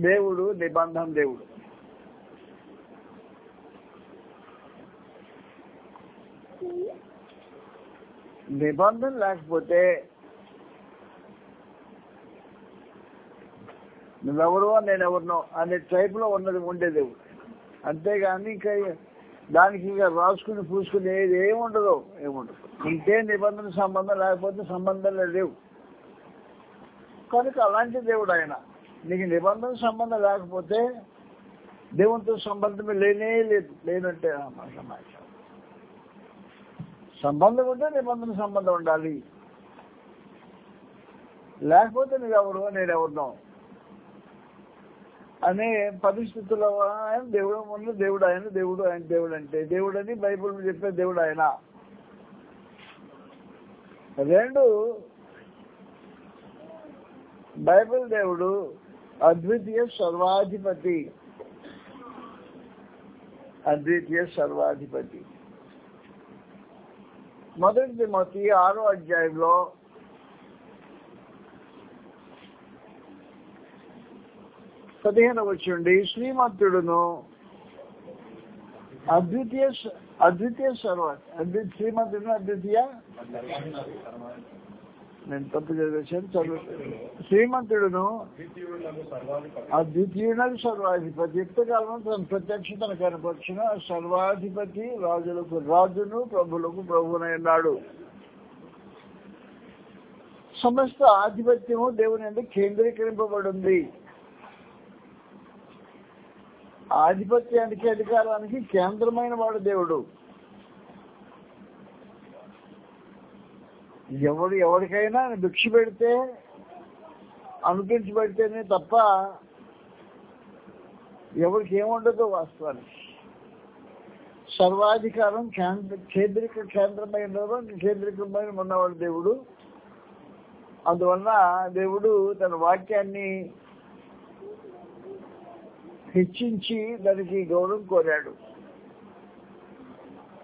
దేవుడు నిబంధన దేవుడు. నిబంధన లేకపోతే నువ్వెవరో నేను ఎవరినో అనే టైప్లో ఉన్నది ఉండే దేవుడు. అంతేగాని ఇంకా దానికి ఇంకా రాసుకుని పూసుకుని ఏది ఏముండదు ఏముండదు ఇంకే నిబంధన సంబంధం లేకపోతే సంబంధం లేవు కనుక అలాంటి దేవుడు ఆయన. నీకు నిబంధన సంబంధం లేకపోతే దేవునితో సంబంధమే లేనే లేదు. లేనంటే సమాచారం సంబంధం ఉంటే నిబంధన సంబంధం ఉండాలి. లేకపోతే నువ్వెవరు నేను ఎవరినో అనే పరిస్థితుల్లో ఆయన దేవుడు ముందు దేవుడు ఆయన దేవుడు ఆయన దేవుడు అంటే దేవుడు అని బైబుల్ చెప్పే దేవుడు ఆయన. రెండు బైబిల్ దేవుడు అద్వితీయ సర్వాధిపతి అద్వితీయ సర్వాధిపతి మొదటి తిమోతి ఆరో అధ్యాయంలో పదిహేను వచ్చండి శ్రీమంతుడును అద్వితీయ స- అద్వితీయ సర్వ అద్వి శ్రీమంతుడును అద్వితీయ నేను తప్పు చదివేశాను చదువు. శ్రీమంతుడును ద్వితీయునది సర్వాధిపతి. యుక్తకాలం తన ప్రత్యక్షతను కనపరిచిన సర్వాధిపతి రాజులకు రాజును ప్రభులకు ప్రభునైనాడు సమస్త ఆధిపత్యము దేవుని ఎందుకు కేంద్రీకరింపబడింది. ఆధిపత్యానికి అధికారానికి కేంద్రమైన వాడు దేవుడు. ఎవడు ఎవరికైనా భిక్ష పెడితే అనిపించి పెడితేనే తప్ప ఎవరికి ఏముండదు వాస్తవానికి. సర్వాధికారం కేంద్ర కేంద్రిక కేంద్రమైన కేంద్రికమైన ఉన్నవాడు దేవుడు. అందువలన దేవుడు తన వాక్యాన్ని హెచ్చించి దానికి గౌరవం కోరాడు.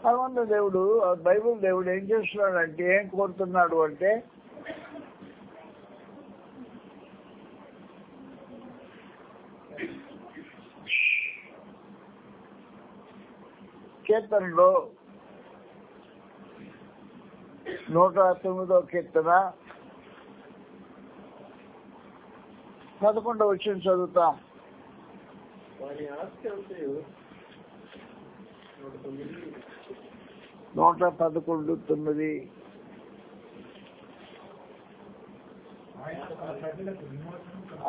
హనుమంత దేవుడు బైబుల్ బైబిల్ దేవుడు ఏం చేస్తున్నాడు అంటే ఏం కోరుతున్నాడు అంటే కీర్తనలో నూట తొమ్మిదో కీర్తన పదకొండవ వచ్చిన చదువుతాం. వారి ఆస్తి అంతయు నూట పదకొండు తొమ్మిది.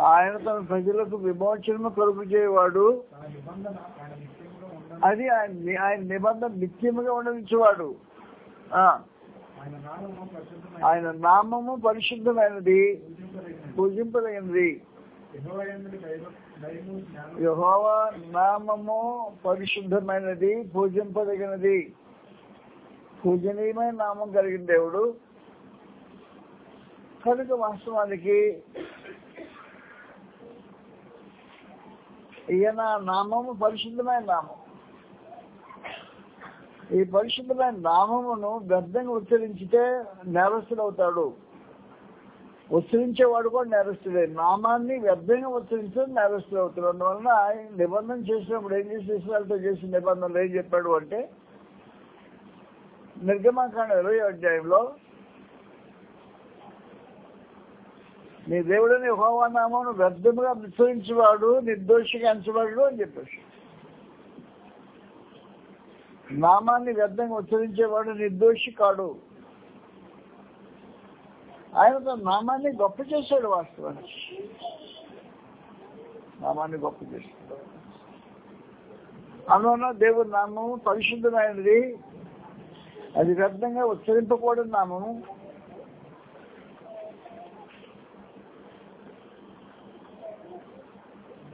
ఆయన తన ప్రజలకు విమోచనము కలుగు చేయవాడు నిబంధన అది ఆయన ఆయన నిబంధన నిత్యముగా ఉండనిచ్చేవాడు. ఆయన నామము పరిశుద్ధమైనది పూజింపదగినది. పూజింపదగినది నామము పరిశుద్ధమైనది పూజింపదగినది. పూజనీయమైన నామం కలిగిన దేవుడు. కనుక వాస్తవానికి ఈయన నామము పరిశుద్ధమైన నామం. ఈ పరిశుద్ధమైన నామమును వ్యర్థంగా ఉచ్చరించితే నేరస్తుడవుతాడు. ఉచ్చరించేవాడు కూడా నేరస్తుడే. నామాన్ని వ్యర్థంగా ఉచ్చరించడం నేరస్తుడు అవుతాడు అందువలన ఆయన నిబంధన చేసినప్పుడు ఏం చేసి ఇస్రాయల్తో చేసిన నిబంధనలు ఏం చెప్పాడు అంటే నిర్గమాకాండ ఇరవై అధ్యాయంలో. నీ దేవుడిని హోవా వ్యర్థముగా విస్తరించేవాడు నిర్దోషిగా ఎంచబడు అని చెప్పేసి. నామాన్ని వ్యర్థంగా ఉచ్చరించేవాడు నిర్దోషి కాడు. ఆయన తన నామాన్ని గొప్ప చేశాడు వాస్తవానికి. నామాన్ని గొప్ప చేశాడు. అందువల్ల దేవుడి నామం పరిశుద్ధమైనది. అది వ్యర్థంగా ఉచ్చరింపకూడదు నామము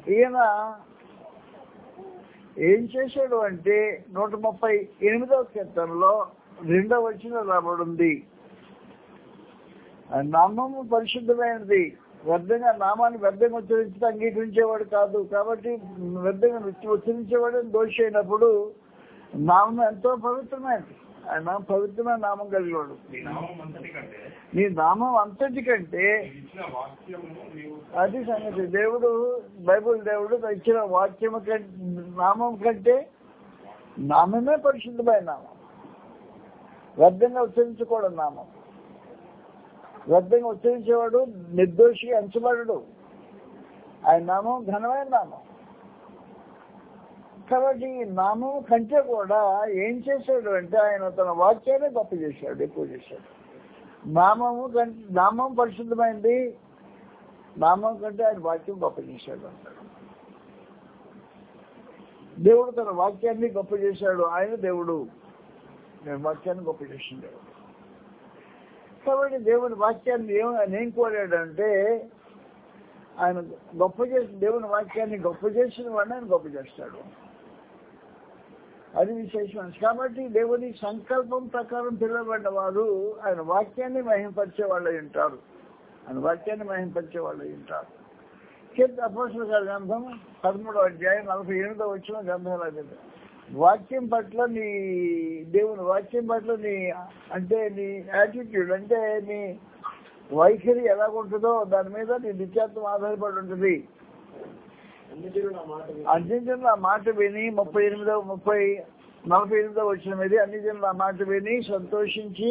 ఈయన ఏం చేశాడు అంటే నూట ముప్పై ఎనిమిదవ కీర్తనలో రెండవ వచ్చిన రాబడింది. నామము పరిశుద్ధమైనది. వ్యర్థంగా నామాన్ని వ్యర్థంగా ఉచ్చరించి అంగీకరించేవాడు కాదు. కాబట్టి వ్యర్థంగా ఉచ్చరించేవాడు దోషి అయినప్పుడు నామం ఎంతో పవిత్రమైనది. ఆయన పవిత్రమైన నామం కలిగినాడు నీ నామం అంతటి కంటే అది సంగతి. దేవుడు బైబుల్ దేవుడు ఇచ్చిన వాక్యము కంటే నామం కంటే నామమే పరిశుద్ధమైన నామం. వ్యర్థంగా ఉచ్చరించకూడదు నామం. వ్యర్థంగా ఉచ్చరించేవాడు నిర్దోషి అంచబడడు. ఆయన నామం ఘనమైన నామం. కాబట్టి ఈ నామం కంటే కూడా ఏం చేశాడు అంటే ఆయన తన వాక్యాన్ని గొప్ప చేశాడు ఎక్కువ చేశాడు. నామము కంటే నామం పరిశుద్ధమైంది. నామం కంటే ఆయన వాక్యం గొప్ప చేశాడు అంటాడు దేవుడు తన వాక్యాన్ని గొప్ప చేశాడు. ఆయన దేవుడు. నేను వాక్యాన్ని గొప్ప చేసిండు. కాబట్టి దేవుని వాక్యాన్ని ఏం ఆయన ఏం కోరాడంటే ఆయన గొప్ప చేసి దేవుని వాక్యాన్ని గొప్ప చేసిన వాడిని ఆయన గొప్ప చేస్తాడు. అది విశేషం కాబట్టి దేవుని సంకల్పం ప్రకారం పిలువబడ్డ వారు ఆయన వాక్యాన్ని మహింపరిచే వాళ్ళు ఉంటారు. ఆయన వాక్యాన్ని మహింపరిచే వాళ్ళు ఉంటారు. చెప్తే అపోసల గారి గ్రంథం పదమూడవ అధ్యాయం నలభై ఎనిమిదో వచ్చిన గ్రంథాలు అది వాక్యం పట్ల నీ దేవుని వాక్యం పట్ల నీ అంటే నీ యాటిట్యూడ్ అంటే నీ వైఖరి ఎలా ఉంటుందో దాని మీద నీ నిత్యాత్వం ఆధారపడి ఉంటుంది. అన్ని జనులు మాట విని. ముప్పై ఎనిమిదో ముప్పై నలభై ఎనిమిదో వచ్చిన మీద అన్ని జనులు మాట విని సంతోషించి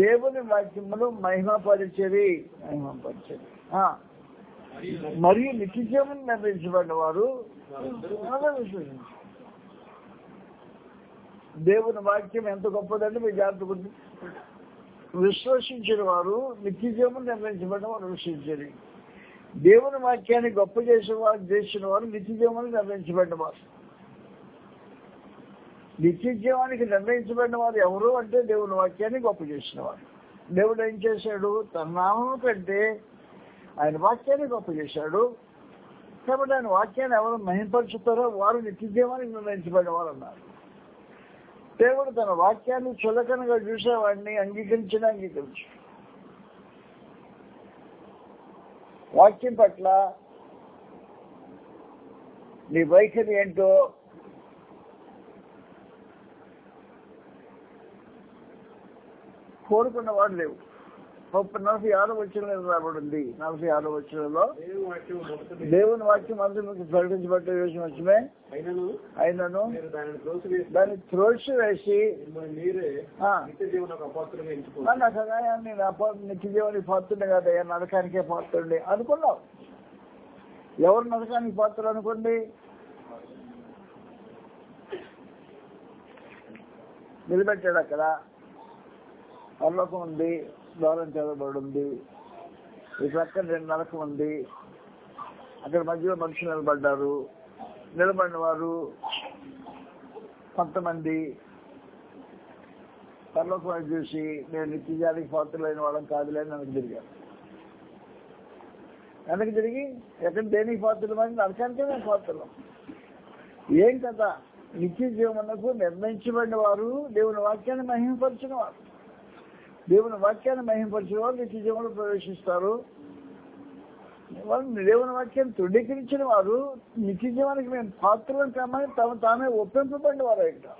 దేవుని వాక్యములు మహిమపరిచేది ఆ, మరియు నిత్యజీవనం నిర్ణయించబడిన వారు. దేవుని వాక్యం ఎంత గొప్పదంటే మీ జాగ్రత్త గుర్తు విశ్వసించిన వారు నిత్యజీవనం నిర్ణయించబడిన వారు విశ్వసించారు దేవుని వాక్యాన్ని గొప్ప చేసిన వారు చేసిన వారు నిత్యజీవాన్ని నిర్ణయించబడిన వారు నిత్యజీవానికి నిర్ణయించబడిన వారు ఎవరు అంటే దేవుని వాక్యాన్ని గొప్ప చేసిన వారు దేవుడు ఏం చేశాడు? తన నామం కంటే ఆయన వాక్యాన్ని గొప్ప చేశాడు. కాబట్టి ఆయన వాక్యాన్ని ఎవరు మహింపరుచుతారో వారు నిత్యజీవానికి నిర్ణయించబడిన వారు అన్నారు దేవుడు తన వాక్యాన్ని చులకనగా చూసేవాడిని అంగీకరించిన అంగీకరించాడు. వాక్యం పట్ల నీ వైఖరి ఏంటో కోరుకున్న వాడు లేవు. ముప్పై నలభై ఆరో వచ్చిన రాబడింది. నలభై ఆరో వచ్చినలో దేవుని వాక్యం అందరూ మీకు ప్రకటించబడ్డ విషయం వచ్చమే. అయినను దానిని త్రోసి వేసి మిమ్మల్ని మీరే ఆ, నిత్య జీవనకు నా నా పాత్రుడే కదా నరకానికే పాత్రుండి అనుకున్నావు ఎవరు నరకానికి పాత్రలు అనుకోండి? నిలబెట్టాడు అక్కడ. పర్లోకం ఉంది. ద్వారం చదవబడి ఉంది ఈ పక్కన రెండు నరకం ఉంది. అక్కడ మధ్యలో మనుషులు నిలబడ్డారు. నిలబడిన వారు కొంతమంది పర్లోకం చూసి నేను నిత్యజానికి పాత్రలైన వాళ్ళం కాదులే అని వెనక్కి తిరిగాను వెనక్కి తిరిగి ఎక్కడ దేనికి పాత్రలు? నరకానికే మేము పాత్రలు. ఏం కదా నిత్య జీవనకు నిర్ణయించబడిన వారు దేవుని వాక్యాన్ని మహిమపరిచిన వారు దేవుని వాక్యాన్ని మహింపరిచిన వారు నిత్య జీవనంలో ప్రవేశిస్తారు. వాళ్ళు దేవుని వాక్యాన్ని తృఢీకరించిన వారు నిత్య జీవానికి మేము పాత్రలను కమ్మని తమ తామే ఒప్పింపబడిన వారు ఇక్కడ.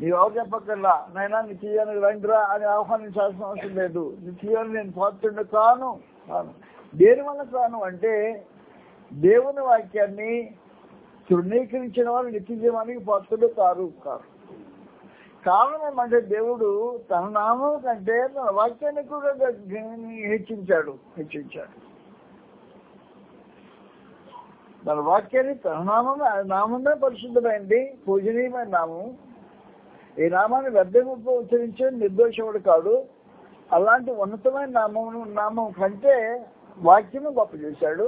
నీవు ఎవరు చెప్పక్కర్లా. నైనా నిత్యజానికి రండిరా అని ఆహ్వానించాల్సిన అవసరం లేదు. నిత్యజానికి నేను పాత్రుడు కాను కాను. దేని వల్ల కాను అంటే దేవుని వాక్యాన్ని తృణీకరించిన వారు నిత్యజీవానికి పాత్రుడు కారు కారు. కారణం అంటే దేవుడు తన నామం కంటే తన వాక్యాన్ని కూడా హెచ్చించాడు హెచ్చించాడు. తన వాక్యాన్ని తన నామం నామమే పరిశుద్ధమైంది పూజనీయమైన నామం. ఈ నామాన్ని వ్యర్థంగా ఉచ్చరించే నిర్దోషముడు కాదు అలాంటి ఉన్నతమైన నామం నామం కంటే వాక్యము గొప్ప చేశాడు.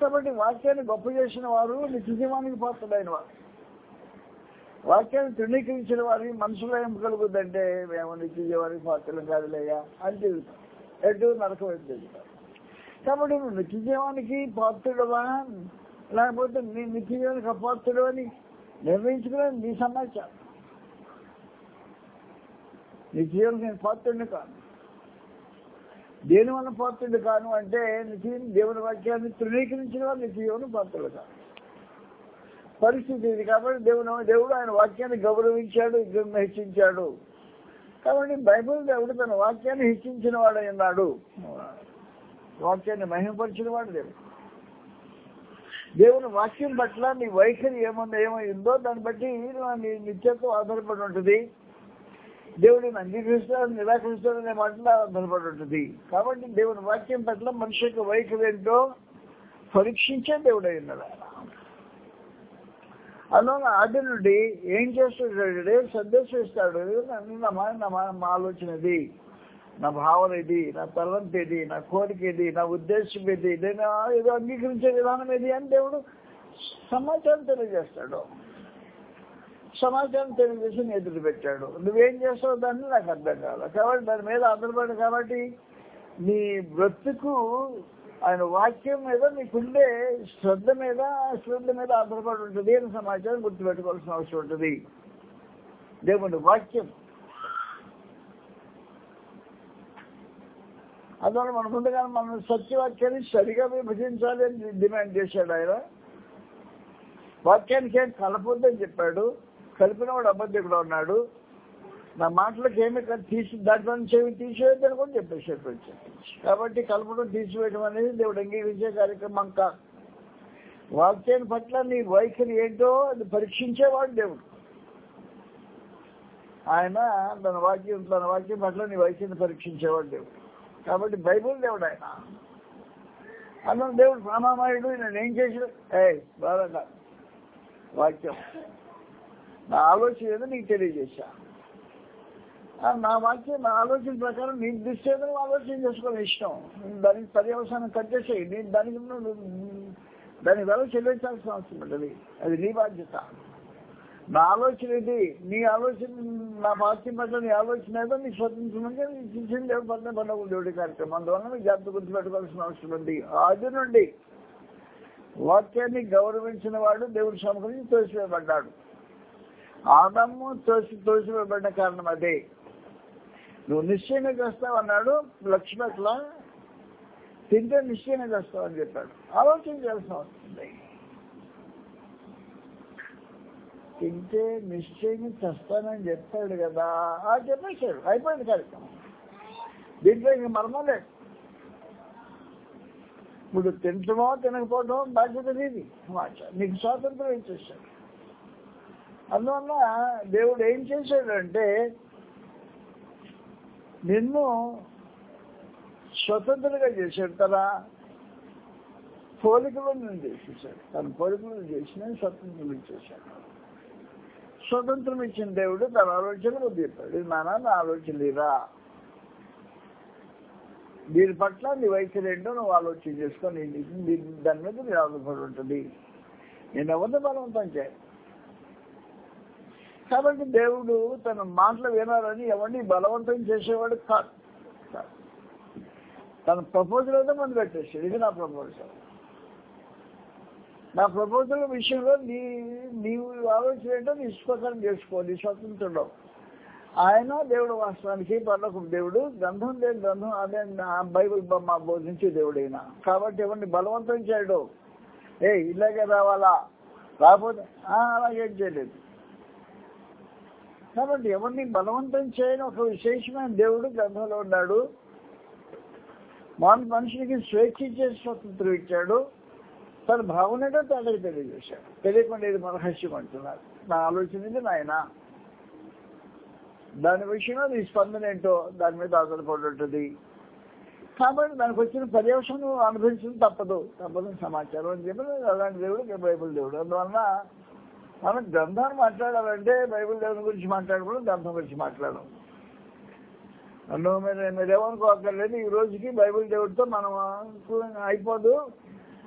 కాబట్టి వాక్యాన్ని గొప్ప చేసిన వారు నిత్యజీవానికి పాత్రలైన వారు. వాక్యాన్ని తృణీకరించిన వారికి మనసులో ఏం కలుగుద్దంటే మేము నిత్యజీవానికి పాత్రలు కాదులేయా అని తిరుగుతాం ఎటు నరకం ఎటు తిరుగుతాం కాబట్టి నువ్వు నిత్యజీవానికి పాత్రుడవా? లేకపోతే నీ నిత్యజీవానికి అపాత్రుడు అని నిర్ణయించుకునేది నీ సమాచారం నీ జీవనం నేను పాత్రుడిని కాను. దేని వల్ల పాత్రుడు కాను అంటే నిత్యం దేవుని వాక్యాన్ని తృణీకరించిన వారు నీ జీవనం పాత్రుడు కాను పరిస్థితి ఇది కాబట్టి దేవుడు దేవుడు ఆయన వాక్యాన్ని గౌరవించాడు హెచ్చించాడు కాబట్టి బైబిల్ దేవుడు తన వాక్యాన్ని హెచ్చించిన వాడు అన్నాడు వాక్యాన్ని మహిమపరిచిన వాడు దేవుడు. దేవుని వాక్యం పట్ల నీ వైఖరి ఏమన్నా ఏమైందో దాన్ని బట్టి నీ నిత్యత్వం ఆధారపడి ఉంటుంది. దేవుడిని అంగీకరిస్తాడు నిరాకరిస్తాడు అనే మాటలు ఆధారపడి ఉంటుంది. కాబట్టి దేవుని వాక్యం పట్ల మనిషి యొక్క వైఖరి ఏంటో పరీక్షించే దేవుడు అయినాడు ఆయన అందువల్ల ఆది నుండి ఏం చేస్తాడు సందేశం ఇస్తాడు నా మా నా ఆలోచన ఇది నా భావన ఇది నా తలంత ఇది నా కోరిక ఇది నా ఉద్దేశం ఇది నేను ఏదో అంగీకరించే విధానం ఇది అని దేవుడు సమాచారం తెలియజేస్తాడు. సమాచారం తెలియజేసి నీ ఎదురు పెట్టాడు నువ్వేం చేస్తావు దాన్ని నాకు అర్థం కావాలి కాబట్టి దాని మీద ఆధారపడి కాబట్టి నీ బ్రతుకు ఆయన వాక్యం మీద మీకుండే శ్రద్ధ మీద శ్రద్ధ మీద ఆధారపడి ఉంటుంది అని సమాచారం గుర్తుపెట్టుకోవాల్సిన అవసరం ఉంటుంది. దేవుని వాక్యం. అందువల్ల మన ముందుగా మనం సత్యవాక్యాన్ని సరిగా విభజించాలి అని డిమాండ్ చేశాడు ఆయన. వాక్యానికి ఏం కలపొద్దని చెప్పాడు. కలిపిన వాడు అబద్ధికుడు ఉన్నాడు నా మాటలకు ఏమి తీసి దాంట్లో నుంచి ఏమి తీసేయద్దని కూడా చెప్పేసాడు కాబట్టి కలపడం తీసివేయడం అనేది దేవుడు అంగీకరించే కార్యక్రమం కాదు వాక్యం పట్ల నీ వైఖరి ఏంటో అది పరీక్షించేవాడు దేవుడు. ఆయన తన వాక్యం తన వాక్యం పట్ల నీ వైఖరిని పరీక్షించేవాడు దేవుడు. కాబట్టి బైబుల్ దేవుడు ఆయన. అన్న దేవుడు ప్రాణమాయుడు నేను ఏం చేసాడు ఏ బాగా వాక్యం. నా ఆలోచన ఏదో నీకు తెలియజేశాను నా వాక్యం నా ఆలోచన ప్రకారం నీ దృష్టి ఆలోచన చేసుకోవడం ఇష్టం. దానికి పర్యవసానం కట్ చేసేయి. నేను దానికి దాని వల్ల చెల్లించాల్సిన అవసరం ఉంటుంది అది నీ బాధ్యత. నా ఆలోచన ఇది. నీ ఆలోచన నా వాక్యం పట్ల నీ ఆలోచన ఏదో నీ స్వతంత్రంగా చిన్న దేవుడు పట్ల పండుగ దేవుడి కార్యక్రమం. అందువల్ల నీకు జాగ్రత్త గుర్తుపెట్టుకోవాల్సిన అవసరం ఉంది. ఆది నుండి వాక్యాన్ని గౌరవించిన వాడు దేవుడి సమకరించి తోసివేయబడ్డాడు. ఆదమ్ము తోసి తోసివేయబడిన కారణం అదే. నువ్వు నిశ్చయంగా చేస్తావు అన్నాడు అట్లా తింటే నిశ్చయంగా చేస్తావు అని చెప్పాడు. ఆలోచన చేయాల్సిన వస్తుంది తింటే నిశ్చయంగా చేస్తానని చెప్పాడు కదా. ఆ చెప్పేశాడు. అయిపోయింది కార్యక్రమం. దీంట్లో ఇంక మర్మం లేదు. ఇప్పుడు తింటమో తినకపోవటమో బాధ్యత నీది. మాట నీకు స్వాతంత్రం ఇచ్చేసాడు అందువల్ల దేవుడు ఏం చేశాడంటే నిన్ను స్వతంత్రంగా చేశాడు తన పోలికలో నేను చేసేసాడు తన పోలికలు చేసిన స్వతంత్రం ఇచ్చేసాడు స్వతంత్రం ఇచ్చిన దేవుడు తన ఆలోచనలు చెప్పాడు. ఇది నాన్న నా ఆలోచన లేరా దీని పట్ల నీ వైఖరి ఏంటో నువ్వు ఆలోచన చేసుకొని దాని మీద నీ ఆధారపడి ఉంటుంది. నేను ఎవరిని బలవంతం చేయాలి కాబట్టి దేవుడు తన మాటలు వినాలని ఎవరిని బలవంతం చేసేవాడు కాదు. తన ప్రపోజల్ అయితే మనం పెట్టేసాడు ఇది నా ప్రపోజల్ నా ప్రపోజల్ విషయంలో నీ నీవు ఆలోచన ఏంటో నీ స్వతంత్రం చేసుకో నీ స్వతంత్రుడు ఆయన దేవుడు వాస్తవానికి పర్లకు దేవుడు. గ్రంథం లేని గ్రంథం అదే బైబుల్ బైబిల్ బొమ్మ బోధించే దేవుడైనా. కాబట్టి ఎవరిని బలవంతం చేయడు. ఏ ఇలాగే రావాలా? రాకపోతే "ఆ, అలాగేం చేయలేదు. కాబట్టి ఎవరిని బలవంతం చేయని ఒక విశేషమైన దేవుడు గ్రంథంలో ఉన్నాడు. మన మనుషులకి స్వేచ్ఛ చేసి స్వతంత్రం ఇచ్చాడు. తన భావనగా తండ్రికి తెలియజేశాడు. తెలియకుండా ఇది రహస్యం అంటున్నారు. నా ఆలోచన ఇది నాయన? దాని విషయంలో నీ స్పందన ఏంటో దాని మీద ఆధారపడి కాబట్టి దానికి వచ్చిన పర్యవసనం అనుభవించడం తప్పదు. తప్పదు సమాచారం అని చెప్పి అలాంటి దేవుడు బైబిల్ దేవుడు. అందువలన మనం గ్రంథాన్ని మాట్లాడాలంటే బైబిల్ దేవుని గురించి మాట్లాడకూడదు గ్రంథం గురించి మాట్లాడడం. అందులో మీరు మీరు ఈ రోజుకి బైబిల్ దేవుడితో మనం అయిపోదు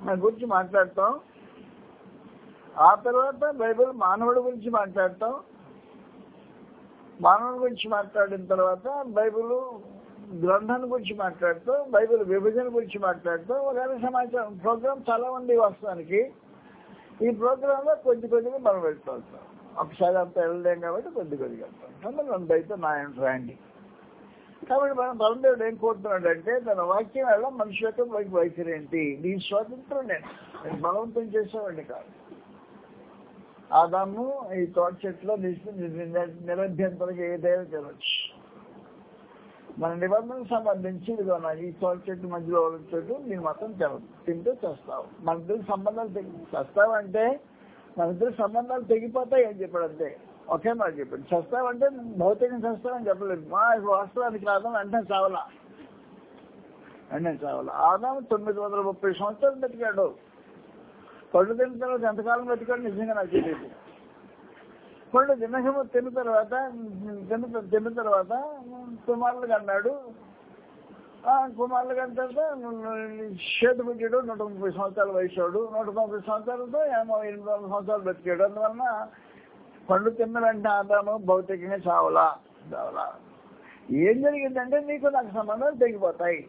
మన గురించి మాట్లాడతాం. ఆ తర్వాత బైబిల్ మానవుడి గురించి మాట్లాడతాం. మానవుడి గురించి మాట్లాడిన తర్వాత బైబిల్ గ్రంథాన్ని గురించి మాట్లాడుతూ బైబిల్ విభజన గురించి మాట్లాడుతూ. ఒకవేళ సమాచారం ప్రోగ్రామ్ చాలా ఉంది వాస్తవానికి ఈ ప్రోగ్రామ్లో కొద్ది కొద్దిగా మనం వెళ్తూ ఉంటాం ఒకసారి అంతా వెళ్ళలేం కాబట్టి కొద్ది కొద్దిగా వెళ్తాం. రెండు అయితే నా రాండి. కాబట్టి మనం పరమదేవుడు ఏం కోరుతున్నాడంటే తన వాక్యం వల్ల మనిషి యొక్క వైపు వైఖరి ఏంటి నీ స్వాతంత్రం నేను. నేను బలవంతం చేసేవాడిని కాదు. ఆదాము ఈ తోట చెట్టులో నిలిచి నిరభ్యంతరంగా ఏదైనా తినొచ్చు? మన నిబంధనకు సంబంధించి ఇదిగో ఈ తోట చెట్టు మధ్యలో చెట్టు నేను మాత్రం తింటూ చేస్తావు. మన ఇద్దరు సంబంధాలు తెగి చేస్తావంటే మన ఇద్దరు సంబంధాలు తెగిపోతాయి అని చెప్పాడు అంతే. ఒకే మాట చెప్పాడు. చేస్తావంటే భౌతికంగా చేస్తావని చెప్పలేదు. మా వాస్తవానికి ఆదాం వెంటనే చావలా. వెంటనే చావలా. ఆదాం తొమ్మిది వందల ముప్పై సంవత్సరాలు బతికాడు. పళ్ళు తిన్న తర్వాత ఎంతకాలం బతికాడు నిజంగా నాకు తెలియదు. పళ్ళు దినహము తిన్న తర్వాత తిన్న తిన్న తర్వాత కుమారులకు అన్నాడు ఆ కుమారులు కన్న తర్వాత చేతి పుట్టాడు నూట ముప్పై సంవత్సరాల వయసాడు నూట ముప్పై సంవత్సరాలతో ఏమో ఎనిమిది వందల సంవత్సరాలు బతికాడు. అందువలన పండు తిన్న వెంటనే ఆదాము భౌతికంగా చావలా చావలా. ఏం జరిగిందంటే నీకు నాకు సంబంధాలు తెగిపోతాయి.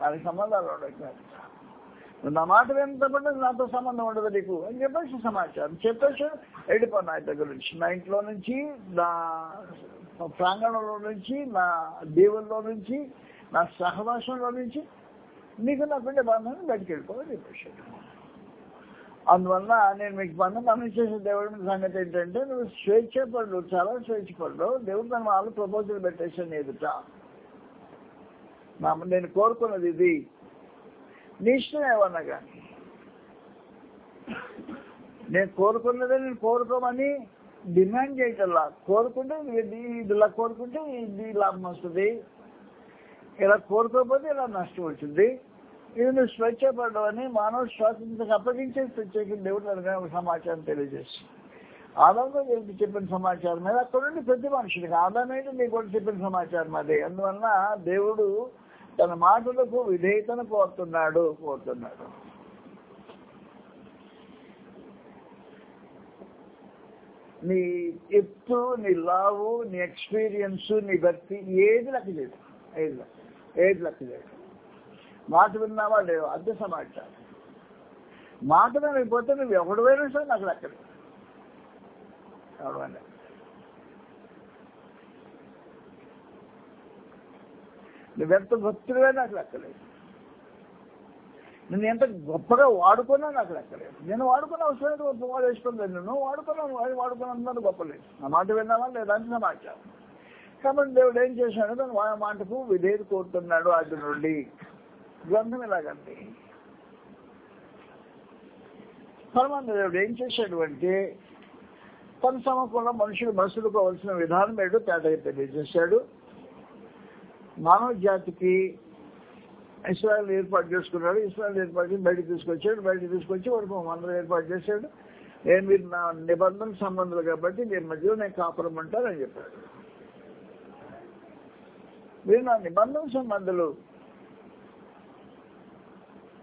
నాకు సంబంధాలు ఉండవు నా మాట వినకపోతే నాతో సంబంధం ఉండదు నీకు అని చెప్పేసి సమాచారం. చెప్పేసి వెళ్ళిపోయినా ఆయన దగ్గర నుంచి. నా ఇంట్లో నుంచి నా ప్రాంగణంలో నుంచి నా దేవుల్లో నుంచి నా సహవాసంలో నుంచి నీకు నాకుండే బంధాన్ని బయటికి వెళ్ళిపోవాలి అందువల్ల నేను మీకు బంధం చేసే దేవుడి సంగతి ఏంటంటే నువ్వు స్వేచ్ఛపడు చాలా స్వేచ్ఛపడు దేవుడు తన వాళ్ళు ప్రపోజల్ పెట్టేసాను ఎదుట. నేను కోరుకున్నది ఇది. నీ ఇష్టం ఏమన్నా కానీ నేను కోరుకున్నదే నేను కోరుకోమని డిమాండ్ చేయటల్లా కోరుకుంటే ఇది ఇలా కోరుకుంటే ఇది లాభం వస్తుంది. ఇలా కోరుకోకపోతే ఇలా నష్టం వచ్చింది. ఇది నువ్వు స్వేచ్ఛ అని మానవ స్వాతంత్రం అప్పగించే ప్రత్యేక దేవుడు అనగా సమాచారం తెలియజేసి ఆదాంతో దేవుడికి చెప్పిన సమాచారం మీద అక్కడ నుండి ప్రతి మనుషుడికి ఆదామైతే నీకు కూడా చెప్పిన సమాచారం అదే. అందువలన దేవుడు తన మాటలకు విధేయతను కోరుతున్నాడు కోరుతున్నాడు. నీ ఎత్తు నీ లావు నీ ఎక్స్పీరియన్స్ నీ భక్తి ఏది లెక్క లేదు. ఏది ఏది లెక్క లేదు. మాట విన్నావా లేవు? అద్దె సమాచారం. మాట వినకపోతే నువ్వు ఎవడైనా సార్ నాకు లెక్కలేదు ఎవడైనా నువ్వెంత భక్తుడివే నాకు లెక్కలేదు. నేను ఎంత గొప్పగా వాడుకున్నా నాకు లెక్కలేదు. నేను వాడుకున్న అవసరం గొప్ప వాడు నేను వాడుకున్నాను వాడు వాడుకున్నందుకు గొప్పలేదు నా మాట విన్నావా లేదా అంటే నా సమాచారం కాబట్టి దేవుడు ఏం చేశాడు? తను ఆ మాటకు విధేయత కోరుతున్నాడు అర్జునుడి గ్రంథం ఇలాగండి. పరమాత్మ దేవుడు ఏం చేశాడు అంటే తన సమకుండా మనుషులు మనుషులుకోవాల్సిన విధానం ఏంటో తేటగా తెలియజేశాడు. మానవ జాతికి ఇస్రాయల్ ఏర్పాటు చేసుకున్నాడు. ఇస్రాయల్ ఏర్పాటు చేసి బయటకు తీసుకొచ్చాడు. బయటకు తీసుకొచ్చి వాడు మందరం ఏర్పాటు చేశాడు. నేను మీరు నా నిబంధన సంబంధాలు కాబట్టి మీరు మధ్యలో నేను కాపురం అంటారని చెప్పాడు. మీరు నా నిబంధన సంబంధాలు.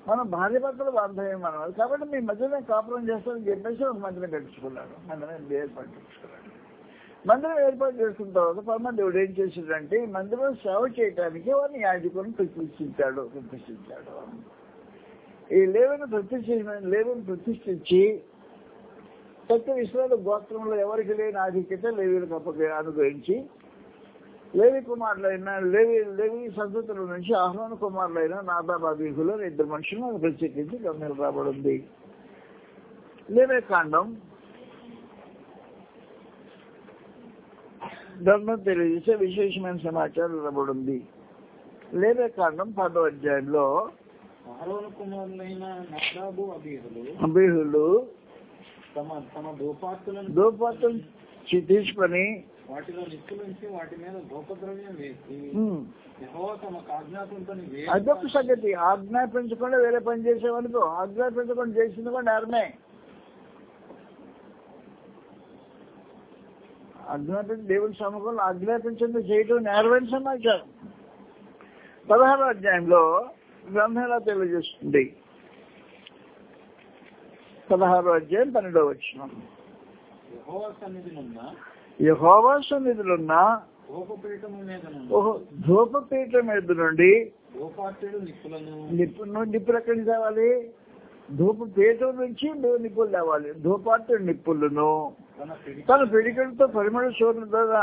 మన భార్య భర్తలు బాంధవ్యం మనం కాబట్టి మీ మధ్యలో కాపురం చేస్తామని చెప్పేసి ఒక మందిరం గడుచుకున్నాడు మందిరం ఏర్పాటు చేసుకున్నాడు. మందిరం ఏర్పాటు చేసుకున్న తర్వాత పరమదేవుడు ఏం చేశాడంటే ఈ మందిరం సేవ చేయడానికి వారిని యాజకులను ప్రతిష్ఠించాడు ప్రతిష్ఠించాడు. ఈ లేవని ప్రతిష్ఠించిన లేవని ప్రతిష్ఠించి ప్రతి విశ్వాల గోత్రంలో ఎవరికి లేని ఆధిక్యత లేవీలకు అప్పగ అనుగ్రహించి లేవి కుమారులైన లేవి లేవి సంతతుల నుంచి ఆహ్వాన కుమారులైన నాదాబాబీహులు ఇద్దరు మనుషులను ప్రత్యేకించి గమ్యం రాబడింది లేవే కాండం ధర్మం తెలియజేసే విశేషమైన సమాచారం రాబడింది లేవే కాండం పదో అధ్యాయంలో అహరోను కుమారులైన నదాబు అబీహులు అబీహులు తమ తమ దోపాత్తులను దోపాతం తీసుకొని వాటిలో నిప్పులుంచి వాటి మీద వేసి అదొక సంగతి. ఆజ్ఞాపించకుండా వేరే పని చేసేవనుకో ఆజ్ఞాపించకుండా చేసింది కూడా నేరమే. ఆజ్ఞాపించి దేవుని సముఖంలో ఆజ్ఞాపించింది చేయటం నేరమైన సమాచారం. పదహారో అధ్యాయంలో గ్రంథం ఎలా తెలియజేస్తుంది? పదహారో అధ్యాయం పన్నెండో వచ్చిన యెహోవా సన్నిధులున్న ధూపపీఠం మీద నుండి నిప్పులను నిప్పులు ఎక్కడికి తేవాలి ధూప పీఠం నుంచి నిప్పులు తేవాలి ధూపాటు నిప్పులను తన పిడి తన పిడికలతో పరిమళ ద్వారా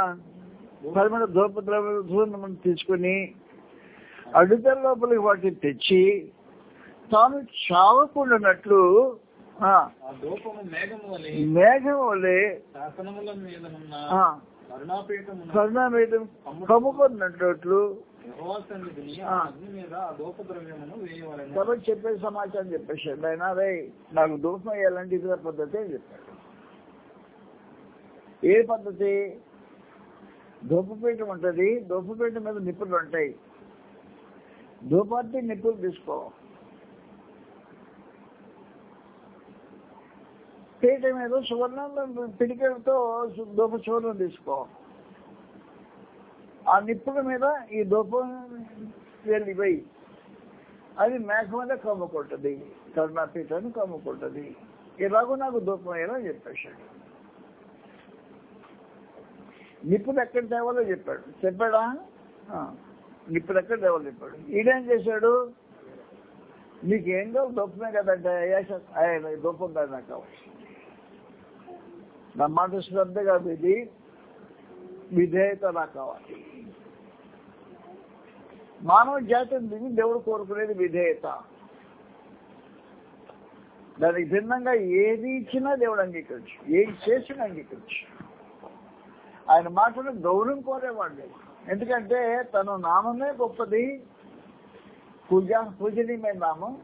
పరిమళ ధూప ద్రవ్యం తీసుకుని అడుగుల లోపలికి వాటిని తెచ్చి తాను చావకుండానట్లు మేఘం వలె కరుణామేతం కమ్ముకున్నట్లు చెప్పే సమాచారం చెప్పేశాడు. ఆయన రే నాకు దూపం వేయాలంటే ఇదే పద్ధతి అని చెప్పాడు. ఏ పద్ధతి? ధూపపీఠం ఉంటుంది. ధూపపీఠం మీద నిప్పులు ఉంటాయి. ధూపార్తి నిప్పులు తీసుకో. పీట మీద సువర్ణం పిడికలతో ధూప సువర్ణం తీసుకో. ఆ నిప్పుల మీద ఈ ధూపం వెళ్ళిపోయి అది మేక మీద కమ్ముకుంటుంది. కరుణాపీఠాన్ని కమ్ముకుంటుంది. ఇలాగూ నాకు ధూపం అయ్యేలా చెప్పేశాడు. నిప్పులు ఎక్కడ తేవాలో చెప్పాడు. చెప్పాడా? నిప్పులు ఎక్కడ తేవాలో చెప్పాడు. ఈడేం చేశాడు? నీకేం కావాలి ధూపమే కదంటే అయ్యా సార్, నాకు కాదు నాకు కావాలి నా మాట శ్రద్ధ కాదు ఇది. విధేయత నాకు కావాలి. మానవ జాతి దిగి దేవుడు కోరుకునేది విధేయత. దానికి భిన్నంగా ఏది ఇచ్చినా దేవుడు అంగీకరించు. ఏది చేసినా అంగీకరించు. ఆయన మాటను గౌరవం కోరేవాడు ఎందుకంటే తన నామమే గొప్పది. పూజ పూజనీయమైన నామం.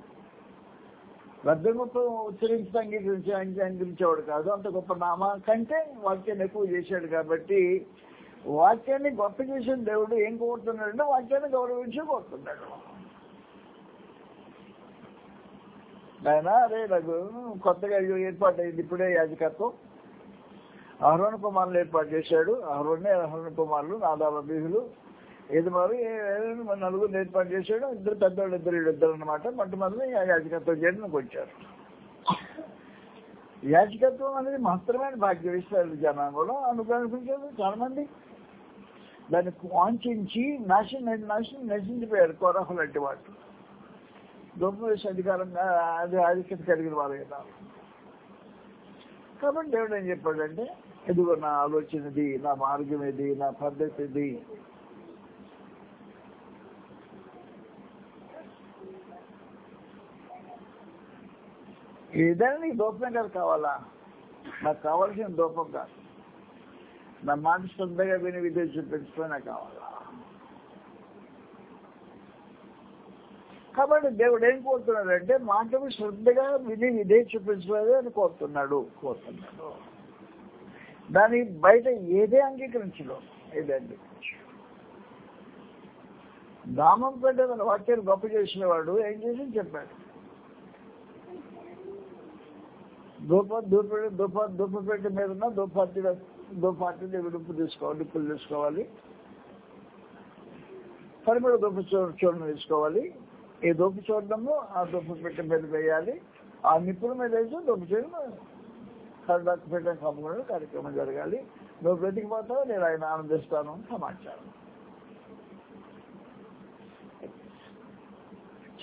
పెద్ద ఉచ్చరించి అంగీకరించి అంగీకరించేవాడు కాదు. అంత గొప్ప నామ కంటే వాక్యాన్ని ఎక్కువ చేశాడు కాబట్టి వాక్యాన్ని గొప్ప చేసిన దేవుడు ఏం కోరుతున్నాడంటే వాక్యాన్ని గౌరవించి కోరుతున్నాడు. ఆయన అరే నాకు కొత్తగా ఏర్పాటు అయింది ఇప్పుడే యాజకత్వం. అహరోణ కుమారులు ఏర్పాటు చేశాడు. అహరోనే అహరోణ కుమారులు నాదాల బీహులు ఇది మరి నలుగురు ఏర్పాటు చేశాడు. ఇద్దరు పెద్దవాళ్ళు ఇద్దరు ఇద్దరు అనమాట మొట్టమొదటి యాజకత్వం చేయడానికి వచ్చారు. యాజకత్వం అనేది మహత్తరమైన భాగ్య విషయాలు జనాంగంలో. అనుగ్రహించారు చాలా మంది దాన్ని వాంఛించి నాశనం నాశనం నశించిపోయారు కోరహులు లాంటి వాటి గొప్ప అధికారంగా అది ఆధిక్యత కలిగిన వారు కదా. కాబట్టి దేవుడు ఏం చెప్పాడంటే ఇదిగో నా ఆలోచన ఇది నా మార్గం ఇది నా పద్ధతి ఇది ఏదైనా నీకు దూపం కాదు కావాలా? నాకు కావాల్సిన దూపం కాదు. నా మాట శ్రద్ధగా విని విధి చూపించుకొని నాకు కావాలా? కాబట్టి దేవుడు ఏం కోరుతున్నాడు అంటే మాటలు శ్రద్ధగా విని విధే చూపించలేదు అని కోరుతున్నాడు. కోరుతున్నాడు. దాని బయట ఏదే అంగీకరించడు ఏదే అంగీకరించు దామం పెట్టే తన వాక్యాలు గొప్ప చేసిన వాడు ఏం చేసి చెప్పాడు? దూప దూప దూప దూపపేట మీద ఉన్న దూపార్టీ దూపార్టీ విడుపు తీసుకోవాలి నిప్పులు తీసుకోవాలి. పరిమిడ దూప చూ- చూడడం తీసుకోవాలి. ఈ దూప చూడడము ఆ దూప పెట్టి మీద వేయాలి. ఆ నిప్పుల మీద వేసి దూప చేయడం కండక్ట్ పెట్టడం కమ్ముకుని కార్యక్రమం జరగాలి. నువ్వు బ్రతికిపోతావు నేను ఆయన ఆనందిస్తాను అని సమాచారం.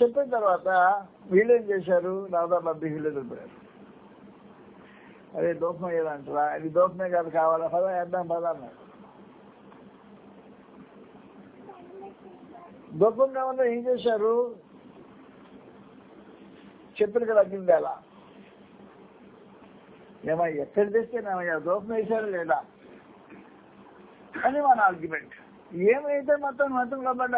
చెప్పిన తర్వాత వీళ్ళేం చేశారు? దాదాపు అభ్యర్థులు ఎదురుపడారు అదే దూపం ఏదంటారా అది దూపమే కాదు కావాలా? పదా వేద్దాం పదా అన్నారు. దూపం కావాలో ఏం చేశారు? చెప్పిన కదా అగ్గింది ఏమో ఎక్కడ తెస్తేనేమయ్యా దోపం వేశారు లేదా? అని మన ఆర్గ్యుమెంట్ ఏమైతే మొత్తం మొత్తం కాబట్టి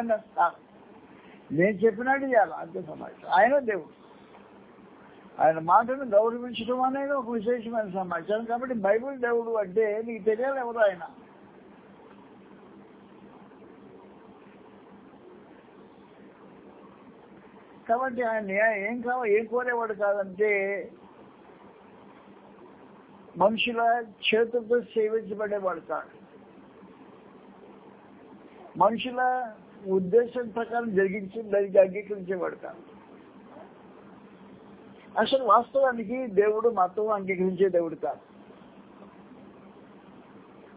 నేను చెప్పినట్టు చేయాలి అంతే సమాచారం ఆయన దేవుడు. ఆయన మాటను గౌరవించడం అనేది ఒక విశేషమైన సమాచారం. కాబట్టి బైబిల్ దేవుడు అంటే నీకు తెలియాలి ఎవరు ఆయన. కాబట్టి ఆయన ఏం కావాలి ఏం కోరేవాడు కాదంటే మనుషుల చేతులతో సేవించబడేవాడు కాదు మనుషుల ఉద్దేశం ప్రకారం జరిగించి దానికి అంగీకరించేవాడు అసలు వాస్తవానికి దేవుడు మతం అంగీకరించే దేవుడు కాదు.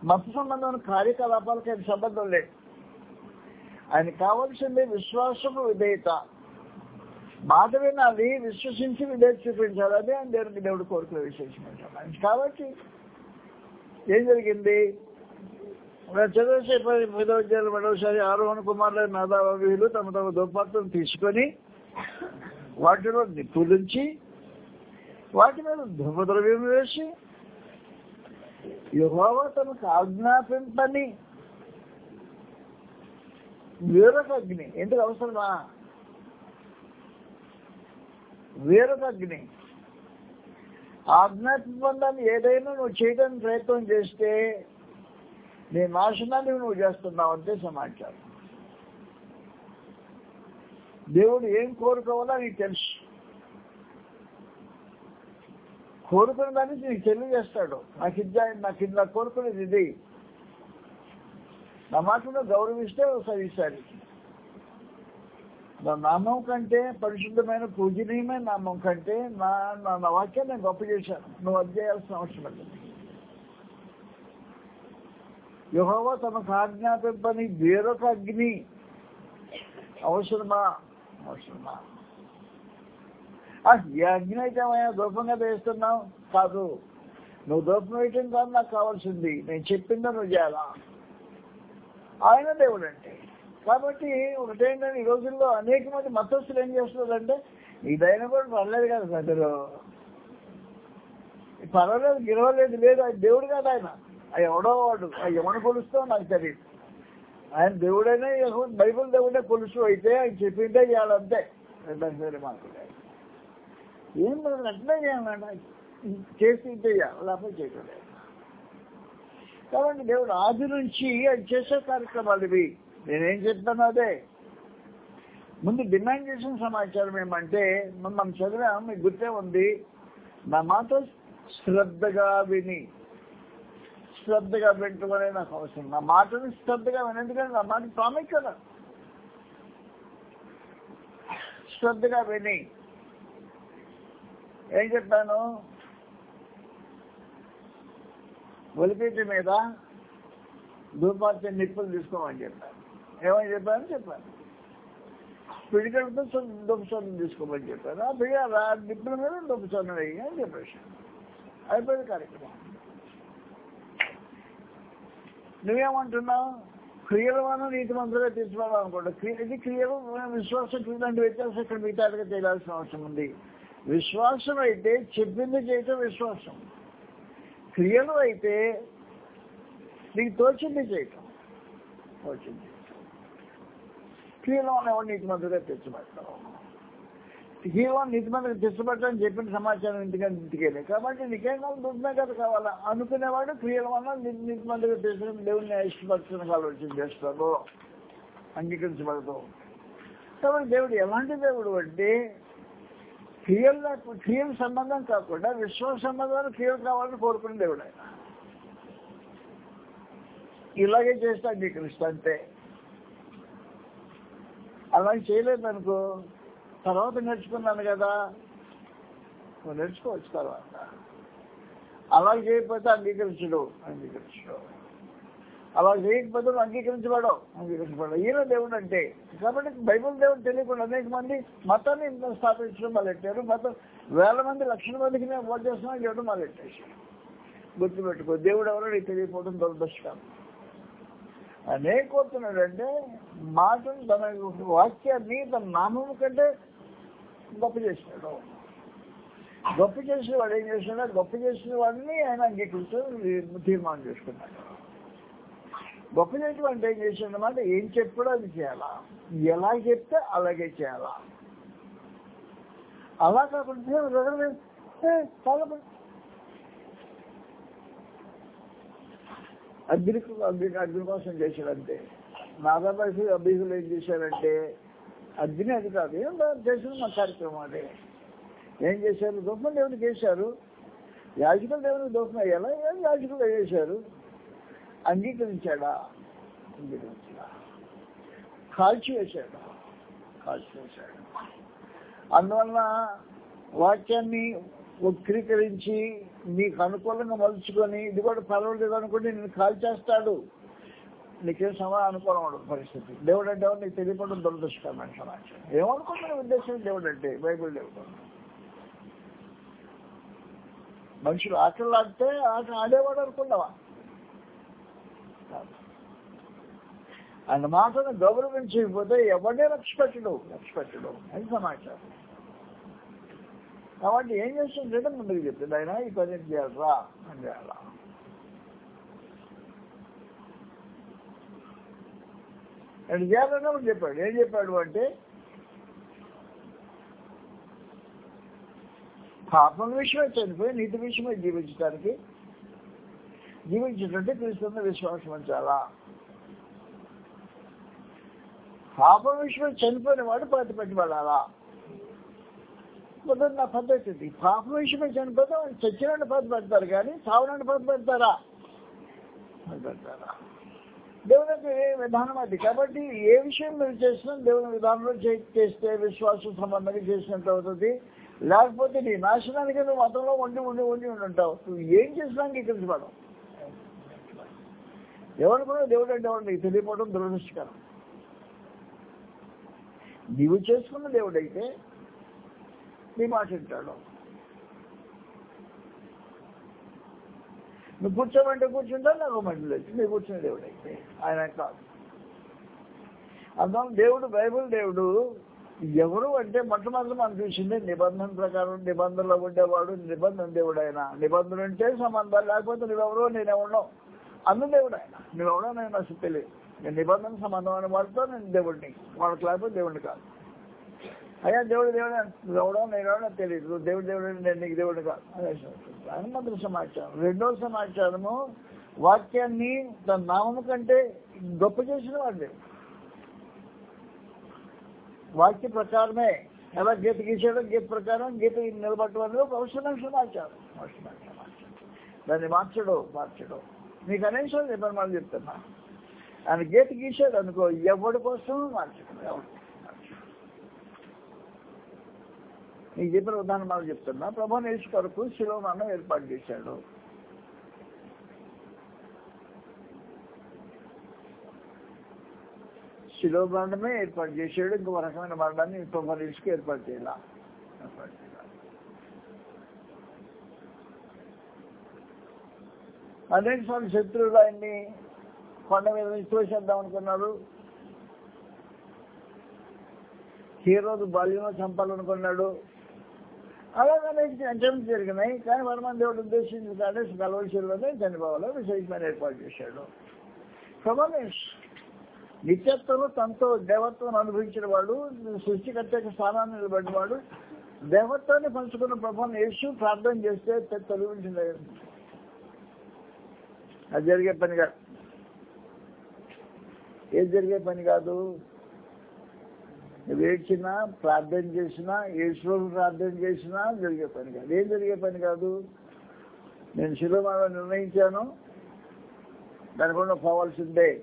మత సంబంధమైన కార్యకలాపాలకు ఆయన సంబంధం లేదు. ఆయన కావాల్సింది విశ్వాసము విధేయత. మాట వినాలి విశ్వసించి విధేయత చూపించాలి. అదే అని దేవుడికి దేవుడు కోరికల విశేషమైన కాబట్టి ఏం జరిగింది? చంద్రశేఖర పదవ మరోసారి ఆరోహణ కుమారుల నాదావీలు తమ తమ దుర్పాత్రను తీసుకొని వాటిలో నిపుణించి వాటి మీద ధూపద్రవ్యం వేసి యహోవ తనకు ఆజ్ఞాపింపని వేరొక అగ్ని. ఎందుకు అవసరమా? వీరదగ్ని. అగ్ని ఆజ్ఞాపింపడాన్ని ఏదైనా నువ్వు చేయడానికి ప్రయత్నం చేస్తే నీ నాశనాన్ని నువ్వు చేస్తున్నావు అంటే సమాచారం. దేవుడు ఏం కోరుకోవాలో నీకు తెలుసు. కోరుకున్న దాన్ని నీకు తెలియజేస్తాడు. నాకు ఇది నాకు ఇది నాకు కోరుకునేది ఇది. నా మాటను గౌరవిస్తే ఒకసారి ఈసారి. నా నామం కంటే పరిశుద్ధమైన పూజనీయమైన నామం కంటే నా నా వాక్యం నేను గొప్ప చేశాను. నువ్వు అది చేయాల్సిన అవసరం లేదు. యుహోవ తమకు ఆజ్ఞాపింపని వేరొక అగ్ని అవసరమా? అవసరమా? ఏ అగ్ని అయితే ఏమైనా దూపంగా వేస్తున్నావు? కాదు. నువ్వు దూపం వేయటం కాదు నాకు కావాల్సింది. నేను చెప్పిందో నువ్వు చేయాలా? ఆయన దేవుడు అంటే కాబట్టి ఒకటేంటంటే ఈ రోజుల్లో అనేక మంది మతస్థులు ఏం చేస్తున్నారంటే ఇదైనా కూడా పర్లేదు కదా ప్రజలు పర్వాలేదు గిరవలేదు లేదు ఆయన దేవుడు కాదు ఆయన. ఆ ఎవడో వాడు ఆ ఎవడు కొలుస్తావు నాకు తెలియదు ఆయన దేవుడైనా బైబుల్ బైబిల్ దేవుడే కొలుసు అయితే ఆయన చెప్పిందే చేయాలంతే దాని మాకు ఏం లేదు అట్లే చేయాలంట చేసి ఇంతే చేయాలి లేకపోతే కాబట్టి దేవుడు ఆది నుంచి అది చేసే కార్యక్రమాలు ఇవి. నేనేం చెప్తాను అదే. ముందు డిమాండ్ చేసిన సమాచారం ఏమంటే మనం చదివాం మీకు గుర్తే ఉంది. నా మాట శ్రద్ధగా విని. శ్రద్ధగా పెట్టుకునే నాకు అవసరం. నా మాటని శ్రద్ధగా విని ఎందుకంటే నా మాట ప్రాముఖ్యత. శ్రద్ధగా విని. ఏం చెప్పాను? ఒలిపీటి మీద ధూపార్తి నిప్పులు తీసుకోమని చెప్పాను. ఏమని చెప్పాను? చెప్పాను. పిడికలతో దుప్పసోనం తీసుకోమని చెప్పాను. ఆ పిడి ఆ నిప్పుల మీద దుప్పసోనం వేయి అని చెప్పేసి. అయిపోయింది కార్యక్రమం. నువ్వేమంటున్నావు? క్రియలు మనం నీతి మంత్రులే తీసుకోవాలి అనుకోండి క్రియ- ఇది క్రియలు విశ్వాసం క్రియలంటే వ్యత్యాసం ఇక్కడ మిగతాదిగా తెలియాల్సిన అవసరం ఉంది. విశ్వాసం అయితే చెప్పింది చేయటం విశ్వాసం. క్రియలు అయితే నీకు తోచింది చేయటం. తోచింది. స్త్రీలో ఉన్నవాడు నీతి మంత్రులుగా తెచ్చబడతావు క్రియలో నీతి మంత్రులు తెచ్చబడతామని చెప్పిన సమాచారం ఇంటికని ఇంటికెళ్ళి కాబట్టి నీకేం కావాలి? దుర్మే కదా కావాలా? అనుకునేవాడు క్రియల వల్ల నీతి మంత్రులుగా తెచ్చుకుని దేవుడిని ఇష్టపడుతున్న కావాల్సి చేస్తాడు అంగీకరించబడదు. కాబట్టి దేవుడు ఎలాంటి దేవుడు అంటే క్రియల క్రియల సంబంధం కాకుండా విశ్వాస సంబంధాలు క్రియలు కావాలని కోరుకునే దేవుడు ఆయన. ఇలాగే చేస్తే అంగీకరిస్తా అంతే అలాగే చేయలేదు అనుకో తర్వాత నేర్చుకున్నాను కదా. నువ్వు నేర్చుకోవచ్చు తర్వాత. అలా చేయకపోతే అంగీకరించడు అంగీకరించడు అలా చేయకపోతే అంగీకరించబడవు. అంగీకరించబడవు. ఈయన దేవుడు అంటే. కాబట్టి బైబిల్ దేవుడు తెలియకుండా అనేక మంది మతాన్ని ఇంత స్థాపించడం మొదలెట్టారు. మతం వేల మంది లక్షల మందికి నేను ఓట్ చేస్తున్నా చేయడం మొదలెట్టేసి గుర్తుపెట్టుకో దేవుడు ఎవరో నీకు తెలియకపోవడం దురదృష్టం. అనేక కోరుతున్నాడంటే మాటను తన వాక్యాన్ని తన నామము కంటే గొప్ప చేసినాడు. గొప్ప చేసిన వాడు ఏం చేసినాడు గొప్ప చేసిన వాడిని ఆయన అంగీకరించు తీర్మానం చేసుకున్నాడు. గొప్ప చేయటం అంటే ఏం చేసిందన్నమాట ఏం చెప్పాడో అది చేయాలా? ఎలా చెప్తే అలాగే చేయాలా? అలా కాకుండా చాలా బాగుంది." అగ్ని అగ్ని కోసం కోసం చేశాడంటే నాగాబాయి అభ్యర్థులు ఏం చేశారంటే అగ్ని అది కాదు ఏం చేసిన మా కార్యక్రమం అదే. ఏం చేశారు? దూపం దేవునికి వేశారు యాజకులు దేవునికి దూపం అయ్యాలా ఏం యాజకులు వేశారు అంగీకరించాడా? అంగీకరించాడా? కాల్చి వేశాడు? కాల్చి వేశాడు? అందువల్ల వాక్యాన్ని వక్రీకరించి నీకు అనుకూలంగా మలుచుకొని ఇది కూడా పర్వాలేదు అనుకుంటే నేను కాల్ చేస్తాడు. నీకేం సమాధానం అనుకోవడం పరిస్థితి. దేవుడు అంటే ఎవరు? నీకు తెలియకుండా దురదృష్టం సమాచారం. ఏమనుకుంటున్న ఉద్దేశం? దేవుడు అంటే బైబిల్ దేవుడు. మనుషులు ఆటలు ఆడితే ఆట ఆడేవాడు అనుకున్నావా అండ్ ఆయన మాటను గౌరవించకపోతే ఎవడే లక్ష్య పెట్టడు లక్ష్య పెట్టడు అని సమాచారం. కాబట్టి ఏం చేస్తుంటే ముందుకు చెప్తుంది. ఆయన ఈ పని చేయాలరా? అని చేయాలా ఆయన చేయాలన్నప్పుడు చెప్పాడు. ఏం చెప్పాడు అంటే పాపం విషయమే చనిపోయి నీతి విషయమే జీవించడానికి జీవించటంటే క్రీస్తున్న విశ్వాసం ఉంచాలా? పాపం విషయమే చనిపోయిన వాడు ప్రతి పెట్టబడాలా మొదటి నా పద్ధతి. ఇది. పాపం విషయమే చనిపోతే వాళ్ళు చచ్చినట్టు పద్ధతి పెడతారు కానీ చావునట్టు పద్ధతి పెడతారా పది పెడతారా దేవునికి విధానం అది? కాబట్టి ఏ విషయం మీరు చేసినా దేవుని విధానంలో చేస్తే విశ్వాసం సంబంధంగా చేసినట్టు అవుతుంది. లేకపోతే నీ నాశనానికి నువ్వు మతంలో వండి ఉండి ఉండి ఉండి ఉంటావు నువ్వు ఏం చేసినా పడవు ఎవరు కూడా దేవుడు అంటే ఎవరు? నీకు తెలియపోవడం దురదృష్టకరం. నీవు చేసుకున్న దేవుడైతే నీ మాట వింటాడు. నువ్వు కూర్చోమంటే కూర్చుంటావు నాకు మంటలు లేదు నువ్వు కూర్చున్న దేవుడు అయితే. ఆయన కాదు. అందువల్ల దేవుడు బైబిల్ దేవుడు ఎవరు అంటే మొట్టమొదటి మనం చూసింది నిబంధన ప్రకారం నిబంధనలో ఉండేవాడు నిబంధన దేవుడు ఆయన. నిబంధన ఉంటే సంబంధాలు లేకపోతే నువ్వెవరో నేనెవడో అందు దేవుడు ఆయన. నువ్వెవడో నేను అసలు తెలియదు నేను నిబంధన సంబంధం అనే వాడితో నేను దేవుడిని. వాళ్ళకి లేకపోతే దేవుడిని కాదు. అయ్యా దేవుడు దేవుడు ఎవడో నేనెవడో తెలియదు దేవుడు దేవుడు నేను నీకు దేవుడు కాదు. మాత్రం సమాచారం రెండో సమాచారము వాక్యాన్ని తన నామము కంటే గొప్ప చేసిన వాడు వాక్య ప్రకారమే. ఎలా గీత గీసాడో గీత ప్రకారం గీత నిలబట్టడం ఒక అవసరమైన సమాచారం సమాచారం దాన్ని మార్చడు మార్చడు. నీకు అనేసారి చెప్పని మాట చెప్తున్నా. ఆయన గీత గీసాడు అనుకో ఎవడి కోసం మార్చడం. ఎవరికి మార్చడు. నీకు చెప్పిన ఉదాహరణ చెప్తున్నా. ప్రభు నేసు కొరకు శిలోనాన్న ఏర్పాటు చేశాడు. శిలో మరణమే ఏర్పాటు చేశాడు. ఇంకో రకమైన మరణాన్ని ప్రభు నేసుకు ఏర్పాటు చేయాల. ఏర్పాటు చేయాలి. అనేక సార్లు శత్రువులు ఆయన్ని కొండ మీద నుంచి అనుకున్నారు. హీరోలు బాల్యంలో చంపాలనుకున్నాడు. అలాగే అనేక జరిగినాయి. కానీ వరమన్ దేవుడు ఉద్దేశించి కానీ కలవలసిలోనే చనిపోవాలి విశేషమైన ఏర్పాటు చేశాడు. ప్రభానేష్ నిత్యత్వంలో తనతో దేవత్వం అనుభవించిన వాడు సృష్టికర్త స్థానాన్ని నిలబడిన వాడు దేవత్వాన్ని పంచుకున్న ప్రభావం యేసు ప్రార్థన చేస్తే తొలగించింది. అది జరిగే పని కాదు. ఏది జరిగే పని కాదు? ఏడ్చినా ప్రార్థన చేసినా ఈశ్వరుడు ప్రార్థన చేసినా జరిగే పని కాదు. ఏం జరిగే పని కాదు? నేను శిరోమాలో నిర్ణయించాను. దాని కూడా పోవాల్సిందే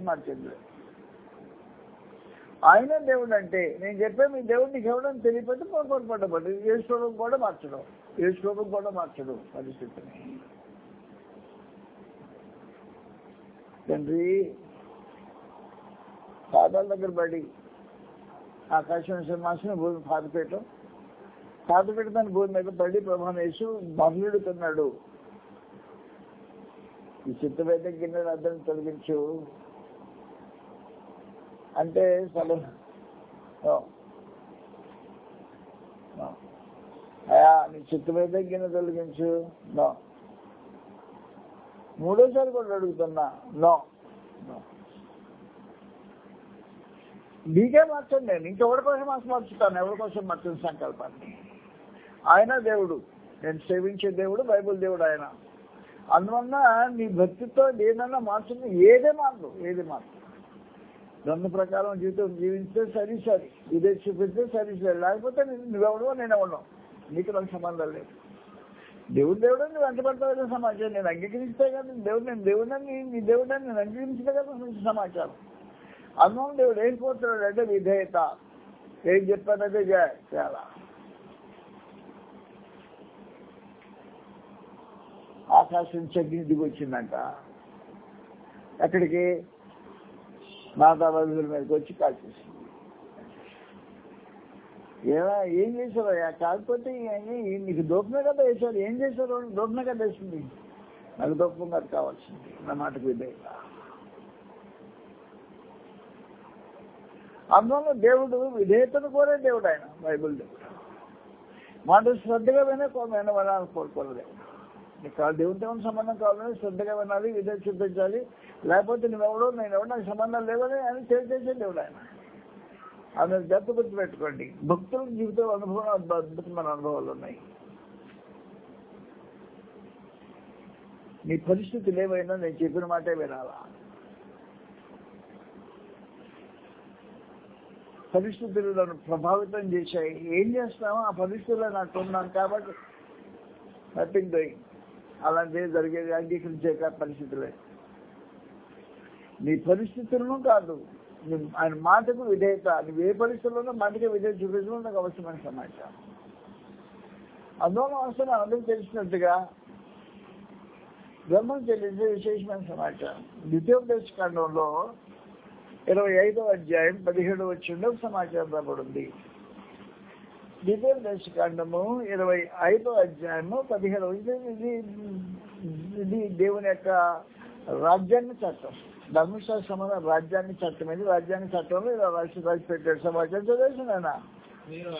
మార్చింది ఆయన దేవుడు అంటే నేను చెప్పే మీ దేవుడు నీకు ఎవడని తెలియకపోతే పొరపడబడి ఏ కూడా మార్చడం. ఏ కూడా మార్చడం పరిస్థితిని తండ్రి పాదాల దగ్గర పడి ఆకాశం సింహాసనం భూమి పాతపేట పాతపేట దాని భూమి మీద పడి ప్రభావం వేసు బహుళుడుతున్నాడు ఈ చిత్తవేద గిన్నె అర్థం తొలగించు. అంటే సలు అయా నీ చిత్తవేద గిన్నె తొలగించు. నో. మూడోసారి కూడా అడుగుతున్నా. నో. నో. నీకే మార్చండి నేను. ఇంకెవరి కోసం మార్చుతాను? ఎవరి కోసం మార్చిన సంకల్పాన్ని? ఆయన దేవుడు. నేను సేవించే దేవుడు బైబుల్ దేవుడు ఆయన. అందువల్ల నీ భక్తితో ఏదైనా మార్చుంది ఏదే మార్పు ఏది మార్పు? దాని ప్రకారం జీవితం జీవిస్తే సరి సరి. ఇదే చూపిస్తే సరి సరి. లేకపోతే నువ్వెవడో నేను ఎవడో నీకు నాకు సంబంధం లేదు. దేవుడు దేవుడు నువ్వు ఎంత పడతావు సమాచారం. నేను అంగీకరిస్తే కదా దేవుడు నేను దేవుడని నీ దేవుడని నేను అంగీకరించే కదా సమాచారం. అన్నం దేవుడు ఏం అంటే విధేయత ఏం చెప్పానంటే చేయాలి ఆకాశం చగ్గి దిగి వచ్చిందంట. ఎక్కడికి? మాతా మీదకి వచ్చి కాల్చేసింది ఎలా ఏం చేశారు కాకపోతే ఇవన్నీ నీకు దోపమే కదా వేశారు ఏం చేశారు దోపమే కదా వేసింది. నాకు దోపం కాదు కావాల్సింది. నా మాటకు విధేయత. అందువల్ల దేవుడు విధేయతను కోరే దేవుడు ఆయన బైబుల్ దేవుడు. మాట శ్రద్ధగా వినే విన కోరుకోలేదు. నీకు కావాలి దేవునితో సంబంధం కావాలని శ్రద్ధగా వినాలి విధంగా చూపించాలి. లేకపోతే నువ్వెవడో నేను ఎవడో నాకు సంబంధం లేదని ఆయన తెలియజేసే దేవుడు ఆయన. ఆమె దత్త గుర్తుపెట్టుకోండి. భక్తుల జీవితం అనుభవం అద్భుతమైన అనుభవాలు ఉన్నాయి. నీ పరిస్థితులు ఏమైనా నేను చెప్పిన మాటే వినాలా? పరిస్థితులు ప్రభావితం చేశాయి. ఏం చేస్తామో ఆ పరిస్థితుల్లో నాకు ఉన్నాను కాబట్టి నథింగ్ డూయింగ్ అలాంటివి జరిగేది అంగీకరించే పరిస్థితులే నీ పరిస్థితులను కాదు ఆయన మాటకు విధేయత నువ్వు ఏ పరిస్థితుల్లోనూ మాటకి విధేయత చూపించడం నాకు అవసరమైన సమాచారం. అందువల్ల అవసరం అందరికీ తెలిసినట్టుగా బ్రహ్మం తెలిసే విశేషమైన సమాచారం. ద్వితీయోపదేశ ఖండంలో ఇరవై ఐదవ అధ్యాయం పదిహేడు వచ్చిండే సమాచారం రాబడింది. ద్వితీయోపదేశ ఖండము ఇరవై ఐదవ అధ్యాయము పదిహేడు ఇది ఇది దేవుని యొక్క రాజ్యాన్ని చట్టం. ధర్మశాస్త్ర సంబంధం రాజ్యాన్ని చట్టం. ఇది రాజ్యాన్ని చట్టంలో ఇలా రాసి రాసి పెట్టాడు సమాచారం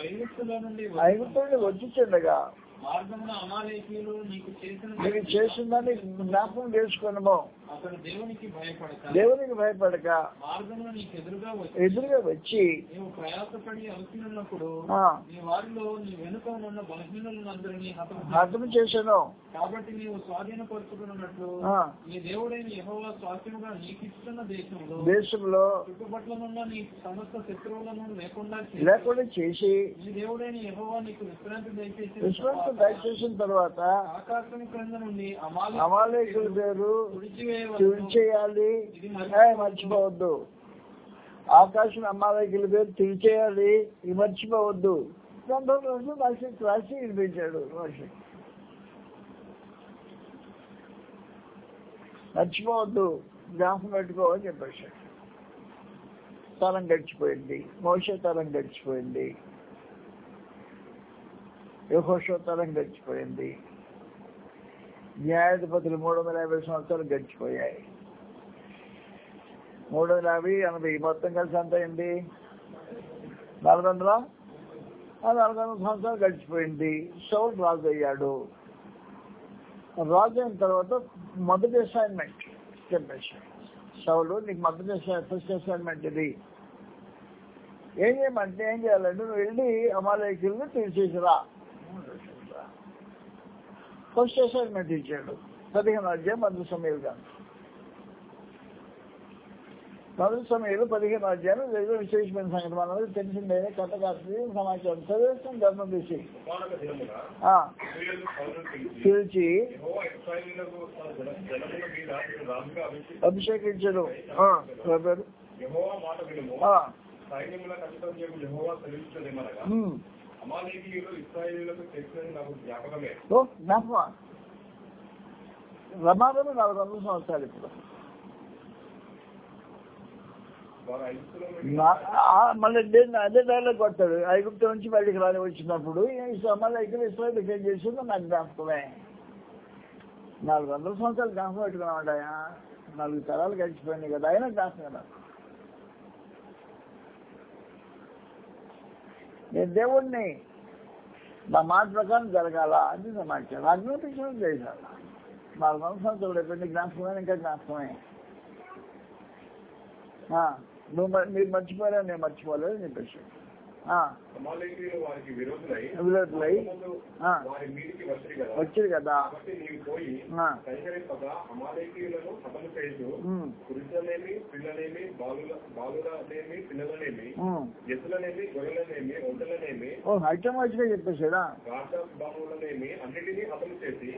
ఐగుప్తులో నుండి ఐగుప్తుడిని వచ్చి చెండగా మార్గమున అమాలేకీయులు నీకు చేసిన మీరు చేసిందని జ్ఞాపకం చేసుకున్నాము. దేవునికి భయపడక ఎదురుగా వచ్చి అర్థం చేశాను. కాబట్టి నీవు స్వాధీనపరుచుకున్నట్లు నీ దేవుడైన యెహోవా స్వాస్థ్యముగా నీకిస్తున్న దేశంలో దేశంలో చుట్టుపట్లనున్న నీ సమస్త శత్రువులను లేకుండా చేసి, లేకుండా చేసి నీ దేవుడైన యెహోవా నీకు విశ్రాంతి దయచేసి విశ్వాసం దయచేసిన తర్వాత ఆకాశం క్రింద నుండి అమాలేకుల పేరు ట్యూన్ చేయాలి మర్చిపోవద్దు. ఆకాశం అమాలేకుల పేరు తిరిచేయాలి. ఇది మర్చిపోవద్దు. దాంట్లో రోజు రాసి రాసి వినిపించాడు రాసి మర్చిపోవద్దు. జ్ఞాపకం పెట్టుకోవని చెప్పేసి తరం గడిచిపోయింది. మోస తరం గడిచిపోయింది. యహోషో తరం గడిచిపోయింది. న్యాయాధిపతులు మూడు వందల యాభై సంవత్సరాలు గడిచిపోయాయి. మూడు వందల యాభై ఎనభై మొత్తం కలిసి ఎంత అయింది? నాలుగు వందల నాలుగు వందల సంవత్సరాలు గడిచిపోయింది. సౌల్ రాజు అయ్యాడు. రాజు అయిన తర్వాత మొదటి అసైన్మెంట్ సౌలు నీకు మొదటి ఫస్ట్ అసైన్మెంట్ ఇది. ఏం చేయమంటే ఏం చేయాలంటే నువ్వు వెళ్ళి అమాలయకులను తీసేసిరా. ఫస్ట్ అసైన్మెంట్ ఇచ్చాడు పదిహేను అధ్యాయం మొదటి సమయాలు కాదు మొదటి సమయంలో పదిహేను అధ్యాయం ఏదో విశేషమైన సంగతి మనకు తెలిసిందే కథ కాదు సమాచారం చదివేస్తాం ధర్మం తీసి పిలిచి. అభిషేకించడు ఆ, రమారమి నాలుగు వందల సంవత్సరాలు ఇప్పుడు. మళ్ళీ అదే డైలాగ్ కొడతాడు. ఐగుప్తు నుంచి బయటికి రాని వచ్చినప్పుడు మళ్ళీ ఇక్కడ ఇస్రాయల్ ఏం చేసిందో నాకు జ్ఞాపకమే. నాలుగు వందల సంవత్సరాలు జ్ఞాపకం పెట్టుకున్నామంట ఆయన నాలుగు తరాలు గడిచిపోయినాయి కదా అయినా జ్ఞాపకం నాకు. నేను దేవుణ్ణి నా మాట ప్రకారం జరగాల అది సమాచారం అగ్నిపించడం చేశాను నాలుగు వందల సంవత్సరాలు అయిపోయింది జ్ఞాపకమే ఇంకా జ్ఞాపకమే ఆ, నువ్వు మ- మీరు మర్చిపోయారని నేను మర్చిపోలేదు అని చెప్పేసి ఆ, అమాలేకీయులు వారికి విరోధులై విరోధులై ముందు ఆ, వారి మీదికి వచ్చి కదా. పురుషులనేమి బాలుల బాలులనేమి పిల్లలనేమి గొర్రెలనేమి ఒంటలనేమి వచ్చిగా అన్నిటినీ హతము చేసి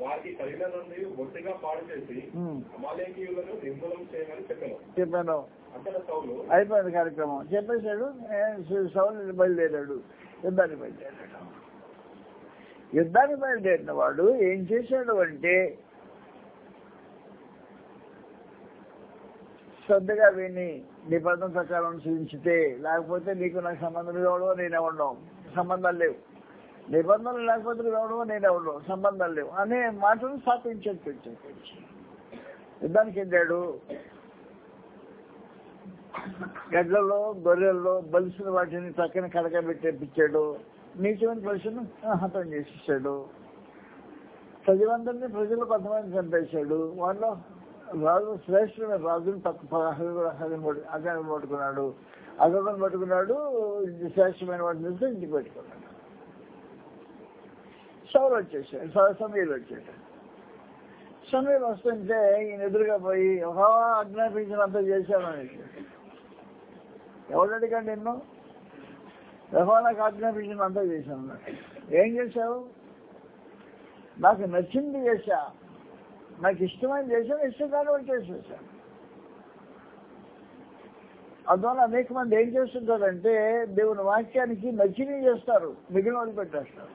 వారికి నుండి బొత్తిగా పాడు చేసి. అమాలేకీయులను నిర్మూలం చేయమని చెప్పాను. చెప్పాను. అయిపోయింది కార్యక్రమం. చెప్పేశాడు సౌలు బయలుదేరాడు. యుద్ధానికి బయలుదేరాడు. యుద్ధానికి బయలుదేరిన వాడు ఏం చేశాడు అంటే శ్రద్ధగా విని నిబంధన ప్రకారం సూచించితే లేకపోతే నీకు నాకు సంబంధాలు కావడమో నేనే ఉండవు. సంబంధాలు లేవు. నిబంధనలు లేకపోతే నువ్వు నేనే ఉండవు. సంబంధాలు లేవు. అనే మాటను స్థాపించాడు యుద్ధానికి వెళ్ళాడు. గడ్లలో గొర్రెల్లో బలిసిన వాటిని చక్కని కడకబెట్టి నీచమైన ప్రజలను హతం చేసేసాడు. ప్రజలందరినీ ప్రజలు కొంతమంది చంపేశాడు. వాళ్ళు రాజు శ్రేష్ఠమైన రాజుని తక్కువ అక్కడ పట్టుకున్నాడు. అక్కడ పట్టుకున్నాడు శ్రేష్టమైన వాటిని చూస్తే ఇంటికి పెట్టుకున్నాడు. సౌలు వచ్చేసాడు సమీలు వచ్చాడు సమీలు వస్తుంటే ఈయన ఎదురుగా పోయి ఒక ఆజ్ఞాపించినంత చేశాను అనేసి ఎవరు అడిగాడు నిన్ను? యెహోవాకు అంతా చేశాను. ఏం చేశావు? నాకు నచ్చింది చేశా. నాకు ఇష్టమైన చేశాను ఇష్టం చేసేసా అందువల్ల అనేక మంది ఏం చేస్తుంటారంటే దేవుని వాక్యానికి నచ్చినవి చేస్తారు మిగిలిన వాళ్ళు పెట్టేస్తారు.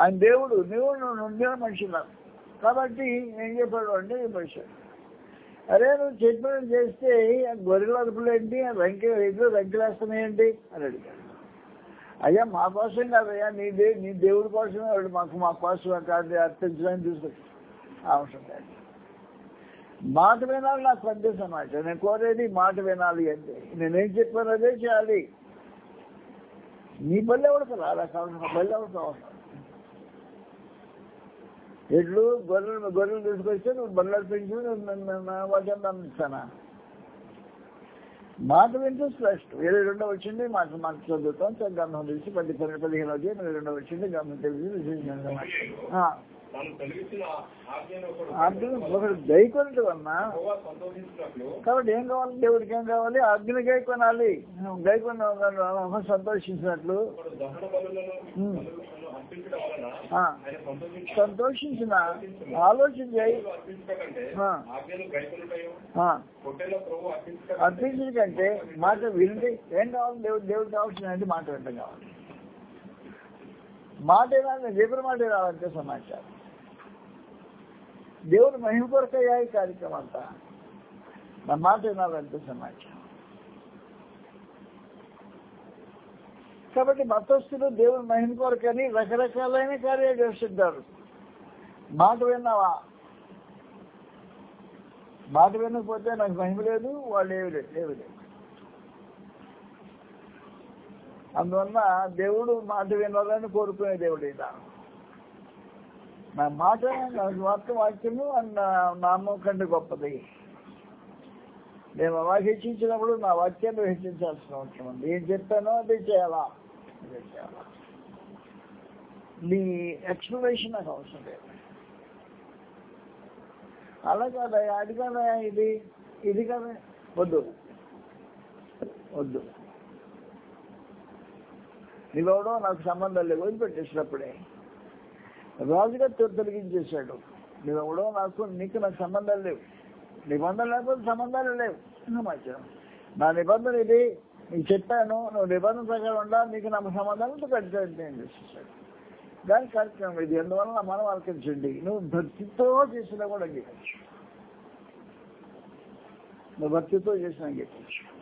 ఆయన దేవుడు దేవుడు నువ్వు మనిషి మనిషిలా. కాబట్టి ఏం చెప్పాడు అంటే ఈ మనిషి. అరే నువ్వు చెప్పినట్టు చేస్తే గొర్రెల అదుపులు ఏంటి? ఆ వెంకి ఎదురు అని అడిగాడు. అయ్యా మా కోసం కాదయ్యా నీ దే నీ దేవుడి కోసమే వాడు మాకు మా కోసం కాదు అర్థించడానికి తీసుకొచ్చి అవసరం లేదు మాట వినాలి నాకు పందే సమాచారం. నేను కోరేది మాట వినాలి అంటే. నేనేం చెప్పాను అదే చేయాలి. నీ బల్లెవడకు ఎవరికి రాదా కావాలి బల్లి ఎవరికి అవసరం ఎడ్లు గొర్రెలు గొర్రెలు తీసుకొస్తే నువ్వు బల్లలు పెంచు వాటిని అందిస్తానా మాట వింటూ శ్రేష్ఠ ఇరవై రెండో వచ్చింది మాట మాట చదువుతాం గంధం తెలిసి పది పది పదిహేను వచ్చి ఇరవై రెండో వచ్చింది గంధం తెలిసి ఆజ్ఞను ఒకడు గైకొనటం వలన కాబట్టి ఏం కావాలి? దేవుడికి ఏం కావాలి? గై కొనాలి గై కొన్న సంతోషించినట్లు. ఒకడు దహన అర్పించడం సంతోషించిన ఆలోచన కంటే అర్పించిన కంటే మాట వినండి. ఏం కావాలి? దేవుడు దేవుడు కావాల్సిన అంటే మాట వినడం కావాలి. మాట ఏనాలి చెప్పిన మాట రావాలంటే సమాచారం. దేవుడు మహిమ కొరకయ్యాయి కార్యక్రమం అంతా. నా మాట వినాలంటే సమాచారం. కాబట్టి మతస్థులు దేవుని మహిమ కొరకని రకరకాలైన కార్యాలు చేస్తుంటారు. మాట విన్నావా? మాట వినకపోతే నాకు మహిమ లేదు వాళ్ళు ఏమి లేదు ఏమి లేదు. అందువల్ల దేవుడు మాట వినాలని కోరుకునే దేవుడు ఇలా నా మాట నాకు మాత్రం వాక్యము అన్న నామం కంటే గొప్పది. నేను అలా హెచ్చించినప్పుడు నా వాక్యాన్ని హెచ్చించాల్సిన అవసరం ఉంది. ఏం చెప్పానో అది అదే చేయాలా? నీ ఎక్స్ప్లెనేషన్ నాకు అవసరం లేదు. అలా కాదా? అది కదా ఇది? ఇది కదా? వద్దు. వద్దు. నీవెవడో నాకు సంబంధం లేదు వదిలిపెట్టేసినప్పుడే రాజుగా తొలగించేశాడు. నువ్వెవడో నాకు నీకు నాకు సంబంధాలు లేవు. నిబంధన లేకపోతే సంబంధాలు లేవు. సమాచారం నా నిబంధన ఇది. చెప్పాను నువ్వు నిబంధన ప్రకారం ఉండాలి నీకు నమ్మ సంబంధాలతో కట్టాను నేను దాని కార్యక్రమం ఇది. ఎందువల్ల మనం ఆలకించండి నువ్వు భక్తితో చేసినా కూడా అంగీకరించు. నువ్వు భక్తితో చేసిన అంగీకరించు.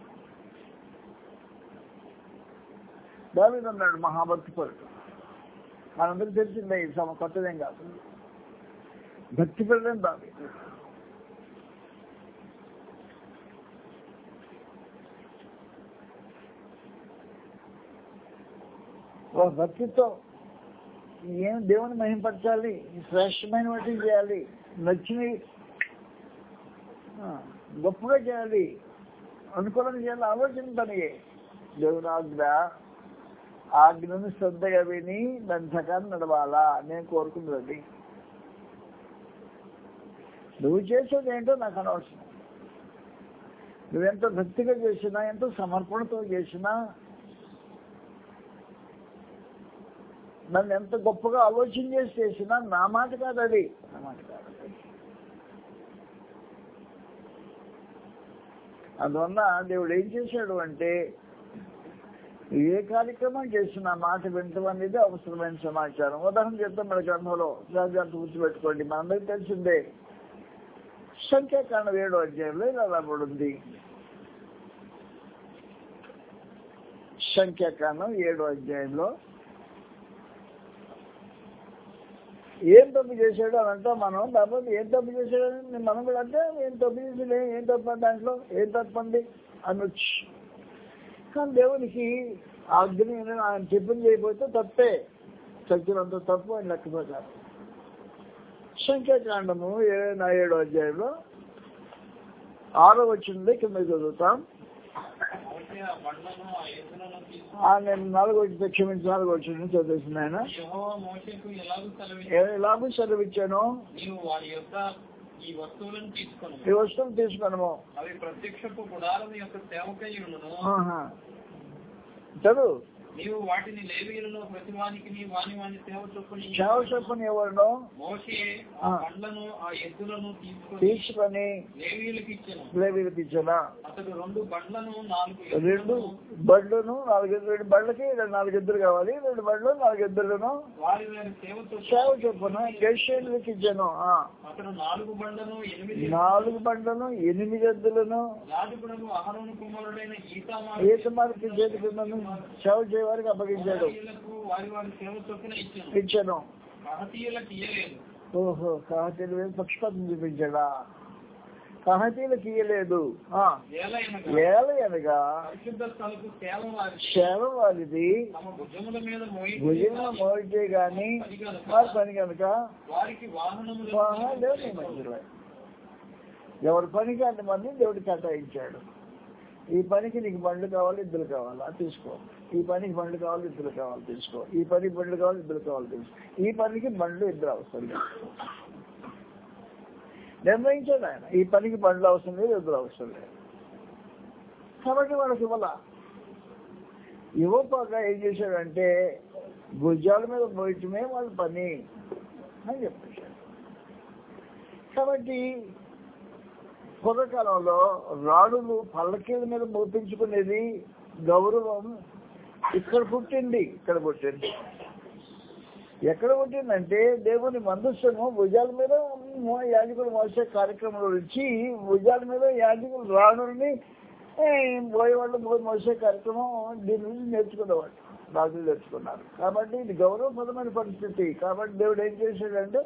దావిది ఉన్నాడు మహాభక్తి పరుడు. మనందరికి తెలిసిందే ఈ సమ కొత్తదేం కాదు. భక్తి పరుడని దావి ఒక భక్తితో ఏం దేవుని మహింపరచాలి? శ్రేష్టమైన వాటిని చేయాలి. నచ్చినవి గొప్పగా చేయాలి. అనుకూలంగా చేయాలి. ఆలోచన దేవుని ఆజ్ఞ ఆజ్ఞను శ్రద్ధగా విని దాని ప్రకారం నడవాలా? నేను కోరుకున్నది నువ్వు చేసేది ఏంటో నాకు అనవసరం. నువ్వెంత భక్తిగా చేసినా ఎంత సమర్పణతో చేసినా నన్ను ఎంత గొప్పగా ఆలోచన చేసి చేసినా నా మాట కాదు అది. నా మాట కాదు అందువల్ల దేవుడు ఏం చేశాడు అంటే ఏ కార్యక్రమం చేసినా మాట వింటం అనేది అవసరమైన సమాచారం. ఉదాహరణ చెప్తాం మన గ్రంథంలో. జాగ్రత్త గుర్తుపెట్టుకోండి. మనందరికీ తెలిసిందే సంఖ్యాకాండం ఏడో అధ్యాయంలో ఇలా రాబడింది. సంఖ్యాకాండం ఏడో అధ్యాయంలో ఏం తప్పు చేశాడు అని అంటే మనం దాదాపు ఏం తప్పు చేశాడని మనం కూడా అంటే ఏం తప్పు చేసాడు ఏం తప్పు దాంట్లో ఏం తప్పండి అనొచ్చు. కానీ దేవునికి అగ్ని ఆయన చెప్పింది చేయకపోతే తప్పే. చచ్చినంత తప్పు అని లెక్క ప్రకారం సంఖ్యాకాండము ఇరవై ఏడో అధ్యాయంలో ఆరో వచ్చింది కింద చదువుతాం మోషే ఆ బండను ఆ ఎద్దులను తీసుకుని ఆ నేను నాలుగో వచ్చి క్షమించి నాలుగో చదివేసింది ఆయన. ఎలాగూ సెలవిచ్చాను? యొక్క ఈ వస్తువులను తీసుకొను. ఈ వస్తువులు తీసుకున్నాము అవి ప్రత్యక్షపు గుడారం యొక్క సేవకయ్యులను ఆహా. చదువు. నీవు వాటిని లేవీయులను ప్రతివానికి నీ వాని వాని సేవ చొప్పున సేవ చొప్పున ఎవరినో మోషే ఆ. బండ్లను ఆ ఎద్దులను తీసుకొని తీసుకొని లేవీయులకు ఇచ్చాను. లేవీలకు ఇచ్చానా? అతడు రెండు బండ్లను నాలుగు రెండు బళ్ళను నాలుగు రెండు రెండు నాలుగు ఎద్దులు కావాలి. రెండు బళ్ళు నాలుగు ఎద్దులను వారి సేవ సేవ చొప్పున గెస్టేళ్ళకి ఇచ్చాను. అతడు నాలుగు బండ్లను ఎనిమిది నాలుగు బండ్లను ఎనిమిది ఎద్దులను యాజకుడను అహరోను కుమారుడైన ఈతామా ఈత మార్కి చేతికి సేవ వారి వారి సేవ చొప్పున ఇచ్చాను. ఓహో కహతీలు మీద పక్షపాతం చూపించాడా? కహతీలకు ఇయ్యలేదు. ఆ. ఏలైనగా ఏల అనగా పరిశుద్ధ స్థలకు సేవ వారి సేవ వారిది. భుజముల మోయితే గాని వారి పని కనుక. వారికి నియమించలే. ఎవరి పనికి అంతమంది దేవుడు కేటాయించాడు. ఈ పనికి నీకు బండ్లు కావాలి ఇద్దరు కావాలా. తీసుకో. ఈ పనికి బండ్లు కావాలి ఇద్దరు కావాలి తెలుసుకో. ఈ పనికి బండ్లు కావాలి ఇద్దరు కావాలి తీసుకో ఈ పనికి బండ్లు ఇద్దరు అవసరం నిర్ణయించాడు ఆయన. ఈ పనికి బండ్లు అవసరం లేదు ఇద్దరు అవసరం లేదు. కాబట్టి వాళ్ళకి ఇవ్వాల ఇవ్వపాక ఏం చేశాడంటే భుజాల మీద పోయటమే వాళ్ళ పని అని చెప్పేశాడు. కాబట్టి పూర్వకాలంలో రాడులు పల్లకీల మీద మోపించుకునేది గౌరవం ఇక్కడ పుట్టింది ఇక్కడ పుట్టింది. ఎక్కడ పుట్టిందంటే దేవుని మందస్సును భుజాల మీద యాజకులు మోసే కార్యక్రమంలో నుంచి భుజాల మీద యాజకులు రాణుల్ని పోయేవాళ్ళు మోసే కార్యక్రమం దీని నుంచి నేర్చుకునేవాళ్ళు రాజులు నేర్చుకున్నారు కాబట్టి ఇది గౌరవప్రదమైన పరిస్థితి. కాబట్టి దేవుడు ఏం చేశాడంటే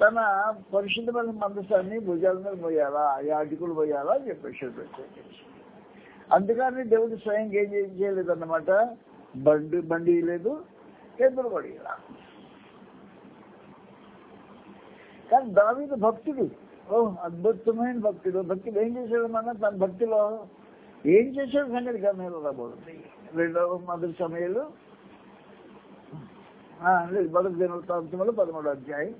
తన పరిశుద్ధమైన మందసాన్ని భుజాల మీద పోయాలా యాజకులు పోయాలా అని చెప్పేసి అందుకని దేవుడు స్వయంగా ఏం చేయలేదన్నమాట బండి బండి లేదు ఎదురు పడిలా కానీ దావీదు భక్తుడు. ఓ అద్భుతమైన భక్తుడు. భక్తుడు ఏం చేశాడు మన? తన భక్తిలో ఏం చేశాడు సంగతి గమనిలో రాబోతుంది రెండవ మొదటి సమయాలు ఆ, లేదు మొదటి దినవృత్తాంతంలో పదమూడో అధ్యాయం.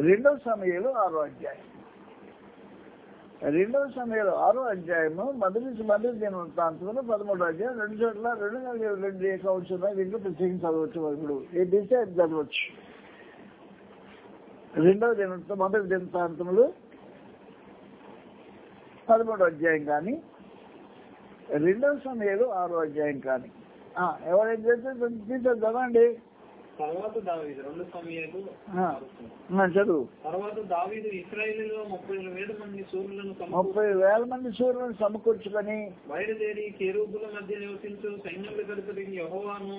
రెండవ సమయాలు ఆరో అధ్యాయం. రెండవ సమయంలో ఆరో అధ్యాయము మొదటి మొదటి దినవృత్తాంతంలో పదమూడు అధ్యాయం రెండు చోట్ల రెండు నాలుగు రెండు అకౌంట్స్ ఉన్నాయి. దీంట్లో ప్రత్యేకించి చదవచ్చు ఇప్పుడు. ఏ దిశ చదవచ్చు? రెండవ దిన మొదటి దినవృత్తాంతములు పదమూడు అధ్యాయం కానీ రెండవ సమయంలో ఆరో అధ్యాయం కానీ. ఎవరైతే ఎవరైనా చేస్తే తర్వాత దావీదు రెండు సమయాలు చదువు. తర్వాత దావీదు ఇస్రాయేలీలో ముప్పై వేల మంది సూర్యులను ముప్పై వేల మంది సూర్యులను సమకూర్చుకొని బయలుదేరి కేరూబుల మధ్య నివసించు సైన్యముల గడిపడి యహోవాను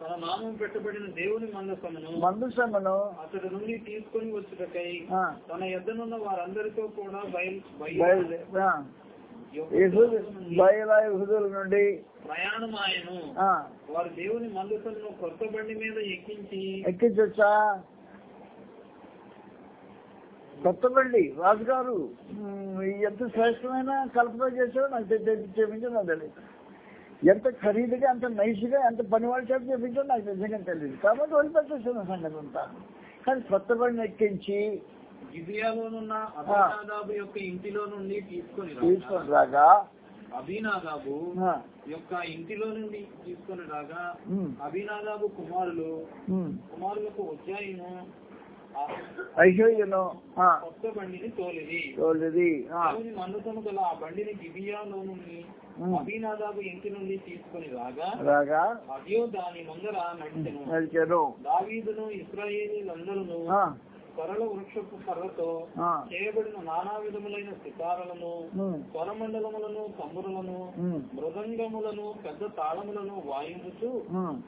తన నామం పెట్టబడిన దేవుని మందసమును మందుసమును అతడి నుండి తీసుకొని వచ్చుటకై తన ఎద్దనున్న వారందరితో కూడా బయలు బయలా యెహూదుల నుండి ప్రయాణమాయను. వారు దేవుని మందసమును కొత్త బండి మీద ఎక్కించి ఎక్కించొచ్చా? కొత్త బండి రాజుగారు ఎంత శ్రేష్టమైన కల్పన చేశారో నాకు చెప్పించో నాకు తెలియదు ఎంత ఖరీదుగా ఎంత నైస్గా ఎంత పని వాళ్ళు చేత చెప్పించో నాకు నిజంగా తెలియదు కాబట్టి వదిలిపెట్టేసిన సంగతి అంతా. కానీ కొత్త బండిని ఎక్కించి గిబియాలోనున్న అభినాదాబు యొక్క ఇంటిలో నుండి తీసుకొని తీసుకొని రాగా అభినాదాబు యొక్క ఇంటిలో నుండి తీసుకొని రాగా అభినాదాబు కుమారులు కుమారులకు ఆ ఐశ్వర్యను కొత్త బండిని తోలిది. తోలిది మందుతను గల ఆ బండిని గిబియాలో నుండి అభినాదాబు ఇంటి నుండి తీసుకొని రాగా రాగా అదియో దాని ముందర నడిచెను. నడిచాను. దావీదును ఇస్రాయేలీలందరూ సరళ వృక్షపు కర్రతో చేయబడిన నానా విధములైన ఉమ్, స్వరమండలములను తమ్మురులను మృదంగములను పెద్ద తాళములను వాయించుతూ.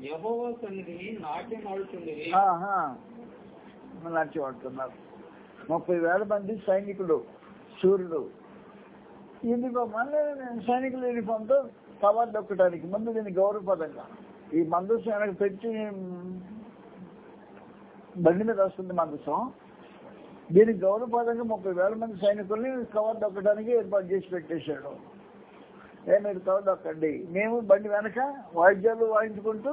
యహోవ సన్నిధిని నాట్యం ఆడుతుండేది ఆహా. నడిచి పడుతున్నారు ముప్పై వేల మంది సైనికులు సూర్యుడు. యూనిఫామ్ అనే సైనికుల యూనిఫామ్తో కవర్ దొక్కడానికి ముందు దీన్ని గౌరవపదంగా. ఈ వెనక పెట్టి బండి మీద వస్తుంది మందసం దీనికి గౌరవపరంగా ముప్పై వేల మంది సైనికుల్ని కవర్ దొక్కడానికి ఏర్పాటు చేసి పెట్టేశాడు. ఏ మీరు కవర్ దొక్కండి. మేము బండి వెనక వాయిద్యాలు వాయించుకుంటూ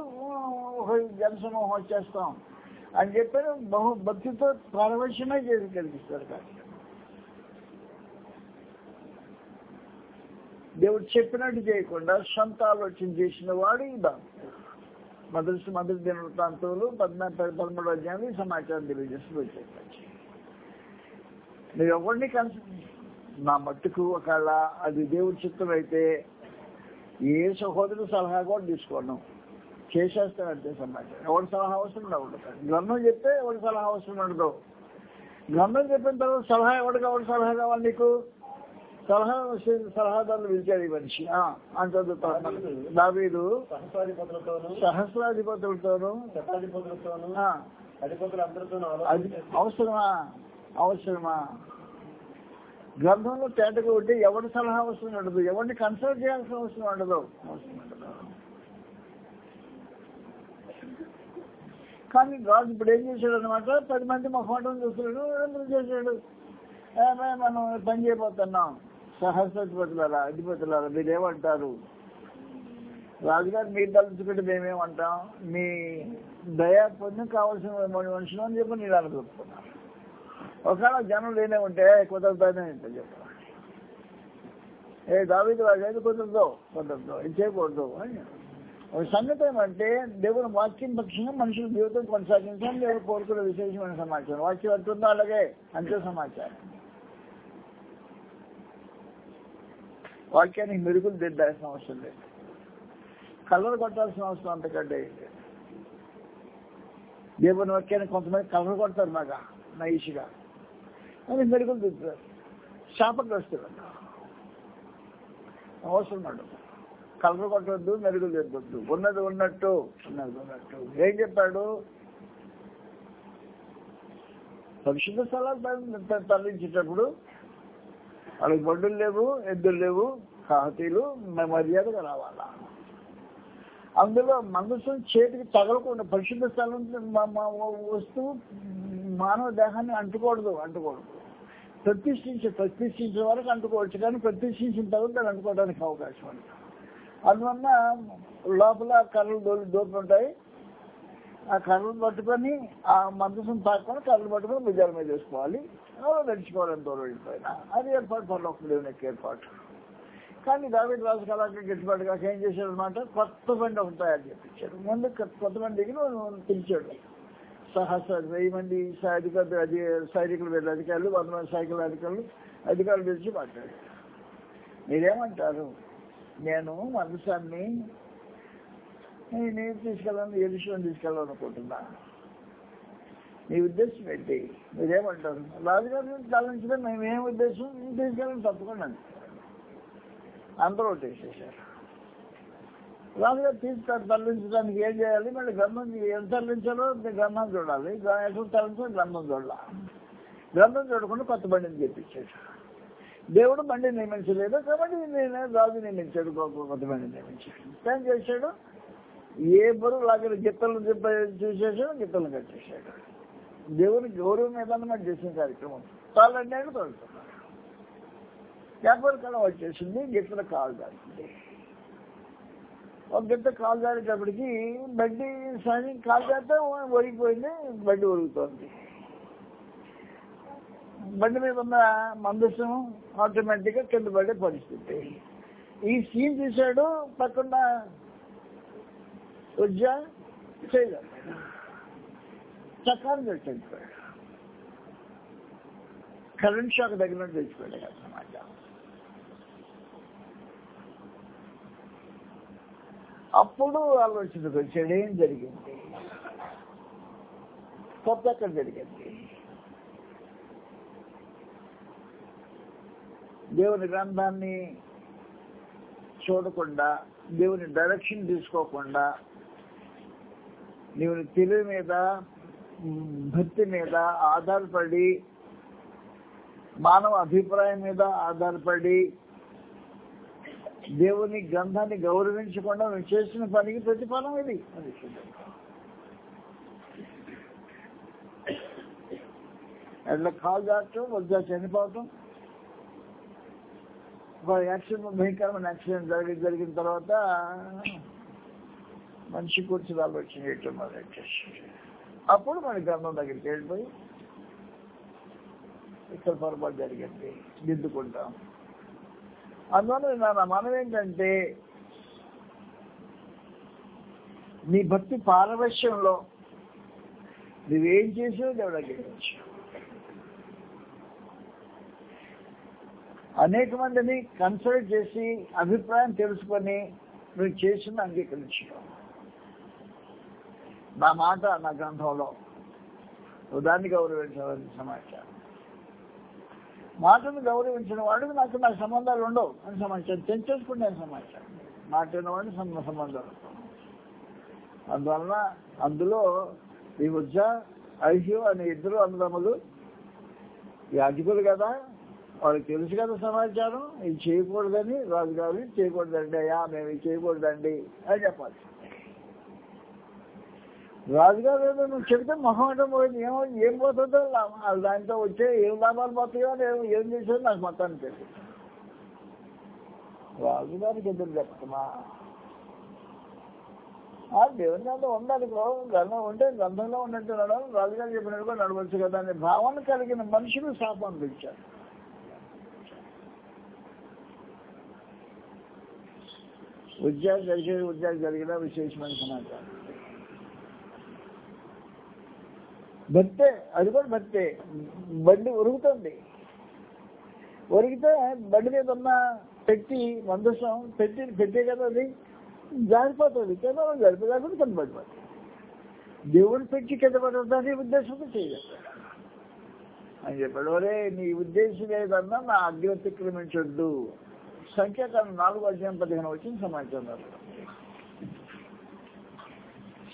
ఒక జనసమూహం వచ్చేస్తాం అని చెప్పి బహు భక్తితో పారవశ్యమే చేసి కలిగిస్తారు కానీ దేవుడు చెప్పినట్టు చేయకుండా సొంత ఆలోచన చేసిన వాడు ఈ మొదటి మొదటి దినవృత్తాంతులు పద్నాలుగు పదమూడు అధ్యాయులు ఈ సమాచారం తెలియజేస్తూ వచ్చాయి నువ్వు ఎవరిని కన్స్ నా మట్టుకు ఒకవేళ అది దేవుడి చిత్తం అయితే ఏ సహోదరు సలహా కూడా తీసుకోను. చేసేస్తానంటే సమాచారం. ఎవరి సలహా అవసరం ఉండదు గ్రంథం చెప్తే ఎవరి సలహా అవసరం ఉండదు. గ్రంథం చెప్పిన తర్వాత సలహా ఎవరు కావాలి సలహా కావాలి నీకు? సలహాదారులు పిలిచాడు ఈ మనిషి అని చదువుతాను దావీదు సహస్రాధిపతులతోనూ అవసరమా? అవసరమా? గ్రంథంలో తేటగా ఉంటే ఎవరి సలహా అవసరం ఉండదు. ఎవరిని కన్సల్ట్ చేయాల్సిన అవసరం ఉండదు. కానీ గాడ్ ఇప్పుడు ఏం చేశాడు అనమాట పది మంది మా ఫోటోలు చూస్తున్నాడు చేశాడు. మనం పని చేయబోతున్నాం. సహస్రధిపతులారా అధిపతులారా మీరేమంటారు? రాజుగారు మీరు తలుచుకుంటే మేమేమంటాం? మీ దయా పొంది కావాల్సిన మనుషులు అని చెప్పి నేను అనుకుంటున్నాను ఒకవేళ జనం లేనే ఉంటే కుదరదని చెప్పాలి ఏ దావీదు రాజు అయితే కుదరదు కుదరదు ఇది చేయకూడదు అని. సంగతి ఏమంటే దేవుని వాక్యం పక్షంగా మనుషుల జీవితం కొనసాగించాలని దేవుడు కోరుకునే విశేషమైన సమాచారం. వాక్యం అంటుందో? అలాగే అంతే సమాచారం. వాక్యానికి మెరుగులు దిద్దాల్సిన అవసరం లేదు. కలర్ కొట్టాల్సిన అవసరం అంతకంటే దేవుని వాక్యానికి కొంతమంది కలర్ కొడతారు మాగా నైష్గా అని మెరుగులు దిద్దుతారు. శాపగ్రస్తులు. అవసరం ఉండదు. కలర్ కొట్టద్దు మెరుగులు దిద్దొద్దు. ఉన్నది ఉన్నట్టు. ఉన్నది ఉన్నట్టు. ఏం చెప్పాడు? పరిశుద్ధ స్థలాలు తరలించేటప్పుడు వాళ్ళకి బండులు లేవు ఎద్దులు లేవు కాహతీలు మర్యాదగా రావాలా? అందులో మనసు చేతికి తగలకుండా పరిశుద్ధ స్థలం వస్తువు మానవ దేహాన్ని అంటుకూడదు అంటుకూడదు ప్రతిష్ఠించి ప్రతిష్ఠించిన వరకు అంటుకోవచ్చు కానీ ప్రతిష్ఠించిన తర్వాత దాన్ని అంటుకోవడానికి అవకాశం ఉంది. అందువల్ల లోపల కర్రలు దోలు దోపులు ఉంటాయి ఆ కర్రలు పట్టుకొని ఆ మందసం తాకొని కర్రలు పట్టుకొని భుజాల మీద వేసుకోవాలి. అలా నడుచుకోవాలని దూరం వెళ్ళిపోయిన అది ఏర్పాటు పర్లోక దేవుని యొక్క ఏర్పాటు. కానీ దావేది రాజు కళాకి గిట్టుబాటు కాక ఏం చేశాడు అనమాట కొత్త బండి ఒకటి తయారు చేయించాడు ముందు కొత్త కొత్త దిగిన పిలిచాడు. సహస్ర వెయ్యి మంది అధికారులు అది సైనికులు వెళ్ళి అధికారులు వంద మంది సైకిల్ అధికారులు అధికారులు పిలిచి మాట్లాడారు. మీరేమంటారు? నేను మనసాన్ని నేను తీసుకెళ్ళాను ఎడిషన్ తీసుకెళ్ళాలనుకుంటున్నా మీ ఉద్దేశం ఏంటి? మీరేమంటారు? రాజుగారి తరలించడం మేము ఏం ఉద్దేశం? తీసుకెళ్ళాలని తప్పకుండా అందరూ వేసేసారు రాజుగారు తీసుకొని తరలించడానికి ఏం చేయాలి? మళ్ళీ గ్రంథం ఏం తరలించాలో గ్రంథం చూడాలి. గ్ర- ఎక్కడ తరలించాలో గ్రంథం చూడాలి? గ్రంథం చూడకుండా కొత్త బండిని చేపించాడు దేవుడు బండి నియమించలేదు కాబట్టి నేను రాజు నియమించాడు కొత్త బండి నియమించాడు. ఏం చేశాడు? ఏ బరువు లాగిన గిత్తలు చూసేసాడు గిత్తలు కట్టేసాడు దేవుని గౌరవం మీద చేసిన కార్యక్రమం. తాళ్ళన్నాడు తోలుతున్నాడు వ్యాపార కళ వచ్చేసింది గిత్తల కాలు దాటింది. ఒక గిత్త కాలు దాటేటప్పటికి బండి సాయం కాలు దాటితే ఒరిగిపోయింది బండి ఒరుగుతోంది. బండి మీద ఉన్న మందసం ఆటోమేటిక్గా కింద పడే పరిస్థితి. ఈ సీన్ చూశాడు పక్కన ఉజ్జా చేయలేదు చక్రాన్ని చచ్చిపోయాడు కరెంట్ షాక్ దగ్గర తెచ్చిపోయాడు కదా సమాజం అప్పుడు ఆలోచనకు వచ్చాడు ఏం జరిగింది కొత్త ఎక్కడ జరిగింది దేవుని గ్రంథాన్ని చూడకుండా దేవుని డైరెక్షన్ తీసుకోకుండా నీవు తెలివి మీద భక్తి మీద ఆధారపడి మానవ అభిప్రాయం మీద ఆధారపడి దేవుని గ్రంథాన్ని గౌరవించకుండా నువ్వు చేసిన పనికి ప్రతిఫలం ఇది. అట్లా కాల్ దాటం వద్దా చనిపోవటం ఒక యాక్సిడెంట్ భయంకరమైన యాక్సిడెంట్ జరిగి జరిగిన తర్వాత మనిషి కూర్చుని ఆలోచన మొదలెట్టేసి అప్పుడు మన గ్రంథం దగ్గరికి వెళ్ళిపోయి ఇక్కడ పొరపాటు జరిగింది దిద్దుకుంటాం. అందువల్ల నా మనం ఏంటంటే నీ భక్తి పారవశ్యంలో నువ్వేం చేసావు దేవుడు అంగీకరించు అనేక మందిని కన్సల్ట్ చేసి అభిప్రాయం తెలుసుకొని నువ్వు చేసిన అంగీకరించు నా మాట నా గ్రంథంలో. దాన్ని గౌరవించవలసిన సమాచారం. మాటను గౌరవించిన వాడికి నాకు నాకు సంబంధాలు ఉండవు. అని సమాచారం. తెంచేసుకునే సమాచారం? మాట వాడిని సంబంధాలు అందువలన అందులో ఈ ఉజ్జ ఐహ్యు అనే ఇద్దరు అన్నదమ్ములు యాజకులు కదా. వాళ్ళకి తెలుసు కదా సమాచారం. ఇది చేయకూడదని రాజుగారు ఇది చేయకూడదండి. అయ్యా మేము ఇది చేయకూడదండి అని చెప్పాలి. రాజుగారు ఏదో నువ్వు చెప్తే మొహమాటం పోయింది. ఏమో ఏం పోతుందో దాంతో వచ్చే ఏం లాభాలు పోతాయో నేను ఏం చేసేది నాకు మొత్తాన్ని తెలియదు రాజుగారికి ఎదురు చెప్తున్నా ఆ దేవుని గంధం ఉండాలి. గంధం ఉంటే గంధంలో ఉన్నట్టు నడవాలి. రాజుగారు చెప్పినట్టు కూడా నడవచ్చు కదా అనే భావన కలిగిన మనుషులు శాపం పిలిచారు ఉద్యోగం జరిగే ఉద్యోగం జరిగిన విశేషమైన సమాచారం. భక్తే అది కూడా భక్తే బండి ఉరుగుతుంది ఉరిగితే బండి మీద ఉన్న పెట్టి మందసం పెట్టి పెట్టే కదా అది. జారిపోతుంది. కదా జారిపోతుంది కింద పడిపోతుంది దేవుడు పెట్టి కింద పడుతుంది ఉద్దేశంతో చేయలేదు. అని చెప్పాడు ఒరే నీ ఉద్దేశం ఏదన్నా నా అగ్ని అతిక్రమించొద్దు సంఖ్యాకాలం నాలుగు అధ్యాయం పదిహేను వచ్చిన సమాచారం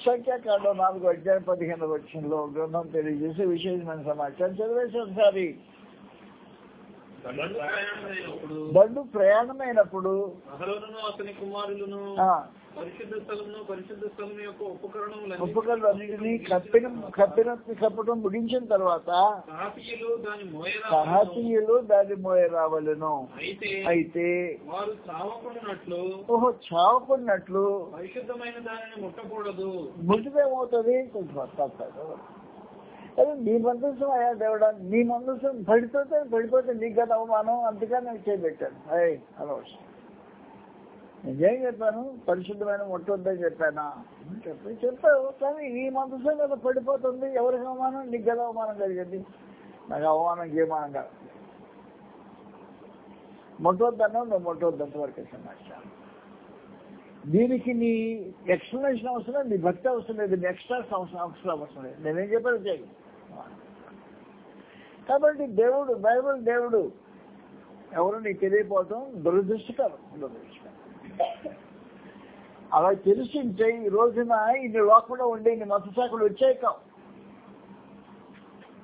సంఖ్యాకాండం నాలుగు అధ్యాయం పదిహేను వచ్చంలో గ్రంథం తెలియజేసే విశేషమైన సమాచారం చదివేసి ఒకసారి బండు ప్రయాణమైనప్పుడు అతని కుమారులను పరిశుద్ధ స్థలమును పరిశుద్ధ స్థలం యొక్క ఉపకరణములన్నీ ఉపకరణలన్నింటినీ కప్పిన కప్పిన కప్పటం ముగించిన తర్వాత సహాతీయులు దాని మోయ రావలను అయితే వారు చావకుండానట్లు ఓహో చావకున్నట్లు పరిశుద్ధమైన దానిని ముట్టకూడదు. ముట్టిదేమవుతుంది అదే నీ మందసం అయ్యా దేవుడా నీ మందసం పడిపోతే పడిపోతే నీకు కదా అవమానం. అందుకని నేను చేయబెట్టాను అయ్యి అనవసరం నిజం చెప్పాను? పరిశుద్ధమైన ముట్టొద్దని చెప్పానా? చెప్పి చెప్పావు. కానీ ఈ మనసు కదా పడిపోతుంది. ఎవరికి అవమానం? నీకు కదా అవమానం కలిగింది? నాకు అవమానం ఏమానం కాదు. ముట్టొద్దన్నా నువ్వు ముట్టొద్దంత వరకు సమాచారం దీనికి నీ ఎక్స్ప్లెనేషన్ అవసరం నీ భక్తి అవసరం లేదు నీ ఎక్స్ట్రా అవసరం అవసరం అవసరం లేదు. నేనేం చెప్పాను? చేయి కాబట్టి దేవుడు బైబుల్ దేవుడు ఎవరు నీకు తెలియపోవటం దురదృష్టకరం. దురదృష్టకరం. అలా తెలిసింటే ఈ రోజున ఇన్ని లోకంలో ఉండే ఇన్ని మత శాఖలు వచ్చాయి కావు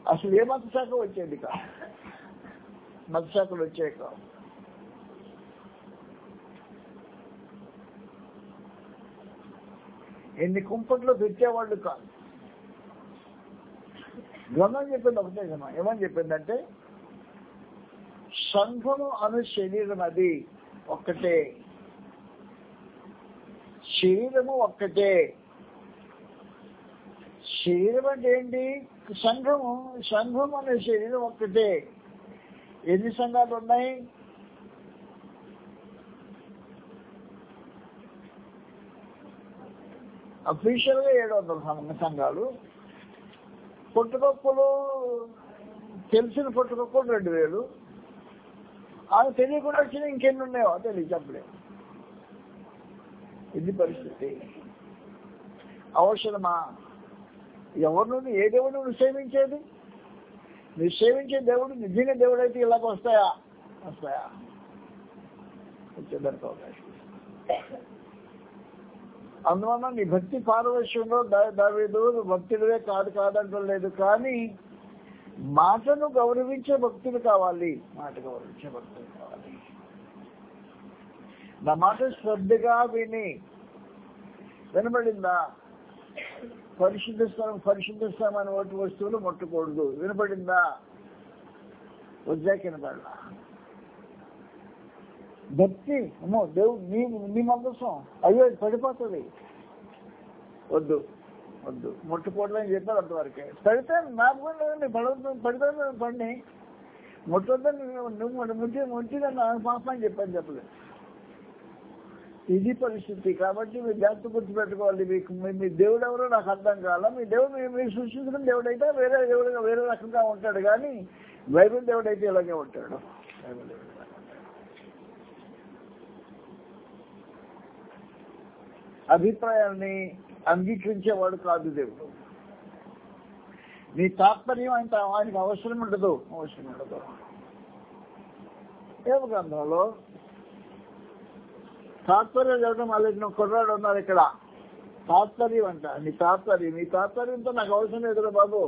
అసలు ఏ మత శాఖ వచ్చేది కావు మత శాఖలు వచ్చాయి కావు ఎన్ని కుంపట్లో పెట్టేవాళ్ళు కాదు గ్రంథం చెప్పింది ఒకటే కదా ఏమని చెప్పిందంటే సంఘము అను శరీరం అది ఒక్కటే. శరీరము ఒక్కటే. శరీరం అంటే ఏంటి? సంఘము సంఘం అనే శరీరం ఒక్కటే. ఎన్ని సంఘాలు ఉన్నాయి? అఫీషియల్గా ఏడు వందల సంఘ- సంఘాలు. పుట్టుకొప్పులు తెలిసిన పుట్టుకొప్పులు రెండు వేలు. అవి తెలియకుండా వచ్చిన ఇంకెన్ని ఉన్నాయో? తెలియదు చెప్పలేదు ఇది పరిస్థితి. అవసరమా? ఎవరు ఏ దేవుడు నువ్వు సేవించేది నువ్వు సేవించే దేవుడు నిజంగా దేవుడు అయితే ఇలాగ వస్తాయా? వస్తాయా? వచ్చేదానికి అవకాశం అందువల్ల నీ భక్తి పారవశ్యంలో దావేదు భక్తుడివే కాదు కాదంటలేదు కానీ మాటను గౌరవించే భక్తులు కావాలి. మాట గౌరవించే భక్తులు కావాలి. నా మాట శ్రద్ధగా విని. వినబడిందా? పరిశుద్ధ స్థలం పరిశుద్ధ స్థలం అనే ఒకటి వస్తువులు ముట్టకూడదు. వినపడిందా వద్దాక వినపడలా భక్తి అమ్మో దేవుడు నీ నీ మందసం. అయ్యో అది పడిపోతుంది. వద్దు వద్దు. ముట్టుకోవడం అని చెప్పారు అంతవరకే. పడితే నాకు పడవద్దు పడితే పడిని. ముట్టొద్దని నువ్వు ముట్టి ముట్టి ముట్టిదని నాకు పాప అని చెప్పాను చెప్పలేదు. ఇది పరిస్థితి. కాబట్టి మీరు జాగ్రత్త గుర్తుపెట్టుకోవాలి. మీకు మీ- దేవుడు ఎవరో నాకు అర్థం కాల. మీ దేవుడు మీరు సృష్టించిన దేవుడు అయితే వేరే దేవుడుగా వేరే రకంగా ఉంటాడు. కానీ బైబిల్ దేవుడు అయితే ఇలాగే ఉంటాడు. అభిప్రాయాన్ని అంగీకరించేవాడు కాదు దేవుడు. నీ తాత్పర్యం ఆయన ఆయనకు అవసరం ఉండదు. అవసరం ఉండదు. దేవగ్రంథంలో తాత్పర్యం చదవడం మళ్ళీ కుర్రాడు ఉన్నారు ఇక్కడ. తాత్పర్యం అంట నీ తాత్పర్యం నీ తాత్పర్యంతో నాకు అవసరం లేదు బాబు.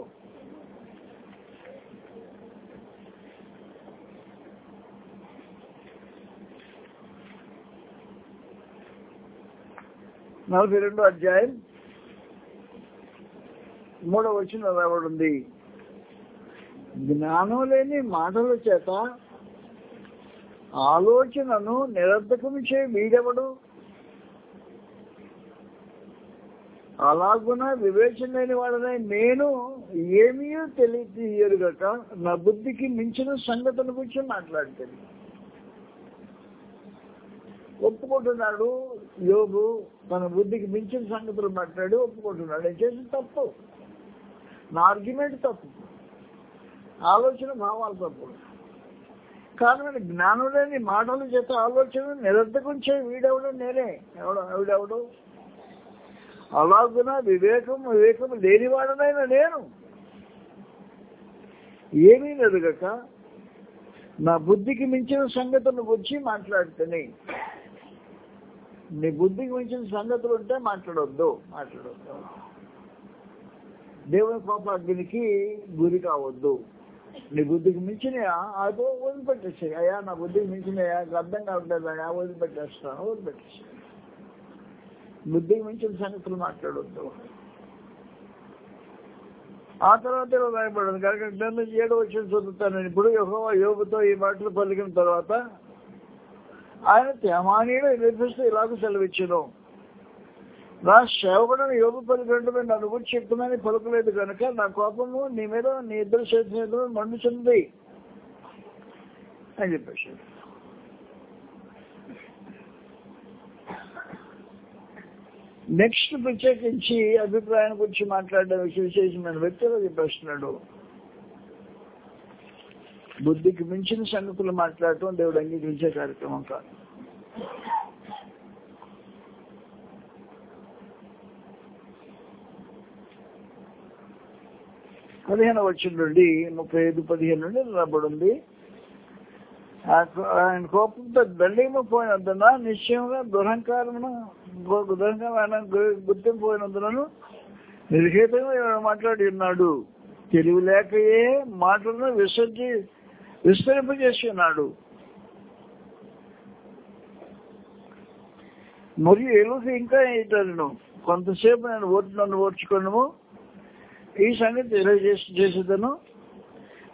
నలభై రెండో అధ్యాయం మూడో వచ్చిన రావడుంది జ్ఞానం లేని మాటల చేత ఆలోచనను నిరర్ధకం చే వీడెవడు? అలాగున వివేచన లేని వాడనే నేను ఏమీ తెలియగక నా బుద్ధికి మించిన సంగతుల గురించి మాట్లాడతాను. ఒప్పుకుంటున్నాడు యోగు తన బుద్ధికి మించిన సంగతులు మాట్లాడి ఒప్పుకుంటున్నాడు. నేను చేసిన తప్పు. నా ఆర్గ్యుమెంట్ తప్పు. ఆలోచన భావాలు తప్పు కానీ జ్ఞానం లేని మాటల చేత ఆలోచన నిరర్ధకం చేయి. వీడెవడు నేనే. ఎవడు ఎవడెవడు అలాగున వివేకం వివేకం లేనివాడనైనా నేను. ఏమీ ఎదుగక నా బుద్ధికి మించిన సంగతులు వచ్చి మాట్లాడుతాను. నీ బుద్ధికి మించిన సంగతులు ఉంటే మాట్లాడొద్దు మాట్లాడొద్దు. దేవుని కోపాగ్నికి గురి కావద్దు. నీ బుద్ధికి మించినయా అదో వదిలిపెట్టేసాయి. అయ్యా నా బుద్ధికి మించినయా నాకు అర్థం కావట్లేదు అయ్యా వదిలిపెట్టేస్తాను వదిలిపెట్టేసి బుద్ధికి మించిన సంగతులు మాట్లాడొద్దు. ఆ తర్వాత ఇలా రాయబడింది కనుక నేను ఏడు వచ్చిన చదువుతాను ఇప్పుడు యహో యోగుతో ఈ మాటలు పలికిన తర్వాత ఆయన తేమానీయుడు నిర్దిష్ట ఇలాగ సెలవిచ్చును నా సేవకుడని యోగు పలికినట్టు నన్ను గురించి చెప్తున్నానని పలుకలేదు కనుక నా కోపము నీ మీద నీ ఇద్దరు చేసిన మండుచుంది అని చెప్పేసి. నెక్స్ట్ ప్రత్యేకించి అభిప్రాయం గురించి మాట్లాడడం విశేషమైన వ్యక్తులు చెప్పేస్తున్నాడు. బుద్ధికి మించిన సంగతులు మాట్లాడటం దేవుడు అంగీకరించే కార్యక్రమం కాదు. పదిహేను వచ్చిన నుండి ముప్పై ఐదు పదిహేను నుండి రాబడింది. ఆయన కోపంతో దండిమ పోయినందున నిశ్చయంగా దురహంకారమును దురహంకారం గుర్తింపు పోయినందునను నిర్హేతంగా మాట్లాడి ఉన్నాడు. తెలివి లేకయే మాటలను విసర్జి విస్తరింపజేసి ఉన్నాడు మరియు ఎలుగు ఇంకా ఏంటను కొంతసేపు నేను ఓటు నన్ను ఓర్చుకున్నాము ఈ సంగతి తెలియజేసి చేసేదను.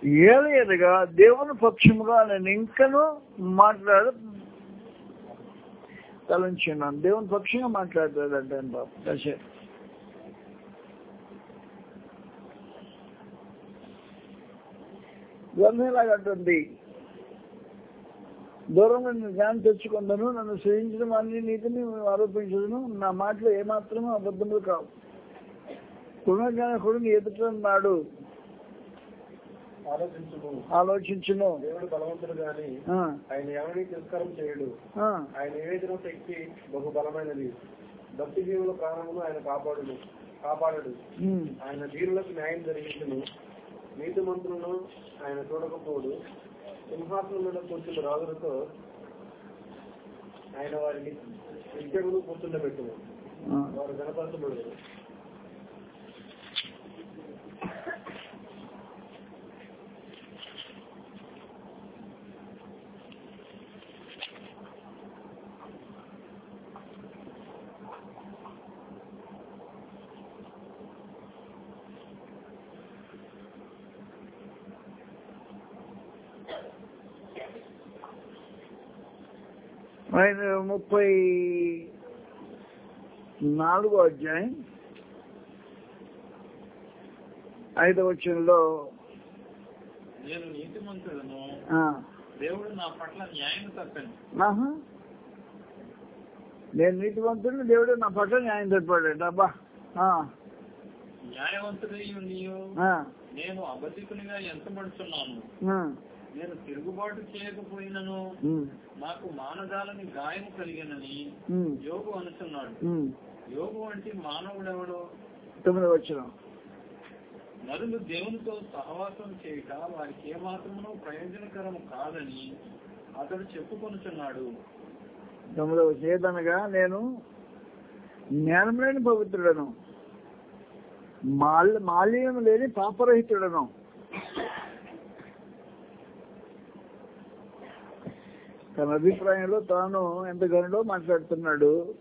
ఏలయనగా దేవుని పక్షముగా నేను ఇంకను మాట్లాడ తలంచున్నాను దేవుని పక్షంగా మాట్లాడతాడంటే బాబు దశ గర్భలాగంటుంది దూరం నుండి జ్ఞానం తెచ్చుకుందను నన్ను సృజించడం అన్ని నీతిని ఆరోపించదును. నా మాటలు ఏమాత్రమూ అబద్ధములు కావు. పునర్జ్ఞానకుడు ఎదుటన్నాడు ఆలోచించును. దేవుడు బలవంతుడు గాని ఆయన ఎవరిని తిరస్కారం చేయడు. ఆయన శక్తి బహు బలమైనది. భక్తి జీవుల ప్రాణమును ఆయన కాపాడును. కాపాడడు. ఆయన వీరులకు న్యాయం జరిగించును. నీతి మంత్రులను ఆయన చూడకపోడు. కూర్చున్న రాజులతో ఆయన వారిని నిత్యములు కూర్చుండబెట్టును. వారు గణపరచబడు ఆయన ముప్పై నాలుగో అధ్యాయం ఐదవ వచనంలో నేను నీతిమంతుడను. దేవుడు నా పట్ల న్యాయం తప్పను. ఆహా. నేను నీతివంతుడిని దేవుడు నా పట్ల న్యాయం తెప్పాడు అబ్బా. న్యాయవంతుడై నీవు నేను అబద్ధికునిగా ఎంతబడుతున్నాను ఆ, నేను తిరుగుబాటు చేయకపోయినను. నాకు మానదాలని గాయం కలిగినని యోగు అనుచున్నాడు. ఉమ్. యోగు వంటి మానవుడెవడో? తొమ్మిదవ వచనం. నరులు దేవునితో సహవాసం చేయక వారికి ఏమాత్రమునూ ప్రయోజనకరము కాదని అతడు చెప్పుకొనుచున్నాడు. తొమ్మిదవ చేతనగా నేను జ్ఞానం లేని పవిత్రుడను. మాల్ మాల్యం లేని పాపరహితుడను. తన అభిప్రాయంలో తాను ఎంత గనుడో మాట్లాడుతున్నాడు.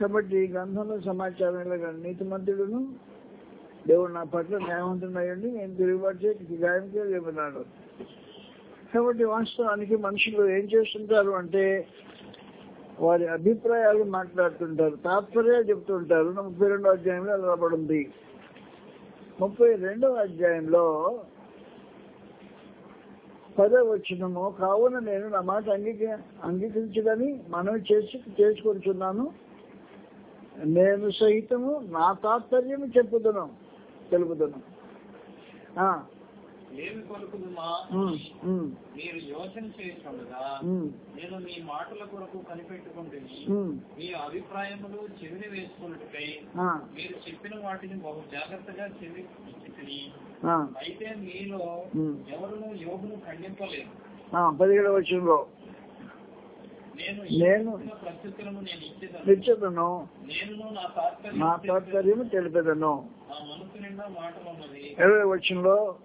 కాబట్టి ఈ గ్రంథంలో సమాచారంలో నీతిమంతుడును దేవుడు నా పట్ల న్యాయవంతుడయ్యండి నేను తిరుగుబాటు చేసి గాయం చేయమన్నాడు కాబట్టి వాస్తవానికి మనుషులు ఏం చేస్తుంటారు అంటే వారి అభిప్రాయాలు మాట్లాడుతుంటారు తాత్పర్యాలు చెప్తుంటారు. ముప్పై రెండో అధ్యాయంలో అది రాబడింది. ముప్పై రెండవ అధ్యాయంలో పదే వచ్చినము కావున నేను నా మాట అంగీక అంగీకరించదని మనం చేసి చేసుకొచ్చున్నాను నేను సహితము నా తాత్పర్యం చెప్పుదును. కొలుకుదుమా ఉమ్, ఉమ్, మీరు యోచన చేస్తుండగా నేను మీ మాటల కొరకు కనిపెట్టుకుంటుని ఉమ్, మీ అభిప్రాయములు చెవిని వేసుకున్నట్టుకై మీరు చెప్పిన వాటిని బహు జాగ్రత్తగా చెవి అయితే మీలో. ఎవరును యోగును ఖండింపలేదు పదిహేడవ వచనంలో. నేను నేను ఇచ్చిన ప్రత్యుత్తరము నేను ఇచ్చేదను. నిశ్చితను నేను నా తాత్పర్యం నా తాత్పర్యం తెలిపేదను. ఇరవై వచనంలో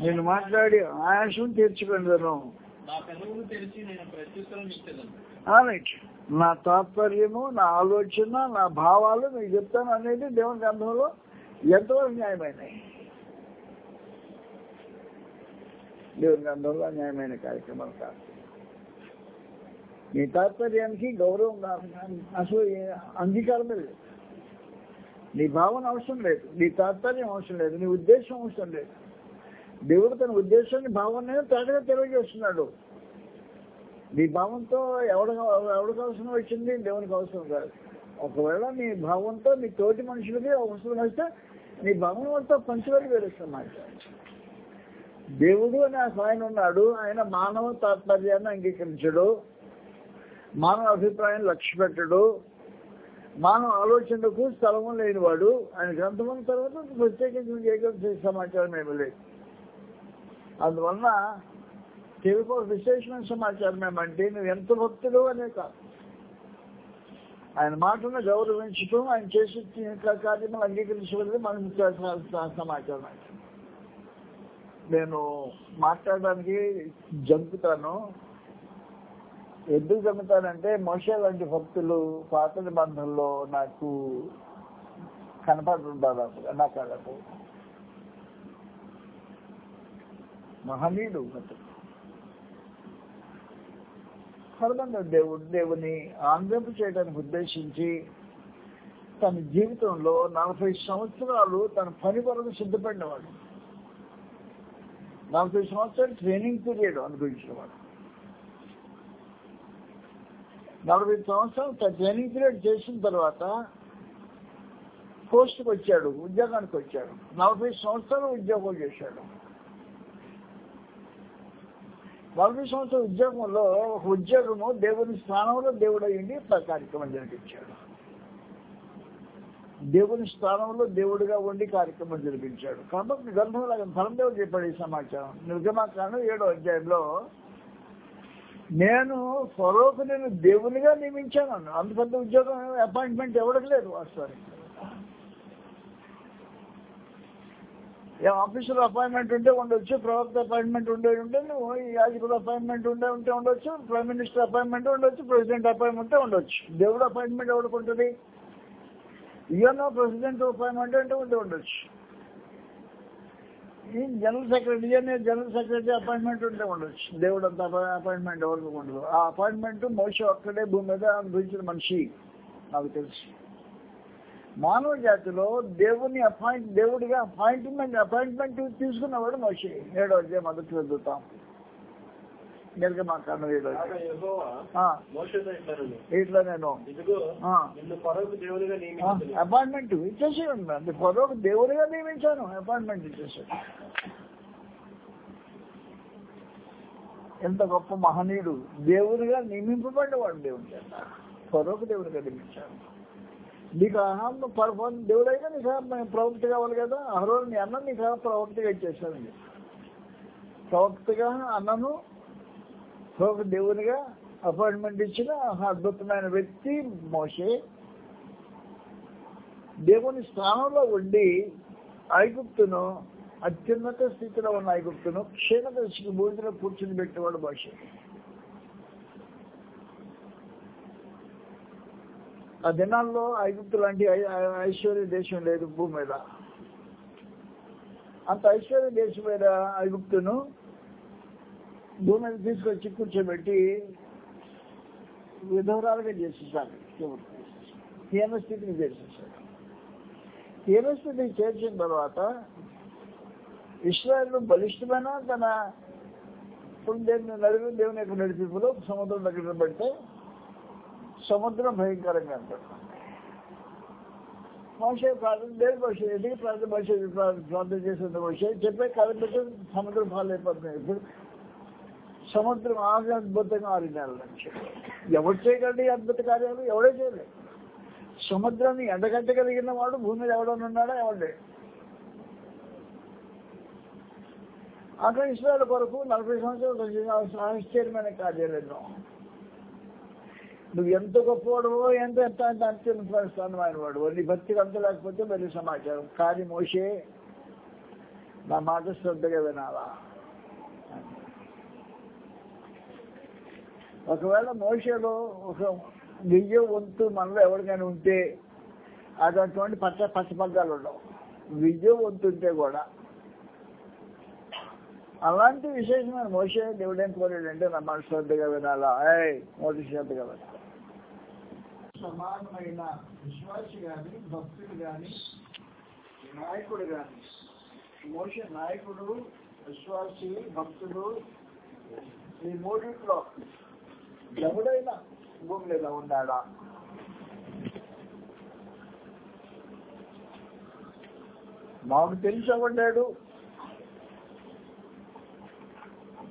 నేను మాట్లాడి ఆయాసం తీర్చుకుందను నా తాత్పర్యము నా ఆలోచన నా భావాలు మీకు చెప్తాను అనేది దేవుని గ్రంథంలో ఎంతవరకు న్యాయమైనవి? దేవుని గ్రంథంలో న్యాయమైన కార్యక్రమాలు కాదు. నీ తాత్పర్యానికి గౌరవం కాదు. అసలు అంగీకారమే లేదు. నీ భావన అవసరం లేదు. నీ తాత్పర్యం అవసరం లేదు. నీ ఉద్దేశం అవసరం లేదు. దేవుడు తన ఉద్దేశాన్ని భావన తాటగా తెలియజేస్తున్నాడు. నీ భావంతో ఎవడ ఎవడికి అవసరం వచ్చింది? దేవునికి అవసరం కాదు. ఒకవేళ నీ భావంతో నీ తోటి మనుషులకి అవసరం వస్తే నీ భావం వాళ్ళతో పంచవేలు వేరేస్తాం దేవుడు అని ఆయన ఉన్నాడు. ఆయన మానవ తాత్పర్యాన్ని అంగీకరించడు. మానవ అభిప్రాయం లక్ష్య పెట్టడు మానవ ఆలోచనకు స్థలము లేనివాడు. ఆయన గ్రంథం తర్వాత ప్రత్యేకించి ఏకం సమాచారం ఏమి లేదు. అందువలన తెలుగు విశేషమైన సమాచారం ఏమంటే నువ్వు ఎంత భక్తుడు అనే కాదు. ఆయన మాటను గౌరవించడం ఆయన చేసి కార్యములు అంగీకరించలేదు మనకు సమాచారం. నేను మాట్లాడడానికి జంపుతాను. ఎందుకు చెబుతానంటే మోషే లాంటి భక్తులు పాత నిబంధనలో నాకు కనపడుతుంటారు నా కళ్ళకు మహనీయుడు సర్వంగా దేవుడు దేవుని ఆంధ్రపు చేయడానికి ఉద్దేశించి తన జీవితంలో నలభై సంవత్సరాలు తన పని కొరకు సిద్ధపడినవాడు. నలభై సంవత్సరాలు ట్రైనింగ్ పీరియడ్ అనుభవించినవాడు. నలభై సంవత్సరం తన ట్రైనింగ్ పీరియడ్ చేసిన తర్వాత పోస్ట్కి వచ్చాడు ఉద్యోగానికి వచ్చాడు. నలభై సంవత్సరాలు ఉద్యోగం చేశాడు. నలభై సంవత్సరాల ఉద్యోగంలో ఒక ఉద్యోగము దేవుని స్థానంలో దేవుడు అయ్యింది కార్యక్రమం జరిపించాడు. దేవుని స్థానంలో దేవుడిగా ఉండి కార్యక్రమం జరిపించాడు. కాబట్టి గ్రంథంలో దేవుడు చెప్పాడు ఈ సమాచారం. నిర్గమాకాండం ఏడో అధ్యాయంలో నేను ఫరోకు నేను దేవునిగా నియమించాను. అంత పెద్ద ఉద్యోగం అపాయింట్మెంట్ ఎవరికి లేదు వాస్తవానికి. ఏ ఆఫీసులో అపాయింట్మెంట్ ఉంటే ఉండొచ్చు ప్రవక్త అపాయింట్మెంట్ ఉండే ఉంటే నువ్వు ఈ అపాయింట్మెంట్ ఉండే ఉంటే ఉండొచ్చు ప్రైమ్ మినిస్టర్ అపాయింట్మెంట్ ఉండొచ్చు ప్రెసిడెంట్ అపాయింట్మెంట్ ఉండొచ్చు. దేవుడు అపాయింట్మెంట్ ఎవరికి ఉంటుంది? ఇవన్నో ప్రెసిడెంట్ అపాయింట్మెంట్ అంటే ఉంటే ఉండొచ్చు. జనరల్ సెక్రటరీ అనే జనరల్ సెక్రటరీ అపాయింట్మెంట్ ఉంటే ఉండొచ్చు. దేవుడు అంత అపాయింట్మెంట్ ఎవరికి ఉండదు. ఆ అపాయింట్మెంట్ మోస ఒక్కడే భూమి మీద అనుభవించిన మనిషి నాకు తెలుసు. మానవ జాతిలో దేవుని అపాయింట్ దేవుడిగా అపాయింట్మెంట్ అపాయింట్మెంట్ తీసుకున్నవాడు మోసే ఏడో అధ్యాయం మొదటి చదువుతాం మోషేతో ఇట్లనను. ఇట్లా నేను అపాయింట్మెంట్ ఇచ్చేసాడు అంటే పొరవకు దేవుడిగా నియమించాను అపాయింట్మెంట్ ఇచ్చేసాడు. ఎంత గొప్ప మహనీయుడు. దేవుడిగా నియమింపబడ్డవాడు దేవుని చేత. పొరవకు దేవుడిగా నియమించాడు. నీకు ఆహారం పరపని దేవుడైనా నీకు ఆహారం ప్రవక్త కావాలి కదా. అహరోజు నీ అన్న నీకు ఆహారం ప్రవక్తగా ఇచ్చేసాడు ప్రవక్తగా అన్నను ఒక దేవునిగా అపాయింట్మెంట్ ఇచ్చిన అద్భుతమైన వ్యక్తి మోషే. దేవుని స్థానంలో ఉండి ఐగుప్తును అత్యున్నత స్థితిలో ఉన్న ఐగుప్తును క్షీణదర్శికి భూమిలో కూర్చుని పెట్టేవాడు మోషే. ఆ దినాల్లో ఐగుప్తు లాంటి ఐశ్వర్య దేశం లేదు భూమి మీద. అంత ఐశ్వర్య దేశం మీద ఐగుప్తును భూమి మీద తీసుకొచ్చి కూర్చోబెట్టి విధవరాలుగా చేసేసాడు హీన స్థితిని చేసేసాడు హీన స్థితిని చేర్చిన తర్వాత ఇస్రాయల్ బలిష్టమైన తన ఇప్పుడు దేవుని నడుగు దేవుని యొక్క నడిపింపులో సముద్రం దగ్గర పెడితే సముద్రం భయంకరంగా ఉంటుంది మోసే ప్రార్థన దేవుని భాష ఎదిగి ప్రార్థన భాష ప్రార్థన చేసిన భాష చెప్పే కాలం పెట్టి సముద్రం పాలైపోతుంది ఇప్పుడు సముద్రం ఆగి అద్భుతంగా ఆరు నుంచి. ఎవరు చేయగలడు అద్భుత కార్యాలు? ఎవడే చేయలేదు. సముద్రాన్ని ఎండగట్టగలిగిన వాడు భూమి మీద ఎవడని ఉన్నాడా? ఎవడే? అక్కడ ఇస్రాయల్ కొరకు నలభై సంవత్సరాలు ఆశ్చర్యమైన కార్యాలు ఎన్నో. నువ్వు ఎంత గొప్పవాడవో ఎంత ఎంత ఎంత స్థానం ఆయన వాడు. నీ భక్తికి అంత లేకపోతే మరి సమాచారం. కానీ మోసే నా మాట శ్రద్ధగా వినాలా? ఒకవేళ మోసలో ఒక వెయ్యి వంతు మనలో ఎవరికైనా ఉంటే అటువంటి పచ్చ పచ్చపగ్గాలు ఉండవు. విద్య వంతుంటే కూడా. అలాంటి విశేషమైన మోసే దేవుడేం కోరాడంటే నా మాట శ్రద్ధగా వినాలా. ఏయ్ మోటి శ్రద్ధగా వినాలి. సమానమైన విశ్వాసి కానీ భక్తుడు కానీ నాయకుడు కానీ మోస నాయకుడు విశ్వాసి భక్తుడు ఈ మూడిట్లో ఎవడైనా భూమి మీద ఉన్నాడా? మాకు తెలిసి ఎవడాడు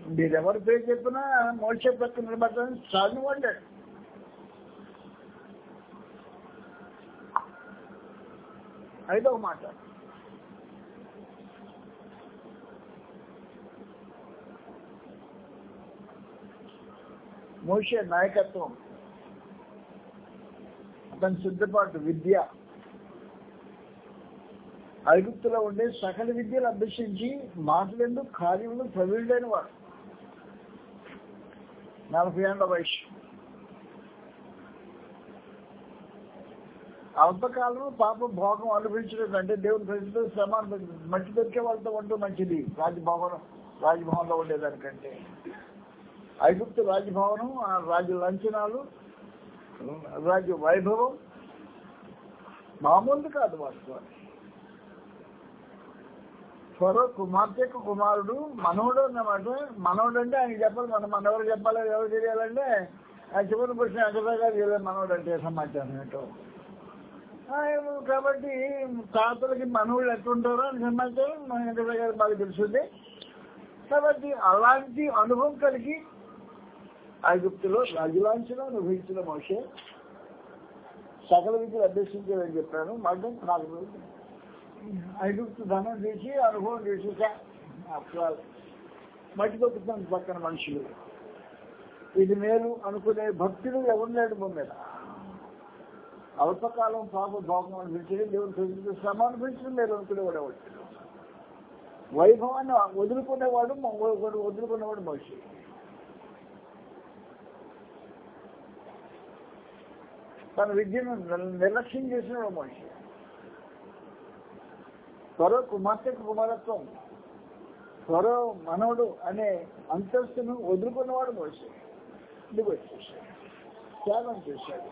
మీరెవరి పేరు చెప్పినా మోక్ష పక్కన నిలబడతాను చాలు వాడాడు ఐదవ మాట. మోషే నాయకత్వం అతని సిద్ధపాటు విద్య. ఐగుప్తులో ఉండే సకల విద్యలు అభ్యసించి మాటలందు కార్యములు ప్రవీణుడైన వాడు. నలభై ఏళ్ళ వయసు. అల్పకాలంలో పాప భోగం అనుభవించడం కంటే దేవుని ప్రజలతో సమాన మట్టి దొరికే వాళ్ళతో ఉంటూ మంచిది. రాజభవనం రాజభవన్లో ఉండేదానికంటే. ఐగుప్తు రాజభవనం ఆ రాజు లంచనాలు రాజు వైభవం. మామూలు కాదు వాస్తవానికి ఫరో కుమార్తెకు కుమారుడు మనవుడు అన్నమాట. మనవుడు అంటే ఆయన చెప్పాలి మనం మనవరు చెప్పాలి ఎవరు తెలియాలంటే ఆ చివరి ప్రశ్న వెంకటరావు గారు తెలియదు మనవుడు అంటే సమాచారం ఏంటో. కాబట్టి తాతలకి మనవుళ్ళు ఎట్లుంటారో అని సమాచారం మన వెంకటరావు గారు బాగా తెలుస్తుంది కాబట్టి అలాంటి అనుభవం కలిగి ఐగుప్తులో రాజులాంఛనం అనుభవించిన మోషే సకల విద్యలు అభ్యసించాలని చెప్పాను. మళ్ళీ నాకు ఐగుప్తు ధనం చేసి అనుభవం చేసేసా అప్పుడు మట్టి దొక్కుతాను పక్కన మనుషులు. ఇది మేలు అనుకునే భక్తులు ఎవరు లేడు మీద. అల్పకాలం పాప భోగం అనిపించడం దేవుని ప్రజలకు శ్రమ అనిపించడం లేదు అనుకునేవాడు ఎవరు వైభవాన్ని వదులుకునేవాడు వదులుకునేవాడు మనిషి తన విద్యను నిర్లక్ష్యం చేసిన మనిషి. త్వరో కుమార్తెకు కుమారత్వం. త్వరో మనవుడు అనే అంతస్తును వదులుకున్నవాడు మనిషి ఇంటికి వచ్చేసాడు త్యాగం చేశాడు.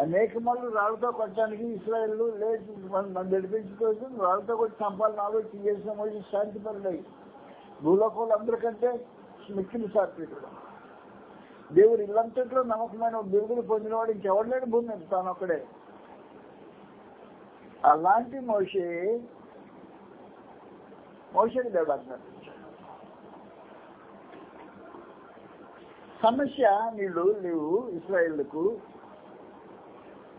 అనేక మంది రాళ్ళతో కొట్టడానికి ఇస్రాయల్ లేదు మన నడిపించుకోవచ్చు. రాళ్ళతో కొట్టి చంపాలని ఆలోచన చేసిన మోసే శాంతి పరులై భూలోకంలో అందరికంటే మిక్కిలి సాత్వికుడు. దేవుడు ఇల్లంతట్లో నమ్మకమైన దేవుడు పొందినవాడు ఇంకెవరు లేడు భూమి మీద తాను ఒక్కడే. అలాంటి మోషే మోషేని దేవుడు అంటారు సమస్య నీళ్ళు లేవు ఇస్రాయిల్కు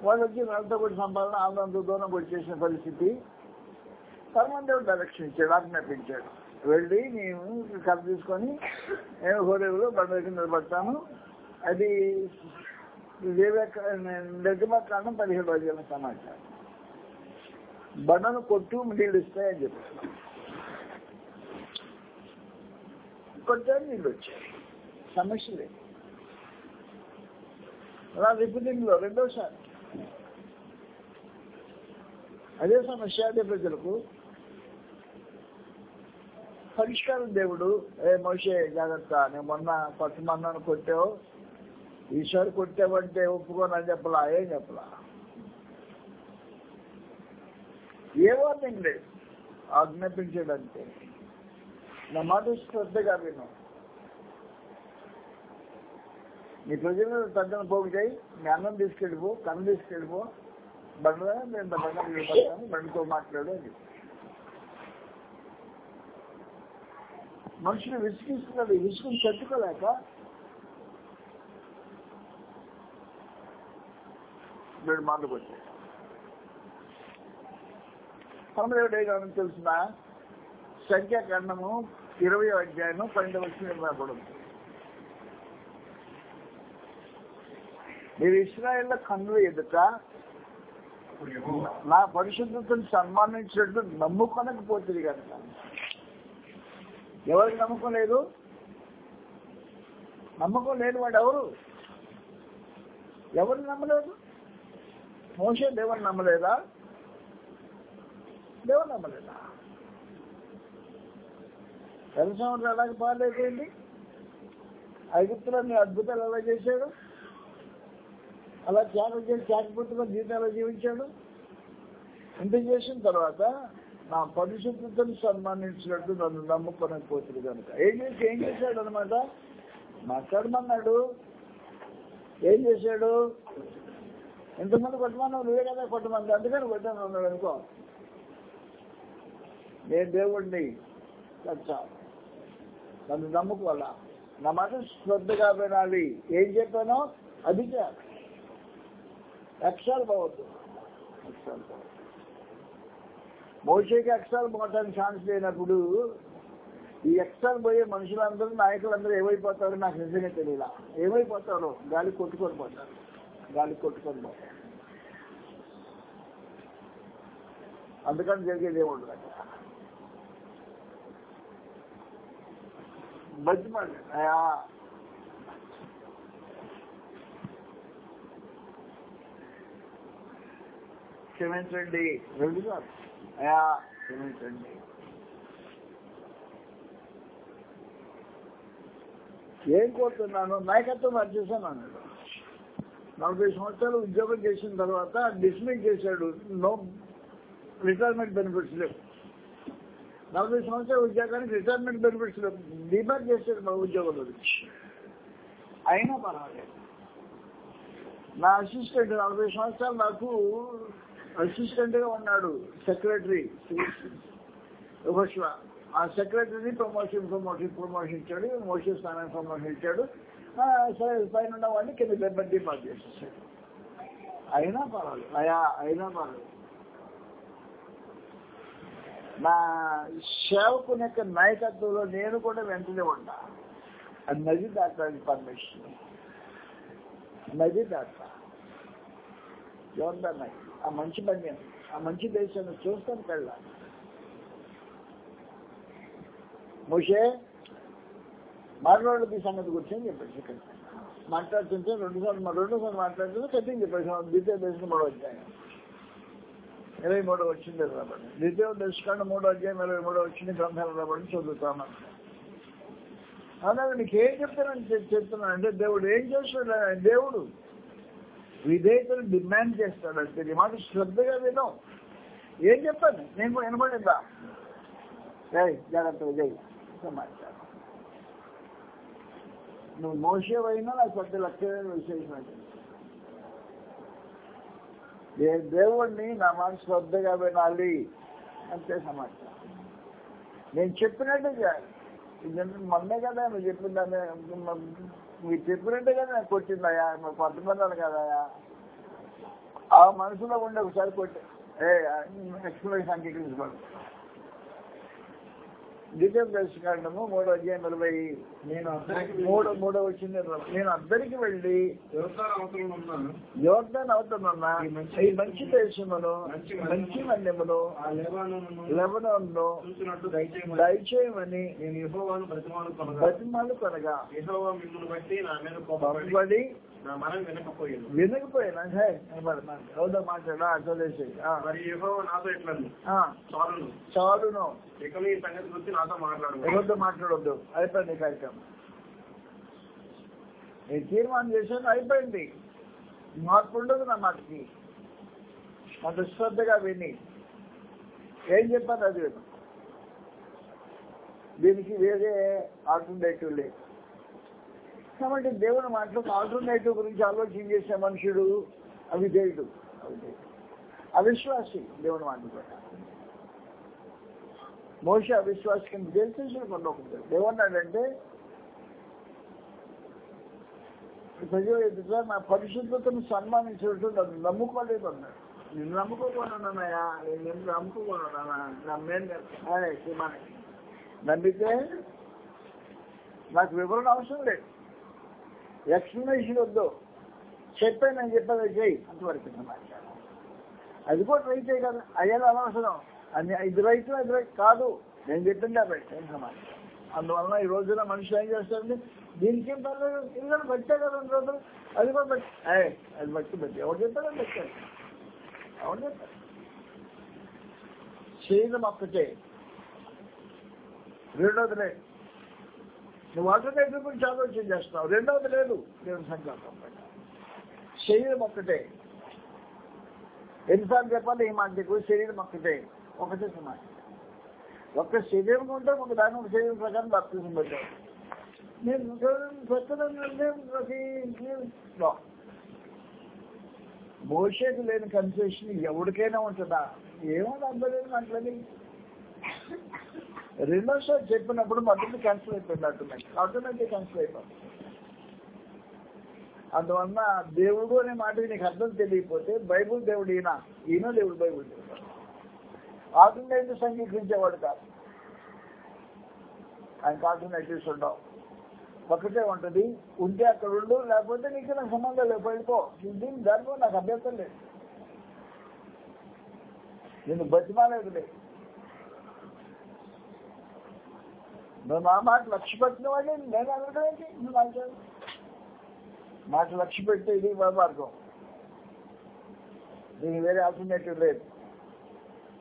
వాళ్ళు వచ్చి వాళ్ళతో కూడా సంపాదన ఆంధ్రంతో దూరం కూడా చేసిన పరిస్థితి. పరమాన్ దేవుడు డైరెక్షన్ ఇచ్చాడు ఆజ్ఞాపించాడు. వెళ్ళి నేను కథ తీసుకొని నేను హోరేవులో బండ కింద నిలబడతాను అది నిర్గమకాండం పదిహేడు రోజుల సమాచారం. బండను కొట్టు నీళ్ళు ఇస్తాయని చెప్పి. కొట్టాడు నీళ్ళు వచ్చాయి. సమస్య లేదు. అలా రిపీటింగ్లో రెండోసారి. అదే సమస్య అదే ప్రజలకు. పరిష్కారం దేవుడు. ఏ మోసే జాగ్రత్త. నేను మొన్న పట్టుమన్నాను కొట్టావు. ఈసారి కొట్టావంటే ఒప్పుకోనని చెప్పలా ఏం చెప్పలా? ఏ వార్నింగ్ లేదు. ఆజ్ఞాపించడంటే. నా మాట శ్రద్ధగా విను. నీ ప్రజలు తగ్గని పోగు చేయి. మీ అన్నం తీసుకెళ్ళిపో కన్ను తీసుకెళ్ళిపో. బండ నేను బండ బండితో మాట్లాడు అని చెప్పి. మనుషులు విసిగిస్తున్నాడు విసుగుని తట్టుకోలేక వీడు మాటలు వచ్చాయి పరమదేవుడు ఏ కారణం తెలిసిన? సంఖ్యాకాండము ఇరవై అధ్యాయం పన్నెండు వచ్చిన ఇవ్వబడింది మీరు ఇస్రాయేల్ కన్నుల ఎదుట నా పరిశుద్ధతను సన్మానించినట్టు నమ్ముకొనకపోతుంది కనుక. ఎవరికి నమ్మకం లేదు? నమ్మకం లేని వాడు ఎవరు? ఎవరిని నమ్మలేదు? మోసే దేవుని నమ్మలేదా? దేవుని నమ్మలేదా? ఎన్ని సంవత్సరాలు అలాగే పాలైపోయింది ఐగుప్తులన్నీ అద్భుతాలు ఎలా చేశాడు? అలా త్యాగం చేసి త్యాగపుత్రుల జీవితాలు జీవించాడు? ఇంత చేసిన తర్వాత నా పరిశుద్ధతను సన్మానించినట్టు నన్ను నమ్ముకోనకపోతుంది కనుక ఏం చేసి ఏం చేశాడు అనమాట మాట్లాడమన్నాడు ఏం చేశాడు? ఎంతమంది కొట్టమన్నావు నువ్వే కదా కొట్టమంది అందుకని కొట్టాను అన్నాడు అనుకో. నేను దేవుడిని లచ్చా నన్ను నమ్ముకోవాలా? నా మాట శ్రద్ధగా వినాలి. ఏం చెప్పానో? అది చేయాలి లక్షాలు పోవద్దు. లక్షాలు పోవద్దు. మోసేకి ఎక్స్ట్రాలు పోవడానికి ఛాన్స్ లేనప్పుడు ఈ ఎక్స్ట్రాలు పోయే మనుషులందరూ నాయకులందరూ ఏమైపోతారో నాకు నిజంగా తెలియలా. ఏమైపోతారో? గాలి కొట్టుకొని పోతారు. గాలి కొట్టుకొని పోతారు. అందుకని జరిగేది ఏముండదు అక్కడ. మధ్యమండి అయ్యా క్షమించండి. రెండు కాదు. క్షమించండి ఏం కోరుతున్నాను? నాయకత్వం అది అన్నాడు నలభై సంవత్సరాలు ఉద్యోగం చేసిన తర్వాత డిస్మిస్ చేశాడు. నో రిటైర్మెంట్ బెనిఫిట్స్ లేవు. నలభై సంవత్సరాల ఉద్యోగానికి రిటైర్మెంట్ బెనిఫిట్స్ లేవు. డిమాండ్ చేశాడు మా ఉద్యోగంలో అయినా పర్వాలేదు. నా అసిస్టెంట్ నలభై సంవత్సరాలు నాకు అసిస్టెంట్గా ఉన్నాడు సెక్రటరీ ఆ సెక్రటరీని ప్రమోషన్ ప్రమోషన్ ప్రమోషన్ ఇచ్చాడు మోషన్ స్థానానికి ప్రమోషన్ ఇచ్చాడు. సరే పైన ఉన్న వాడిని కింద బెబ్బర్ డిపార్ట్ చేసేసాడు. అయినా పర్వాలేదు. అయా అయినా పర్వాలేదు. నా సేవకుని యొక్క నాయకత్వంలో నేను కూడా వెంటనే ఉంటా. అది నది దాటానికి పర్మిషన్. నది దాటా ఎవరిదా ఆ మంచి పని ఆ మంచి దేశాన్ని చూస్తాను కళ్ళ మోషే మాట్లాడదు సంగతి కూర్చొని చెప్పాడు ఇక్కడ మాట్లాడుతుంటే రెండు సార్లు రెండోసార్లు మాట్లాడుతుంటే కట్టింది చెప్పాడు. ద్వితీయ దేశం మూడో అధ్యాయం. ఇరవై మూడో వచ్చింది రాబడి. ద్వితీయ దశకాండ మూడో అధ్యాయం ఇరవై మూడో వచ్చింది గ్రంథాలు రాబడి చదువుతాను అలాగే నీకు ఏం చెప్తానని చెప్తున్నాను అంటే దేవుడు ఏం చేస్తాడు దేవుడు విధేయతను డిమాండ్ చేస్తాడు అంటే నీ మాట శ్రద్ధగా విను. ఏం చెప్పాను? నేను కూడా వినపడిందా జై జాగ్రత్త విజయ్ సమాచారం నువ్వు మోసేవైనా నాకు పెద్ద లక్ష్యమైన విశేషం ఏ దేవుణ్ణి నా మాట శ్రద్ధగా వినాలి అంతే సమాచారం. నేను చెప్పినట్టు చేయాలి. ఇది మొన్నే కదా నువ్వు చెప్పిందని మీరు చెప్పినట్టే కదా కొట్టింది అయ్యా మరి పట్టుకున్నాను కదయా ఆ మనసులో ఉండే ఒకసారి కొట్టి ఏ ఎక్స్ప్లెనేషన్ అంగీకరించబడు ద్వితీయ దర్శకాండము మూడో అధ్యాయం ఇరవై నేను అందరికి మూడో మూడో వచ్చింది నేను అందరికి వెళ్ళి వ్యవసాయ అవసరం ఉన్నాను. యోర్దాన్ అవుతున్నా ఈ మంచి దేశమును మంచి మన్యమును లెబనోన్ను చూసినట్టు దయచేయమని నేను ప్రతిమాను కొనగా. బతిమాలు కొనగా. బట్టి వినకపోయినా. మాట్లాడా చదివేసి చాలును. ఎవరితో మాట్లాడొద్దు? అయిపోయింది కార్యక్రమం. నేను తీర్మానం చేశాను అయిపోయింది. మార్పు ఉండదు నా మాటకి. అంత శ్రద్ధగా విని. ఏం చెప్పాను అది? దీనికి వేరే ఆల్టర్నేటివ్ లేదు. చేస్తామంటే దేవుని మాటలు ఆల్టర్నేటివ్ గురించి ఆలోచన చేసే మనుషుడు అవి అవిధేయుడు. అవిశ్వాసి దేవుని మాటలు మోస అవిశ్వాసి కింద తెలిసేసిన కొన్ని ఒకటి ఏమన్నాడంటే ప్రజలు ఎదుట నా పరిశుద్ధతను సన్మానించినట్టు నన్ను నమ్ముకోలేదు అన్నాడు నిన్ను నమ్ముకోకుండా నేను నిన్ను నమ్ముకోకుండా ఉన్నానా నమ్మితే నాకు వివరణ అవసరం లేదు. ఎక్స్ప్లెనేషన్ వద్దు. చెప్పాను నేను చెప్పాను చేయి అంతవరకు సమాచారం అది కూడా రైతే కదా. అయ్యేది అనవసరం అని ఇది రైట్ అది రైట్ కాదు. నేను చెప్పింది ఆ రైట్ సమాచారం అందువలన ఈ రోజున మనుషులు ఏం చేస్తారండి? దీనికి పర్లేదు. ఇల్లు పెట్టా కదా రెండు రోజులు. అది కూడా పెట్టి అయ్యే అది బట్టి పెట్టి ఎవరు చెప్పారో పెట్టారు ఎవరు చెప్పారు శరీరం ఒక్కటే. రెండోది లేదు నువ్వు ఆల్టర్నేటివ్ గురించి ఆలోచన చేస్తున్నావు. రెండవది లేదు. దేవుని సంకల్పం శరీరం ఒక్కటే. ఎన్నిసార్లు చెప్పాలి ఈ మాట శరీరం ఒక్కటే. ఒకటే సమాజం ఒక్క శరీరం ఉంటే ఒక దాని ఒక శరీరం ప్రకారం బాప్తిజం పెట్టారు నేను భవిష్యత్తు లేని కన్సెషన్ ఎవరికైనా ఉంటుందా? ఏమో అవ్వలేదు మాట్లాడి షాట్ చెప్పినప్పుడు మొదటి క్యాన్సిల్ అయిపోయింది ఆటోమేటిక్ ఆటోమేటిక్ క్యాన్సిల్ అయిపోయింది. అందువలన దేవుడు అనే మాట నీకు అర్థం తెలియకపోతే బైబుల్ దేవుడు ఈయన ఈయన దేవుడు బైబుల్ దేవుడు. ఆటోమేటిక్ సంగీకరించేవాడు కాదు. ఆయనకు ఆటోమేటిక్స్ ఉండవు. ఒకటే ఉంటుంది ఉంటే అక్కడ ఉండు లేకపోతే నీకు నాకు సంబంధం లేదు వెళ్ళిపో దీని దానిలో నాకు అభ్యర్థం లేదు. నేను బతిమాలేదు లేదు నువ్వు నా మాట లక్ష్య పెట్టిన నేను అనడం ఏంటి? నువ్వు మాట లక్ష్య పెడితే ఇది మార్గం. దీనికి వేరే ఆల్టర్నేటివ్ లేదు.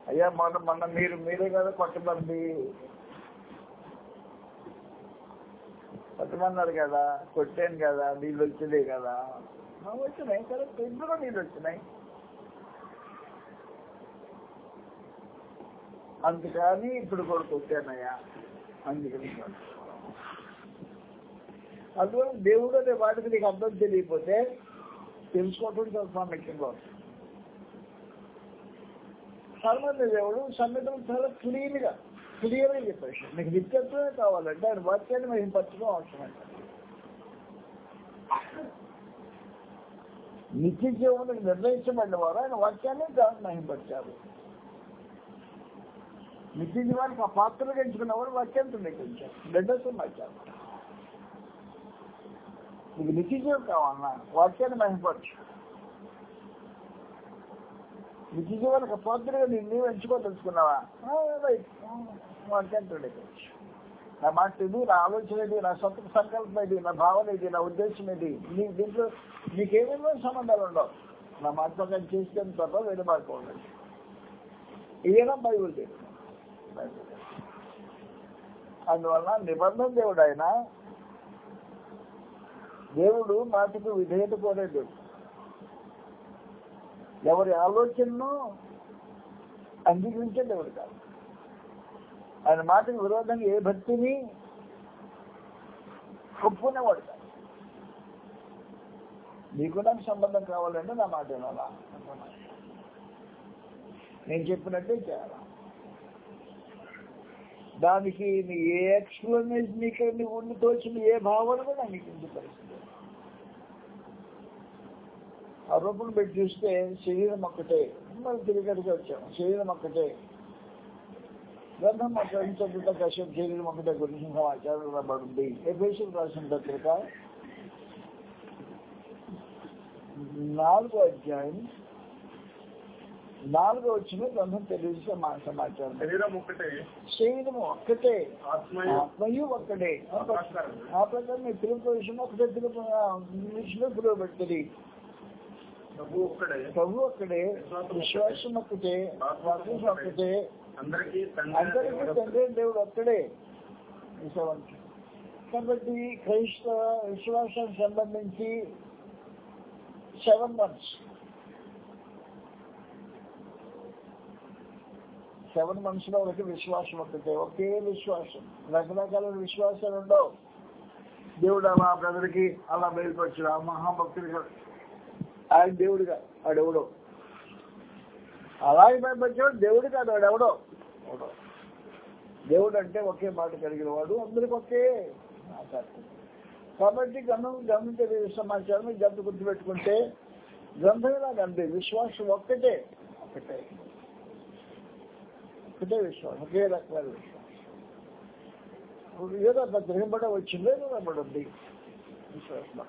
అయ్యా మొన్న మొన్న మీరు మీరే కదా కొట్టమంది కొట్టమన్నారు కదా కొట్టాను కదా నీళ్ళు వచ్చినాయి కదా. వచ్చినాయి కరెక్ట్ ఇప్పుడు కూడా నీళ్ళు వచ్చినాయి? అందుకని ఇప్పుడు కూడా కొట్టానయ్యా. అందువల్ల దేవుడు అనే వాటికి నీకు అర్థం తెలియకపోతే తెలుసుకోవటం చాలా ప్రాముఖ్యంగా సర్వజ్ఞ దేవుడు సన్నిధం చాలా క్లీన్గా క్లియర్గా చెప్పేసి నీకు నిత్యత్వమే కావాలంటే ఆయన వాక్యాన్ని మేము పచ్చడం అవసరం అంటే నిత్య జీవనం నిర్ణయించబడిన వారు ఆయన వాక్యాన్ని మహింపరిచారు. మిగిలిన వారికి ఆ పాత్రలు ఎంచుకున్న వారు వాక్యాన్ని కొంచెం రెండో సమాచారం నీకు నిత్య జీవం కావాలన్నా వాక్యాన్ని మహింపరచు. నిత్య జీవానికి పాత్రగా నేను నీవు ఎంచుకోదలుచుకున్నావా? ఆ, వాక్యాన్ని నా మాట ఇది నా ఆలోచన ఇది నా సొంత సంకల్పం ఇది నా భావన ఇది నా ఉద్దేశం ఇది. నీ దీంట్లో నీకేమేమో సంబంధాలు ఉండవు. నా మాట ప్రకారం చేస్తే తప్ప వేరే మార్గం ఉండదు. ఈయన బైబుల్ దేవుడు అందువలన అందువల్ల నిబంధన దేవుడు ఆయన దేవుడు మాటకు విధేయత కోరే దేవుడు ఎవరి ఆలోచనను అంగీకరించే దేవుడు కాదు. ఆయన మాటకు విరోధంగా ఏ భక్తిని ఒప్పుకునేవాడు కాదు. నీకు నాకు సంబంధం కావాలంటే నా మాట వినాలా? నేను చెప్పినట్టే చేయాలా? దానికి ఏ ఎక్స్ప్లెనేషన్ నీకు ఉండి తోచిన ఏ భావన కూడా నీకు ఇంటి పరిస్థితి ఆ పెట్టి చూస్తే శరీరం ఒక్కటే. మరి తిరిగడికి వచ్చాము. శరీరం ఒక్కటే. గ్రంథం చదువుతా కశ్యప్ శరీరం ఒకటే గురించి సమాచారం రాబడింది. ఎఫేషన్ రాసిన పత్రిక నాలుగో అధ్యాయం. నాలుగో వచ్చిన గ్రంథం తెలియజేసే మా సమాచారం. శరీరం ఒకటే శరీరం ఒక్కటే. ఆత్మయు. ఒక్కటే. ఆ ప్రకారం మీ తెలుగు విషయం ఒకటే తెలుగు ఇంగ్లీష్లో పిలువబెడుతుంది ప్రభు ఒక్కడే. విశ్వాసం ఒక్కటే. వాక్యం ఒక్కటే. అందరికీ తండ్రి దేవుడు ఒక్కడే? కాబట్టి క్రైస్తవ విశ్వాసానికి సంబంధించి సెవెన్ మంత్స్ సెవెన్ మనుషుల ఒకటి విశ్వాసం ఒకటే ఒకే విశ్వాసం. రకరకాల విశ్వాసాలు ఉండవు. దేవుడు మా బ్రదర్కి అలా బయలుపరచడు. ఆ మహాభక్తుడిగా ఆయన దేవుడిగా వాడెవడో అలాగే బయలుపరిచాడు దేవుడు కాదు. వాడెవడో ఎవడో. దేవుడు అంటే ఒకే మాట కలిగిన వాడు. అందరికి ఒకే కాబట్టి గమనం గమనించే సమాచారం జబ్బు గుర్తు గుర్తుపెట్టుకుంటే గ్రంథం ఇలాగంటే విశ్వాసం ఒక్కటే. ఒకటే విశ్వాసం ఒకే రకమైన విశ్వాసం ఏదో పత్రిక కూడా వచ్చిందో ఏదో పడుద్ది విశ్వాసం.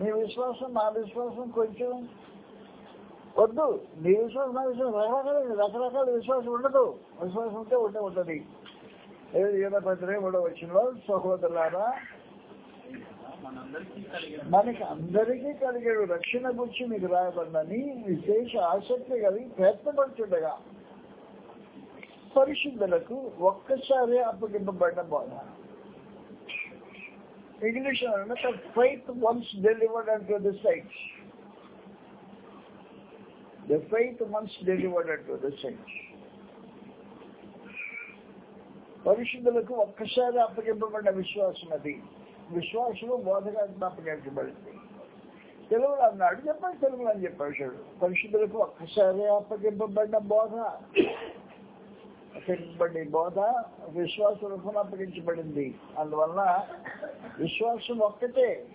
నీ విశ్వాసం నా విశ్వాసం కొంచెం వద్దు. నీ విశ్వాసం నా విశ్వాసం రకరకాల రకరకాల విశ్వాసం ఉండదు. విశ్వాసం ఉంటే ఉంటే ఉంటుంది. ఏదో ఏదో పెద్ద కూడా వచ్చిన సహోదరులారా మనకి అందరికీ కలిగాడు రక్షణ గురించి మీకు రాయబడిందని విశేష ఆసక్తి కలిగి ప్రయత్నపడుతుండగా పరిశుద్ధులకు ఒక్కసారి అప్పగింపబడిన బోధ ఇంగ్లీష్ ఫైత్ వన్స్ డెలివర్డ్ అంటూ the saints the faith once delivered అంటూ ద సైట్ పరిశుద్ధులకు ఒక్కసారి అప్పగింపబడిన విశ్వాసం అది విశ్వాసుడు బోధగా అప్పగించబడింది తెలుగులో అన్నాడు చెప్పాడు తెలుగులో అని చెప్పాడు పరిశుద్ధులకు ఒక్కసారి అప్పగింపబడిన బోధ. అప్పగింపబడి బోధ విశ్వాసులకు అప్పగించబడింది. అందువల్ల విశ్వాసం ఒక్కటే.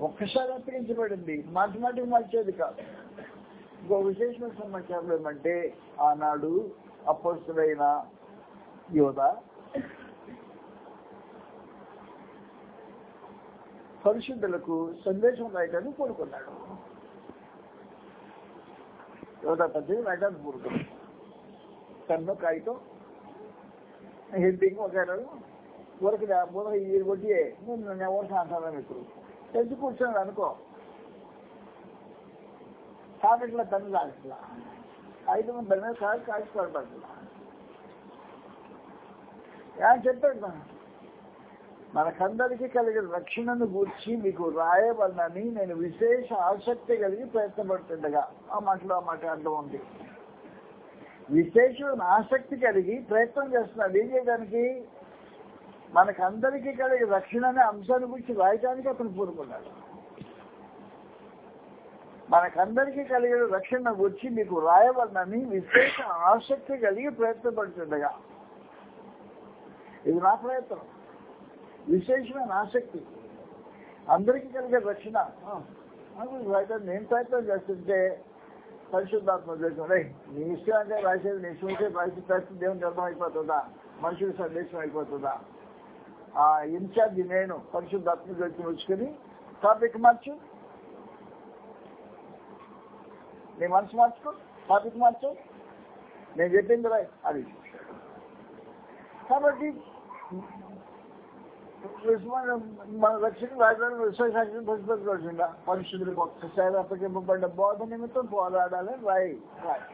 ఒక్కసారి అప్పగించబడింది. మాటి మాటికి మార్చేది కాదు. ఇంకో విశేషమైన సమాచారం ఏమంటే ఆనాడు అపోస్తుడైన యోధ పరిశుద్ధులకు సందేశం రాయటాన్ని కోరుకున్నాడు. యోధ పద్ధతి రాయటాన్ని కోరుకున్నాడు. కన్ను కాగితం హెడ్డింగ్ ఒక ఊరికి మూల ఈ కొట్టి నేను ఎవరు సాధారణ ఇప్పుడు? తెచ్చి కూర్చున్నాడు అనుకో. కాకట్ల తను లాగట్లా. ఐదు మంది మీద కాదు కాచి పడబట్ల ఏం చెప్పాడు మనకందరికీ కలిగిన రక్షణను గూర్చి మీకు రాయవలనని నేను విశేష ఆసక్తి కలిగి ప్రయత్నపడుతుండగా. ఆ మాటలో ఆ మాట అర్థం ఉంది. విశేషమైన ఆసక్తి కలిగి ప్రయత్నం చేస్తున్నాడు ఏం చేయడానికి మనకందరికీ కలిగి రక్షణ అనే అంశాన్ని గురించి రాయటానికి అతను పూనుకున్నాడు. మనకందరికీ కలిగిన రక్షణ గురించి మీకు రాయవలనని విశేష ఆసక్తి కలిగి ప్రయత్నపడుతుండగా. ఇది నా ప్రయత్నం. విశేషమైన ఆసక్తి. అందరికీ కలిగే రక్షణ. నేను ప్రయత్నం చేస్తుంటే పరిశుద్ధాత్మ ఉద్దేశం. నీ ఇష్టం అంటే రాసేది నీ ఇష్టం అయితే రాసి దేవుని అర్థం అయిపోతుందా? మనుషుల సందేశం అయిపోతుందా? ఆ ఇన్ఛార్జి నేను పరిశుద్ధాత్మ ఉద్దేశం వచ్చుకొని టాపిక్ మార్చు. నీ మనసు మార్చుకో టాపిక్ మార్చు. నేను చెప్పింది రాయ్ అది. కాబట్టి రక్షణ రాజధాని విశ్వసాక్షి పశుపతిగా పరిశుద్ధులకు ఒక్కసారి అప్పగింపబడ్డ బోధ నిమిత్తం పోరాడాలని రాయి రాయి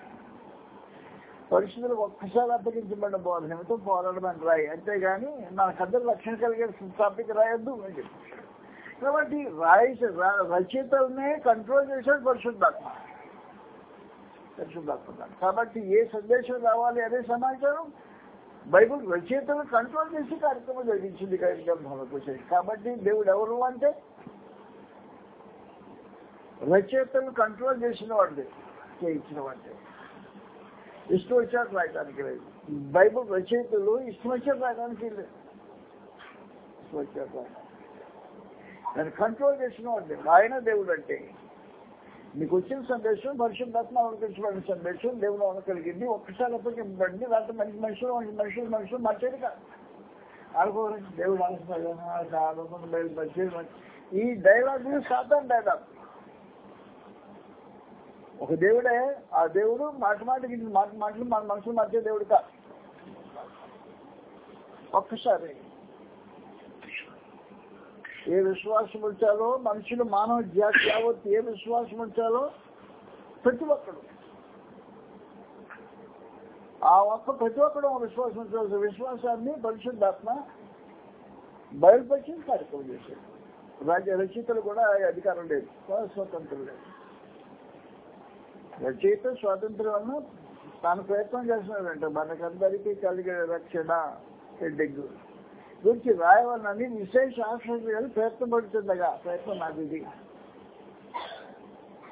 పరిశుద్ధులకు ఒక్కసారి అప్పగించబడ్డ బోధ నిమిత్తం పోరాడమని రాయి అంతేగాని మనకందరూ రక్షణ కలిగే టాపిక్ రాయొద్దు అని చెప్పి కాబట్టి రాయి రా- రచయితలనే కంట్రోల్ చేశాడు పరిశుద్ధాత్మ పరిశుద్ధాత్మ కాబట్టి ఏ సందేశం రావాలి అనే సమాచారం బైబుల్ రచయితలు కంట్రోల్ చేసి కార్యక్రమం జరిగించింది కార్యక్రమం కాబట్టి దేవుడు ఎవరు అంటే? రచయితలు కంట్రోల్ చేసిన వాడిది చేయించిన వాడితే ఇష్టం వచ్చారు రాయడానికి లేదు. బైబుల్ రచయితలు ఇష్టం వచ్చారు రాయడానికి లేదు. ఇష్టం వచ్చారు రాయడానికి దాన్ని కంట్రోల్ చేసిన వాడిది ఆయన దేవుడు అంటే మీకు వచ్చిన సందేశం పరిశుద్ధాత్మ అనుకరించబడిన సందేశం దేవుడు అనుకలిగింది ఒక్కసారి అప్పగింపబడింది లేకపోతే మంచి మనుషులు మంచి మనుషులు మనుషులు మర్చేది కాదు. అనుకోవాలి దేవుడు ఆలోచన బయలుపరిచేది ఈ డైలాగ్ సాధారణ డైలాగ్ ఒక దేవుడే ఆ దేవుడు మాట మాటకి మాట మాటలు మన మనుషులు మధ్య దేవుడు కాదు. ఒక్కసారి. ఏ విశ్వాసం ఉంచాలో మనుషులు మానవ జాతి యావత్ ఏ విశ్వాసం ఉంచాలో ప్రతి ఒక్కడు. ఆ ఒక్క ప్రతి ఒక్కడు విశ్వాసం ఉంచాల్సిన విశ్వాసాన్ని పరిశుద్ధాత్మ బయలుపరిచిన కార్యక్రమం చేశాడు. రాజ్య రచయితలు కూడా అధికారం లేదు స్వాతంత్రం స్వతంత్రం లేదు. రచయిత స్వాతంత్రం వల్ల తాను ప్రయత్నం చేస్తున్నాడంటే మనకందరికీ కలిగే రక్షణ హెడ్డింగ్. గురించి రాయవలని విశేష ఆశ్రయాలు ప్రయత్నపడుతుండగా ప్రయత్నం నాకు ఇది.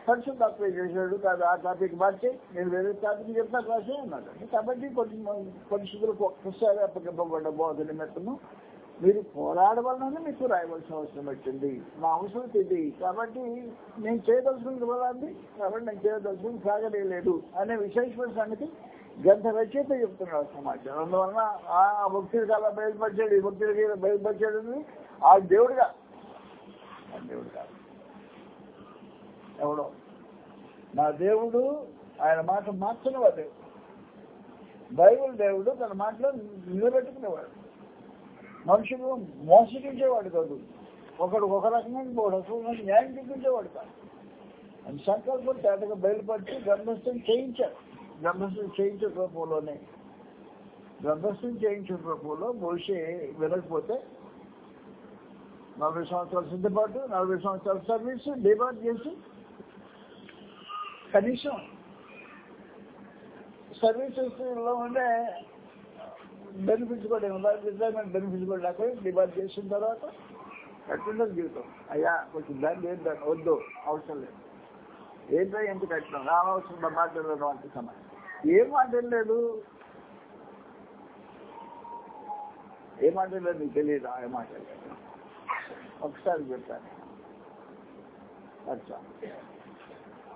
పరిశుద్ధ అప్లై చేశాడు కాదు ఆ టాపిక్ మార్చి నేను వేరే టాపిక్ చెప్తా రాసే అన్నాడు. కాబట్టి కొన్ని పరిస్థితులకు ఒక్కసారి అప్పగింపబడ్డ బోధ నిమిత్తము మీరు పోరాడవలనని మీకు రాయవలసిన అవసరం వచ్చింది. నా అవసరం ఇది. కాబట్టి నేను చేయదలుచుకుని వెళ్ళాలి కాబట్టి నేను చేయదలుచుకుని సాగలేదు అనే విశేషమైన సంగతి గ్రంథ రచయిత చెప్తున్నాడు సమాచారం అందువలన ఆ భక్తుడికి అలా బయలుపరిచాడు ఈ భక్తుడికి బయలుపరిచాడు ఆ దేవుడుగా ఆ దేవుడు కాదు ఎవడో. నా దేవుడు ఆయన మాట మార్చని వాడు బైబుల్ దేవుడు తన మాటలో నిలబెట్టుకునేవాడు. మనుషులు మోసగించేవాడు కాదు. ఒకడు ఒక రకమైన పోడు రకంగా న్యాయం చూపించేవాడు కాదు. అని సంకల్పం తేటగా బయలుపరిచి గర్భస్థం చేయించాడు. గ్రంథస్థం చేయించకపోలోనే రూపంలోనే గ్రంథస్థం చేయించే రూపంలో మోసే వినకపోతే నలభై సంవత్సరాల సిద్ధపాటు నలభై సంవత్సరాల సర్వీస్ డిమాండ్ చేసి కనీసం సర్వీసెస్లో ఉండే బెనిఫిట్స్ కూడా రిటైర్మెంట్ బెనిఫిట్స్ కూడా లేకపోతే డిమాండ్ చేసిన తర్వాత కట్టుండదు జీవితం అయ్యా కొంచెం దాన్ని ఏం వద్దు అవసరం లేదు ఏంటో ఎంత కట్టినాం నా అవసరం మాట్లాడడం అంటే సమాజం ఏం మాట్లాడలేదు ఏం మాట్లాడలేదు నీకు తెలియదు ఆ మాట్లాడలేదు ఒకసారి చెప్తాను అచ్చా.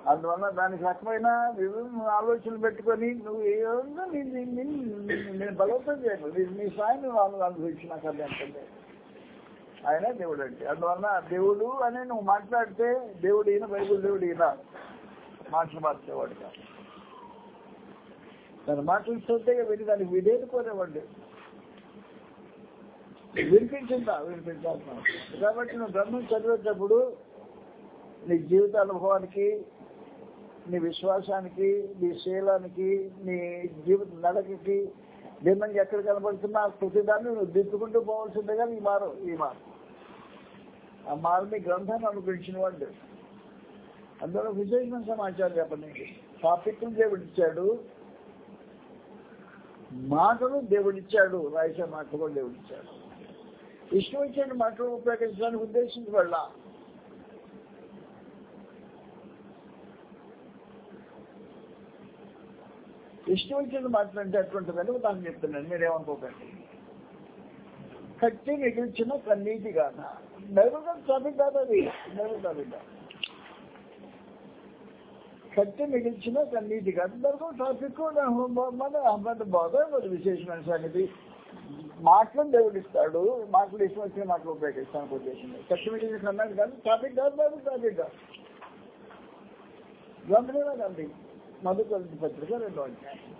అందువల్ల దానికి రకమైన విభిన్న ఆలోచనలు పెట్టుకొని నువ్వు ఏ నీ- నేను బలవంతం చేయను. నీ- నీ సాయం నువ్వు అనుభవించి నాకు అది అంటే ఆయన దేవుడు అంటే. అందువల్ల దేవుడు అని నువ్వు మాట్లాడితే దేవుడు ఈయన బైబుల్ దేవుడు ఈయన. మాట్లాడుతేవాడు కాదు. తన మాటలు శ్రద్ధగా వెళ్ళి దానికి విధేయత కోరేవాడు వినిపించిందా? వినిపించాల్సిన కాబట్టి నువ్వు గ్రంథం చదివేటప్పుడు నీ జీవిత అనుభవానికి నీ విశ్వాసానికి నీ శీలానికి నీ జీవిత నడకకి దీన్ని ఎక్కడ కనబడుతున్నా ప్రతిదాన్ని నువ్వు దిద్దుకుంటూ పోవాల్సిందే కానీ ఈ మారు ఈ మారు. ఆ మారుని గ్రంథాన్ని అనుగ్రహించిన వాడు. అందులో విశేషమైన సమాచారం చెప్పండి. టాపిక్ దేవుడిచ్చాడు మాటను దేవుడిచ్చాడు రాయసే మాట కూడా దేవుడిచ్చాడు. ఇష్టం ఇచ్చిన మాటలు ఉపయోగించడానికి ఉద్దేశించి ఉద్దేశించబడ్డ ఇష్టం ఇచ్చిన మాటలు అంటే ఎట్లుంటుందని ఉదాహరణ చెప్తున్నాను మీరేమనుకోకండి. కట్టి మిగిల్చిన కన్నీటి గాథ నెలగా చదువు కాదు అది నెలగా టాపిక్ కాదు కట్టి మిగిల్చిన కన్నీటి గాథ నెలగా టాపిక్ మన అహ్మద్ బాధ మరి విశేషమైన సంగతి. మాటలు దేవుడిస్తాడు మాటలు ఇష్టం వచ్చిన మాటలు ఉపయోగిస్తాను ఉద్దేశం కట్టి మిగిలిన కన్నాడు కాదు. టాపిక్ కాదు బాబు టాపిక్ కాదు. గ్రంథమే కాదు మధుకల్పి పత్రిక రెండో అధ్యాయం.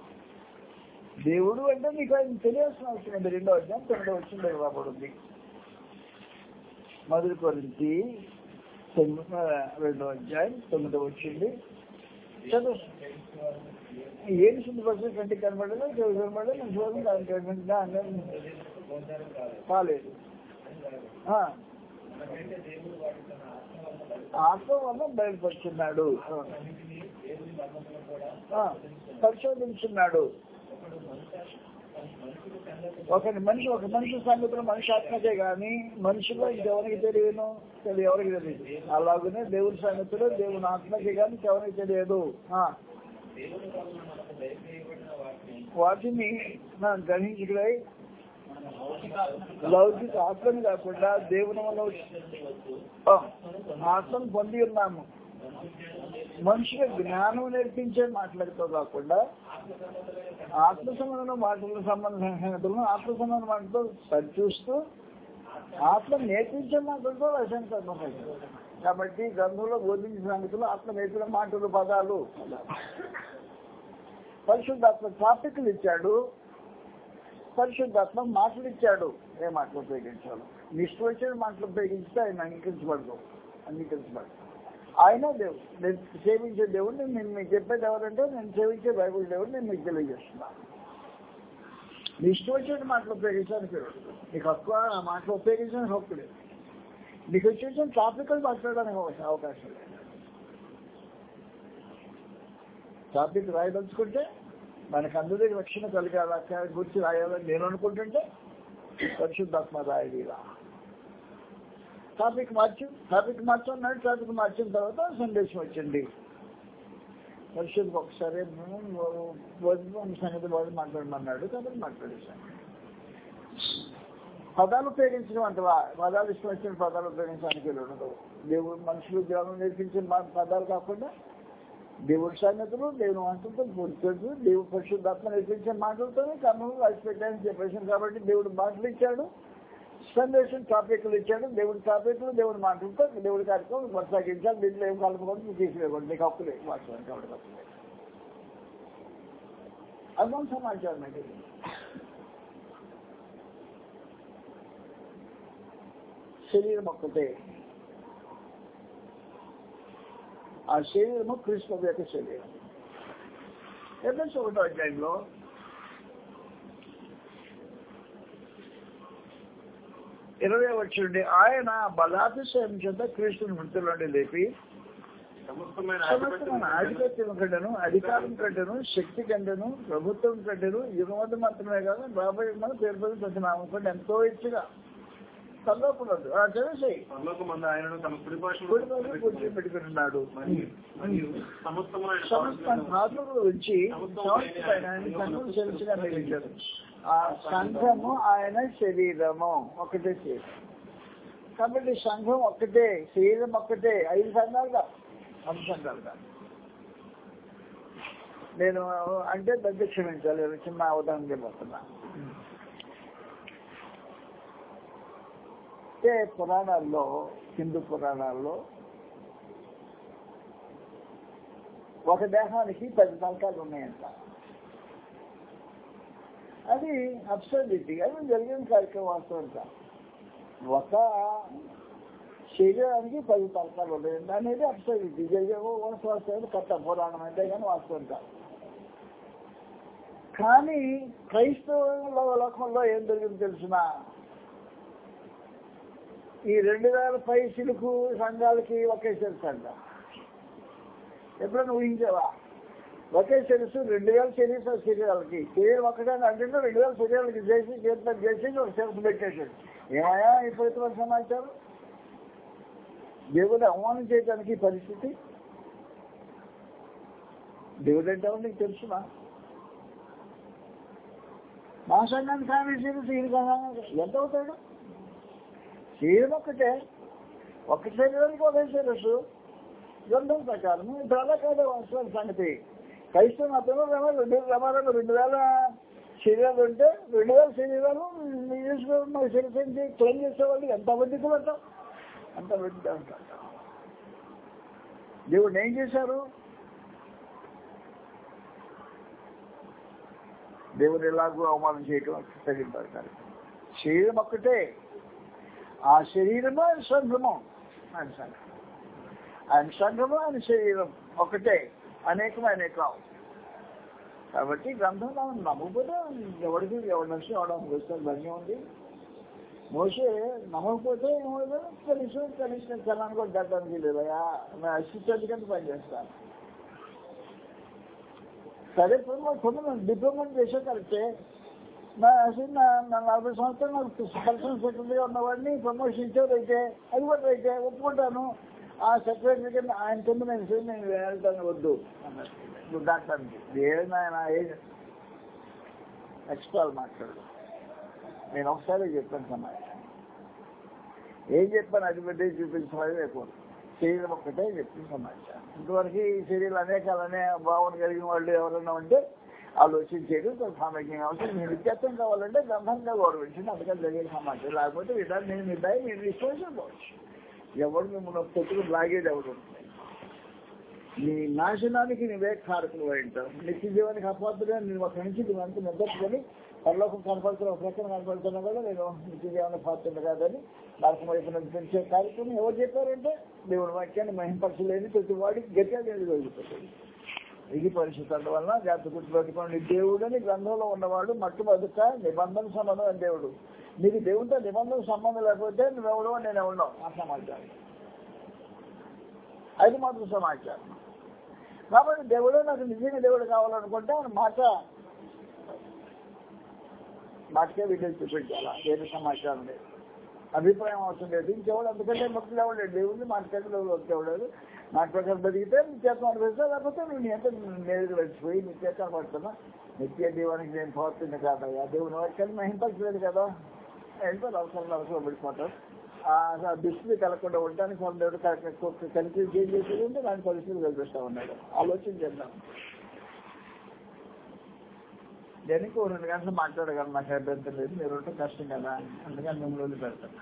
దేవుడు అంటే మీకు ఆయన తెలియాల్సిన అవసరం ఉంది రెండో అధ్యాయం తొమ్మిదో వచ్చిన రాబడుంది మధుకరించి తొమ్మిది రెండో అధ్యాయం తొమ్మిదో వచ్చింది. చదువు ఏది శుద్ధపరిచిన కంటికి కనబడలేదు చెవి కనబడలేదు నేను చూడండి దానికి ఏంటంటే కాలేదు. ఆత్మ వల్ల బయలుపరుచున్నాడు. పరిశోధించున్నాడు. ఒక మనిషి ఒక మనిషి సంగతులు మనిషి ఆత్మకే కానీ మనిషిలో ఇంకెవరికి తెలియను? తెలియ ఎవరికి తెలియదు. అలాగనే దేవుని సంగతులు దేవుని ఆత్మకే కానీ ఎవరికి తెలియదు. వాటిని నా లౌకిక ఆత్మని కాకుండా దేవుని వల్ల ఆత్మను పొంది ఉన్నాము. మనుషుల జ్ఞానం నేర్పించే మాట్లాడుతూ కాకుండా ఆత్మ సంబంధం మాటల సంబంధించిన సంగతులను ఆత్మ సంబంధం వాటితో సరిచూస్తూ ఆత్మ నేర్పించే మాటలతో రచన కాబట్టి గ్రంథంలో బోధించిన సంగతులు ఆత్మ నేర్పిన మాటలు పదాలు. పరిశుద్ధాత్మ టాపిక్లు ఇచ్చాడు. పరిశుద్ధాత్మ మాటలు ఇచ్చాడు. ఏ మాటలు ఉపయోగించాలి. నిష్ఠ వచ్చిన మాటలు ఉపయోగిస్తే ఆయన అంగీకరించబడదు. అంగీకరించబడదు. ఆయన దేవుడు నేను సేవించే దేవుడిని నేను మీకు చెప్పేది ఎవరంటే నేను సేవించే బైబుల్ దేవుడు నేను మీకు తెలియజేస్తున్నాను నిష్ఠ వచ్చిన మాటలు ఉపయోగించడానికి నీకు హక్కు ఆ మాటలు ఉపయోగించడానికి హక్కు లేదు. నీకు వచ్చేసిన టాపికల్ మాట్లాడడానికి అవకాశం అవకాశం లేదు. టాపిక్ రాయదలుచుకుంటే మనకు అందరికీ రక్షణ కలిగాల గురించి రాయాలని నేను అనుకుంటుంటే పరిశుద్ధాత్మ రాయడీలా టాపిక్ మార్చి టాపిక్ మార్చున్నాడు టాపిక్ మార్చిన తర్వాత సందేశం వచ్చింది. పరిశుద్ధ ఒకసారి భోజనం సంగతి వాళ్ళు మాట్లాడమన్నాడు కాబట్టి మాట్లాడేశాను పదాలు ఉపయోగించడం అంటే పదాలు ఇష్టం వచ్చిన పదాలు ఉపయోగించడానికి ఉండదు. దేవుడు మనుషులు జ్ఞానం నేర్పించిన పదాలు కాకుండా దేవుడి సంగతులు దేవుని మాటలతో పూర్తి దేవుడు పరిశుద్ధాత్మ నేర్పించిన మాటలతోనే కర్మలు రాసిపెట్టాయని చెప్పేసాను కాబట్టి దేవుడు మాటలు ఇచ్చాడు. సందేశం టాపిక్లు ఇచ్చాడు. దేవుడి టాపిక్లు దేవుడి మాటలతో దేవుడి కార్యక్రమం కొనసాగించాలి. దీంట్లో ఏం కలుపుకోవడం తీసివేయకూడదు నీకు హక్కు లేదు మాట్లాడడానికి కాబట్టి హక్కు లేదు అర్థం సమాచారం అండి శరీరం ఒక్కటే. ఆ శరీరము కృష్ణ యొక్క శరీరం. ఎఫ్ఎస్ ఒకటో అధ్యాయంలో ఇరవై వచ్చండి ఆయన బలాతిశయం చేత క్రీస్తుని మృతులండి లేపి సమస్తమైన ఆధిపత్యం కంటేను అధికారం కంటేను శక్తి కంటేను ప్రభుత్వం కంటేను యుగమత మాత్రమే కాదు రాబోయే మన పేరు పేరు ప్రతి నామం కంటే ఎంతో ఇచ్చిగా. భాషలో కూర్చొని పెట్టుకుంటున్నాడు. సమస్త సంస్థ పైన ఆయన చెల్లించగా మిగిలించారు ఆ సంఘము ఆయన శరీరము. ఒకటే శరీరం. కాబట్టి సంఘం ఒక్కటే శరీరం ఒక్కటే ఐదు సంఘాలు కాదు ఐదు సంఘాలు కాదు నేను అంటే దగ్గర క్షమించాలి చిన్న అవధానం చెప్పబోతున్నా అంటే పురాణాల్లో హిందూ పురాణాల్లో ఒక దేహానికి పది తలకాలు ఉన్నాయంట. అది అబ్సర్డిటీ అది జరిగిన కార్యక్రమం వాస్తవంట ఒక శరీరానికి పది తలకాలు ఉన్నాయంట అనేది అబ్సర్డిటీ జరిగే వాస్తవం కథ పురాణం అంటే కానీ వాస్తవం కాదు. కానీ క్రైస్తవ లోకంలో ఏం జరిగింది తెలిసిన? ఈ రెండు వేల పై సిలుకు సంఘాలకి ఒకే తెలుసు ఎప్పుడైనా ఊహించావా? ఒకే తెలుసు రెండు వేల శరీర శరీరాలకి. శరీరం ఒకటే అంటే రెండు వేల శరీరాలకి చేసి చేత చేసి ఒక సెల్ఫ్ పెట్టేశాడు. ఏమయ్యా ఇప్పుడు సమాచారం? దేవుడు అవమానం చేయడానికి పరిస్థితి? దేవుడు అంటే నీకు తెలుసునా? మా సంఘానికి ఫ్యామిలీ సిరీస్ ఈయన ఎంత అవుతాడు? శరీరం ఒక్కటే. ఒక్క శరీరానికి ఒకే శిరస్సు. గ్రంథం ప్రకారం ఇప్పుడు అలా కాదు సంగతి. కలిసి మాత్రమే రమ రెండు రమాలలో రెండు వేల శరీరాలు ఉంటే రెండు వేల శరీరాలు మన శరీరం క్లెయిమ్ చేసేవాళ్ళు ఎంత అబద్ధికులు అంటాం అంత అబద్ధిగా ఉంటారు దేవుడు ఏం చేశారు? దేవుడు ఎలాగో అవమానం చేయటం తగిలిపారు శరీరం ఒక్కటే. ఆ శరీరము ఆయన ఆయన సంఘం. ఆయన సంఘము ఆయన శరీరం ఒకటే అనేకమైన కావు కాబట్టి గ్రంథం మనం నమ్మకపోతే ఎవరికి ఎవరి నుంచి ఎవడం వస్తుంది ధన్యం ఉంది. మోసే నమ్మకపోతే ఏమవుతుంది తెలుసు తెలిసిన చలాన్ని కూడా దగ్గరికి లేదయా నేను అసిస్టెంట్ కింద పనిచేస్తాను సరే ఇప్పుడు కొంత డిప్లొమా చేసే కరెక్టే. నా అసలు నా నా నలభై సంవత్సరాలు నాకు పర్సనల్ సెక్రటరీగా ఉన్నవాడిని ప్రమోషన్ ఇచ్చేది అయితే అది కూడా అయితే ఒప్పుకుంటాను. ఆ సెక్రటరీ ఆయన కింద నేను సరే నేను వెళ్తాను వద్దు. డాక్టర్కి ఏదైనా ఆయన ఏం ఎక్స్ట్రా మాట్లాడు. నేను ఒకసారి చెప్పాను సమాజం. ఏం చెప్పాను? అది పెట్టి చూపించమని లేకపోతే శరీరం ఒక్కటే చెప్పింది సమాచారం ఇంతవరకు ఈ శరీరం అనేకాలనే భావన కలిగిన వాళ్ళు ఎవరైనా ఉంటే ఆలోచించేది సామర్థ్యం అవసరం మీరు వ్యత్యాసం కావాలంటే గ్రంథంగా గౌరవించండి. అందుకని జరిగే సమాచారం లేకపోతే విధానం నేను నిర్ణయం మీరు విశ్వసించవచ్చు ఎవడు మిమ్మల్ని పెట్టుకుని లాగేది ఎవడు నీ నాశనానికి నువ్వే కారకులు ఉంటావు నిత్య జీవానికి అపాత్రుడే నేను ఒక నుంచి నువ్వు అంత నిద్రకొని పరలోకం కనపడుతున్న ఒక ప్రక్కన కనపడుతున్నా కూడా నేను నిత్య జీవానికి పాత్రుడు కాదని నరకం వైపు పెంచే కార్యక్రమం ఎవరు చెప్పారంటే దేవుడు వాక్యాన్ని మహింపరచలేని ప్రతి వాడికి గట్టిగా నేను దొరికిపోతుంది ఇది పరిశుద్ధత వలన జాతకుడు గుర్తుపెట్టుకోండి. దేవుడు అని గ్రంథంలో ఉన్నవాడు మట్టు బతుక నిబంధన సంబంధం దేవుడు. నీకు దేవుడితో నిబంధన సంబంధం లేకపోతే నువ్వెవడో నేను ఎవడో. ఆ సమాచారం. అది మాత్రం సమాచారం. కాబట్టి దేవుడు నాకు నిజంగా దేవుడు కావాలనుకుంటే ఆయన మాట మాటకే వీడియో చూపించాలా? వేరే సమాచారం లేదు. అభిప్రాయం అవసరం లేదు. ఇంకెవడు అందుకంటే భక్తులు ఎవడు దేవుడిని మాట్లాడే వచ్చేవాడు నాకు ప్రకారం బతికితే నిత్యత్వం అనిపిస్తా లేకపోతే నువ్వు నీ అంటే నేరుగా వెళ్ళిపోయి నిత్యత్వం పడుతున్నా నిత్య దీవానికి నేను పోతుంది కాదయ్యా. దేవుని వాక్యాన్ని మహింపలేదు కదా. వెళ్ళిపోయి అవసరం అవసరం పడిపోతారు ఆ దుస్థితి కలగకుండా ఉండడానికి వాళ్ళ దేవుడు కలిసి ఏం చేసేది ఉంటే దాని పరిస్థితులు కల్పిస్తా ఉన్నాడు ఆలోచన చేద్దాం. దేనికి రెండు గంటలు మాట్లాడగలను నాకు అభ్యంతరం లేదు మీరు ఉంటే కష్టం కదా అందుకని మిమ్మల్ని పెడతాను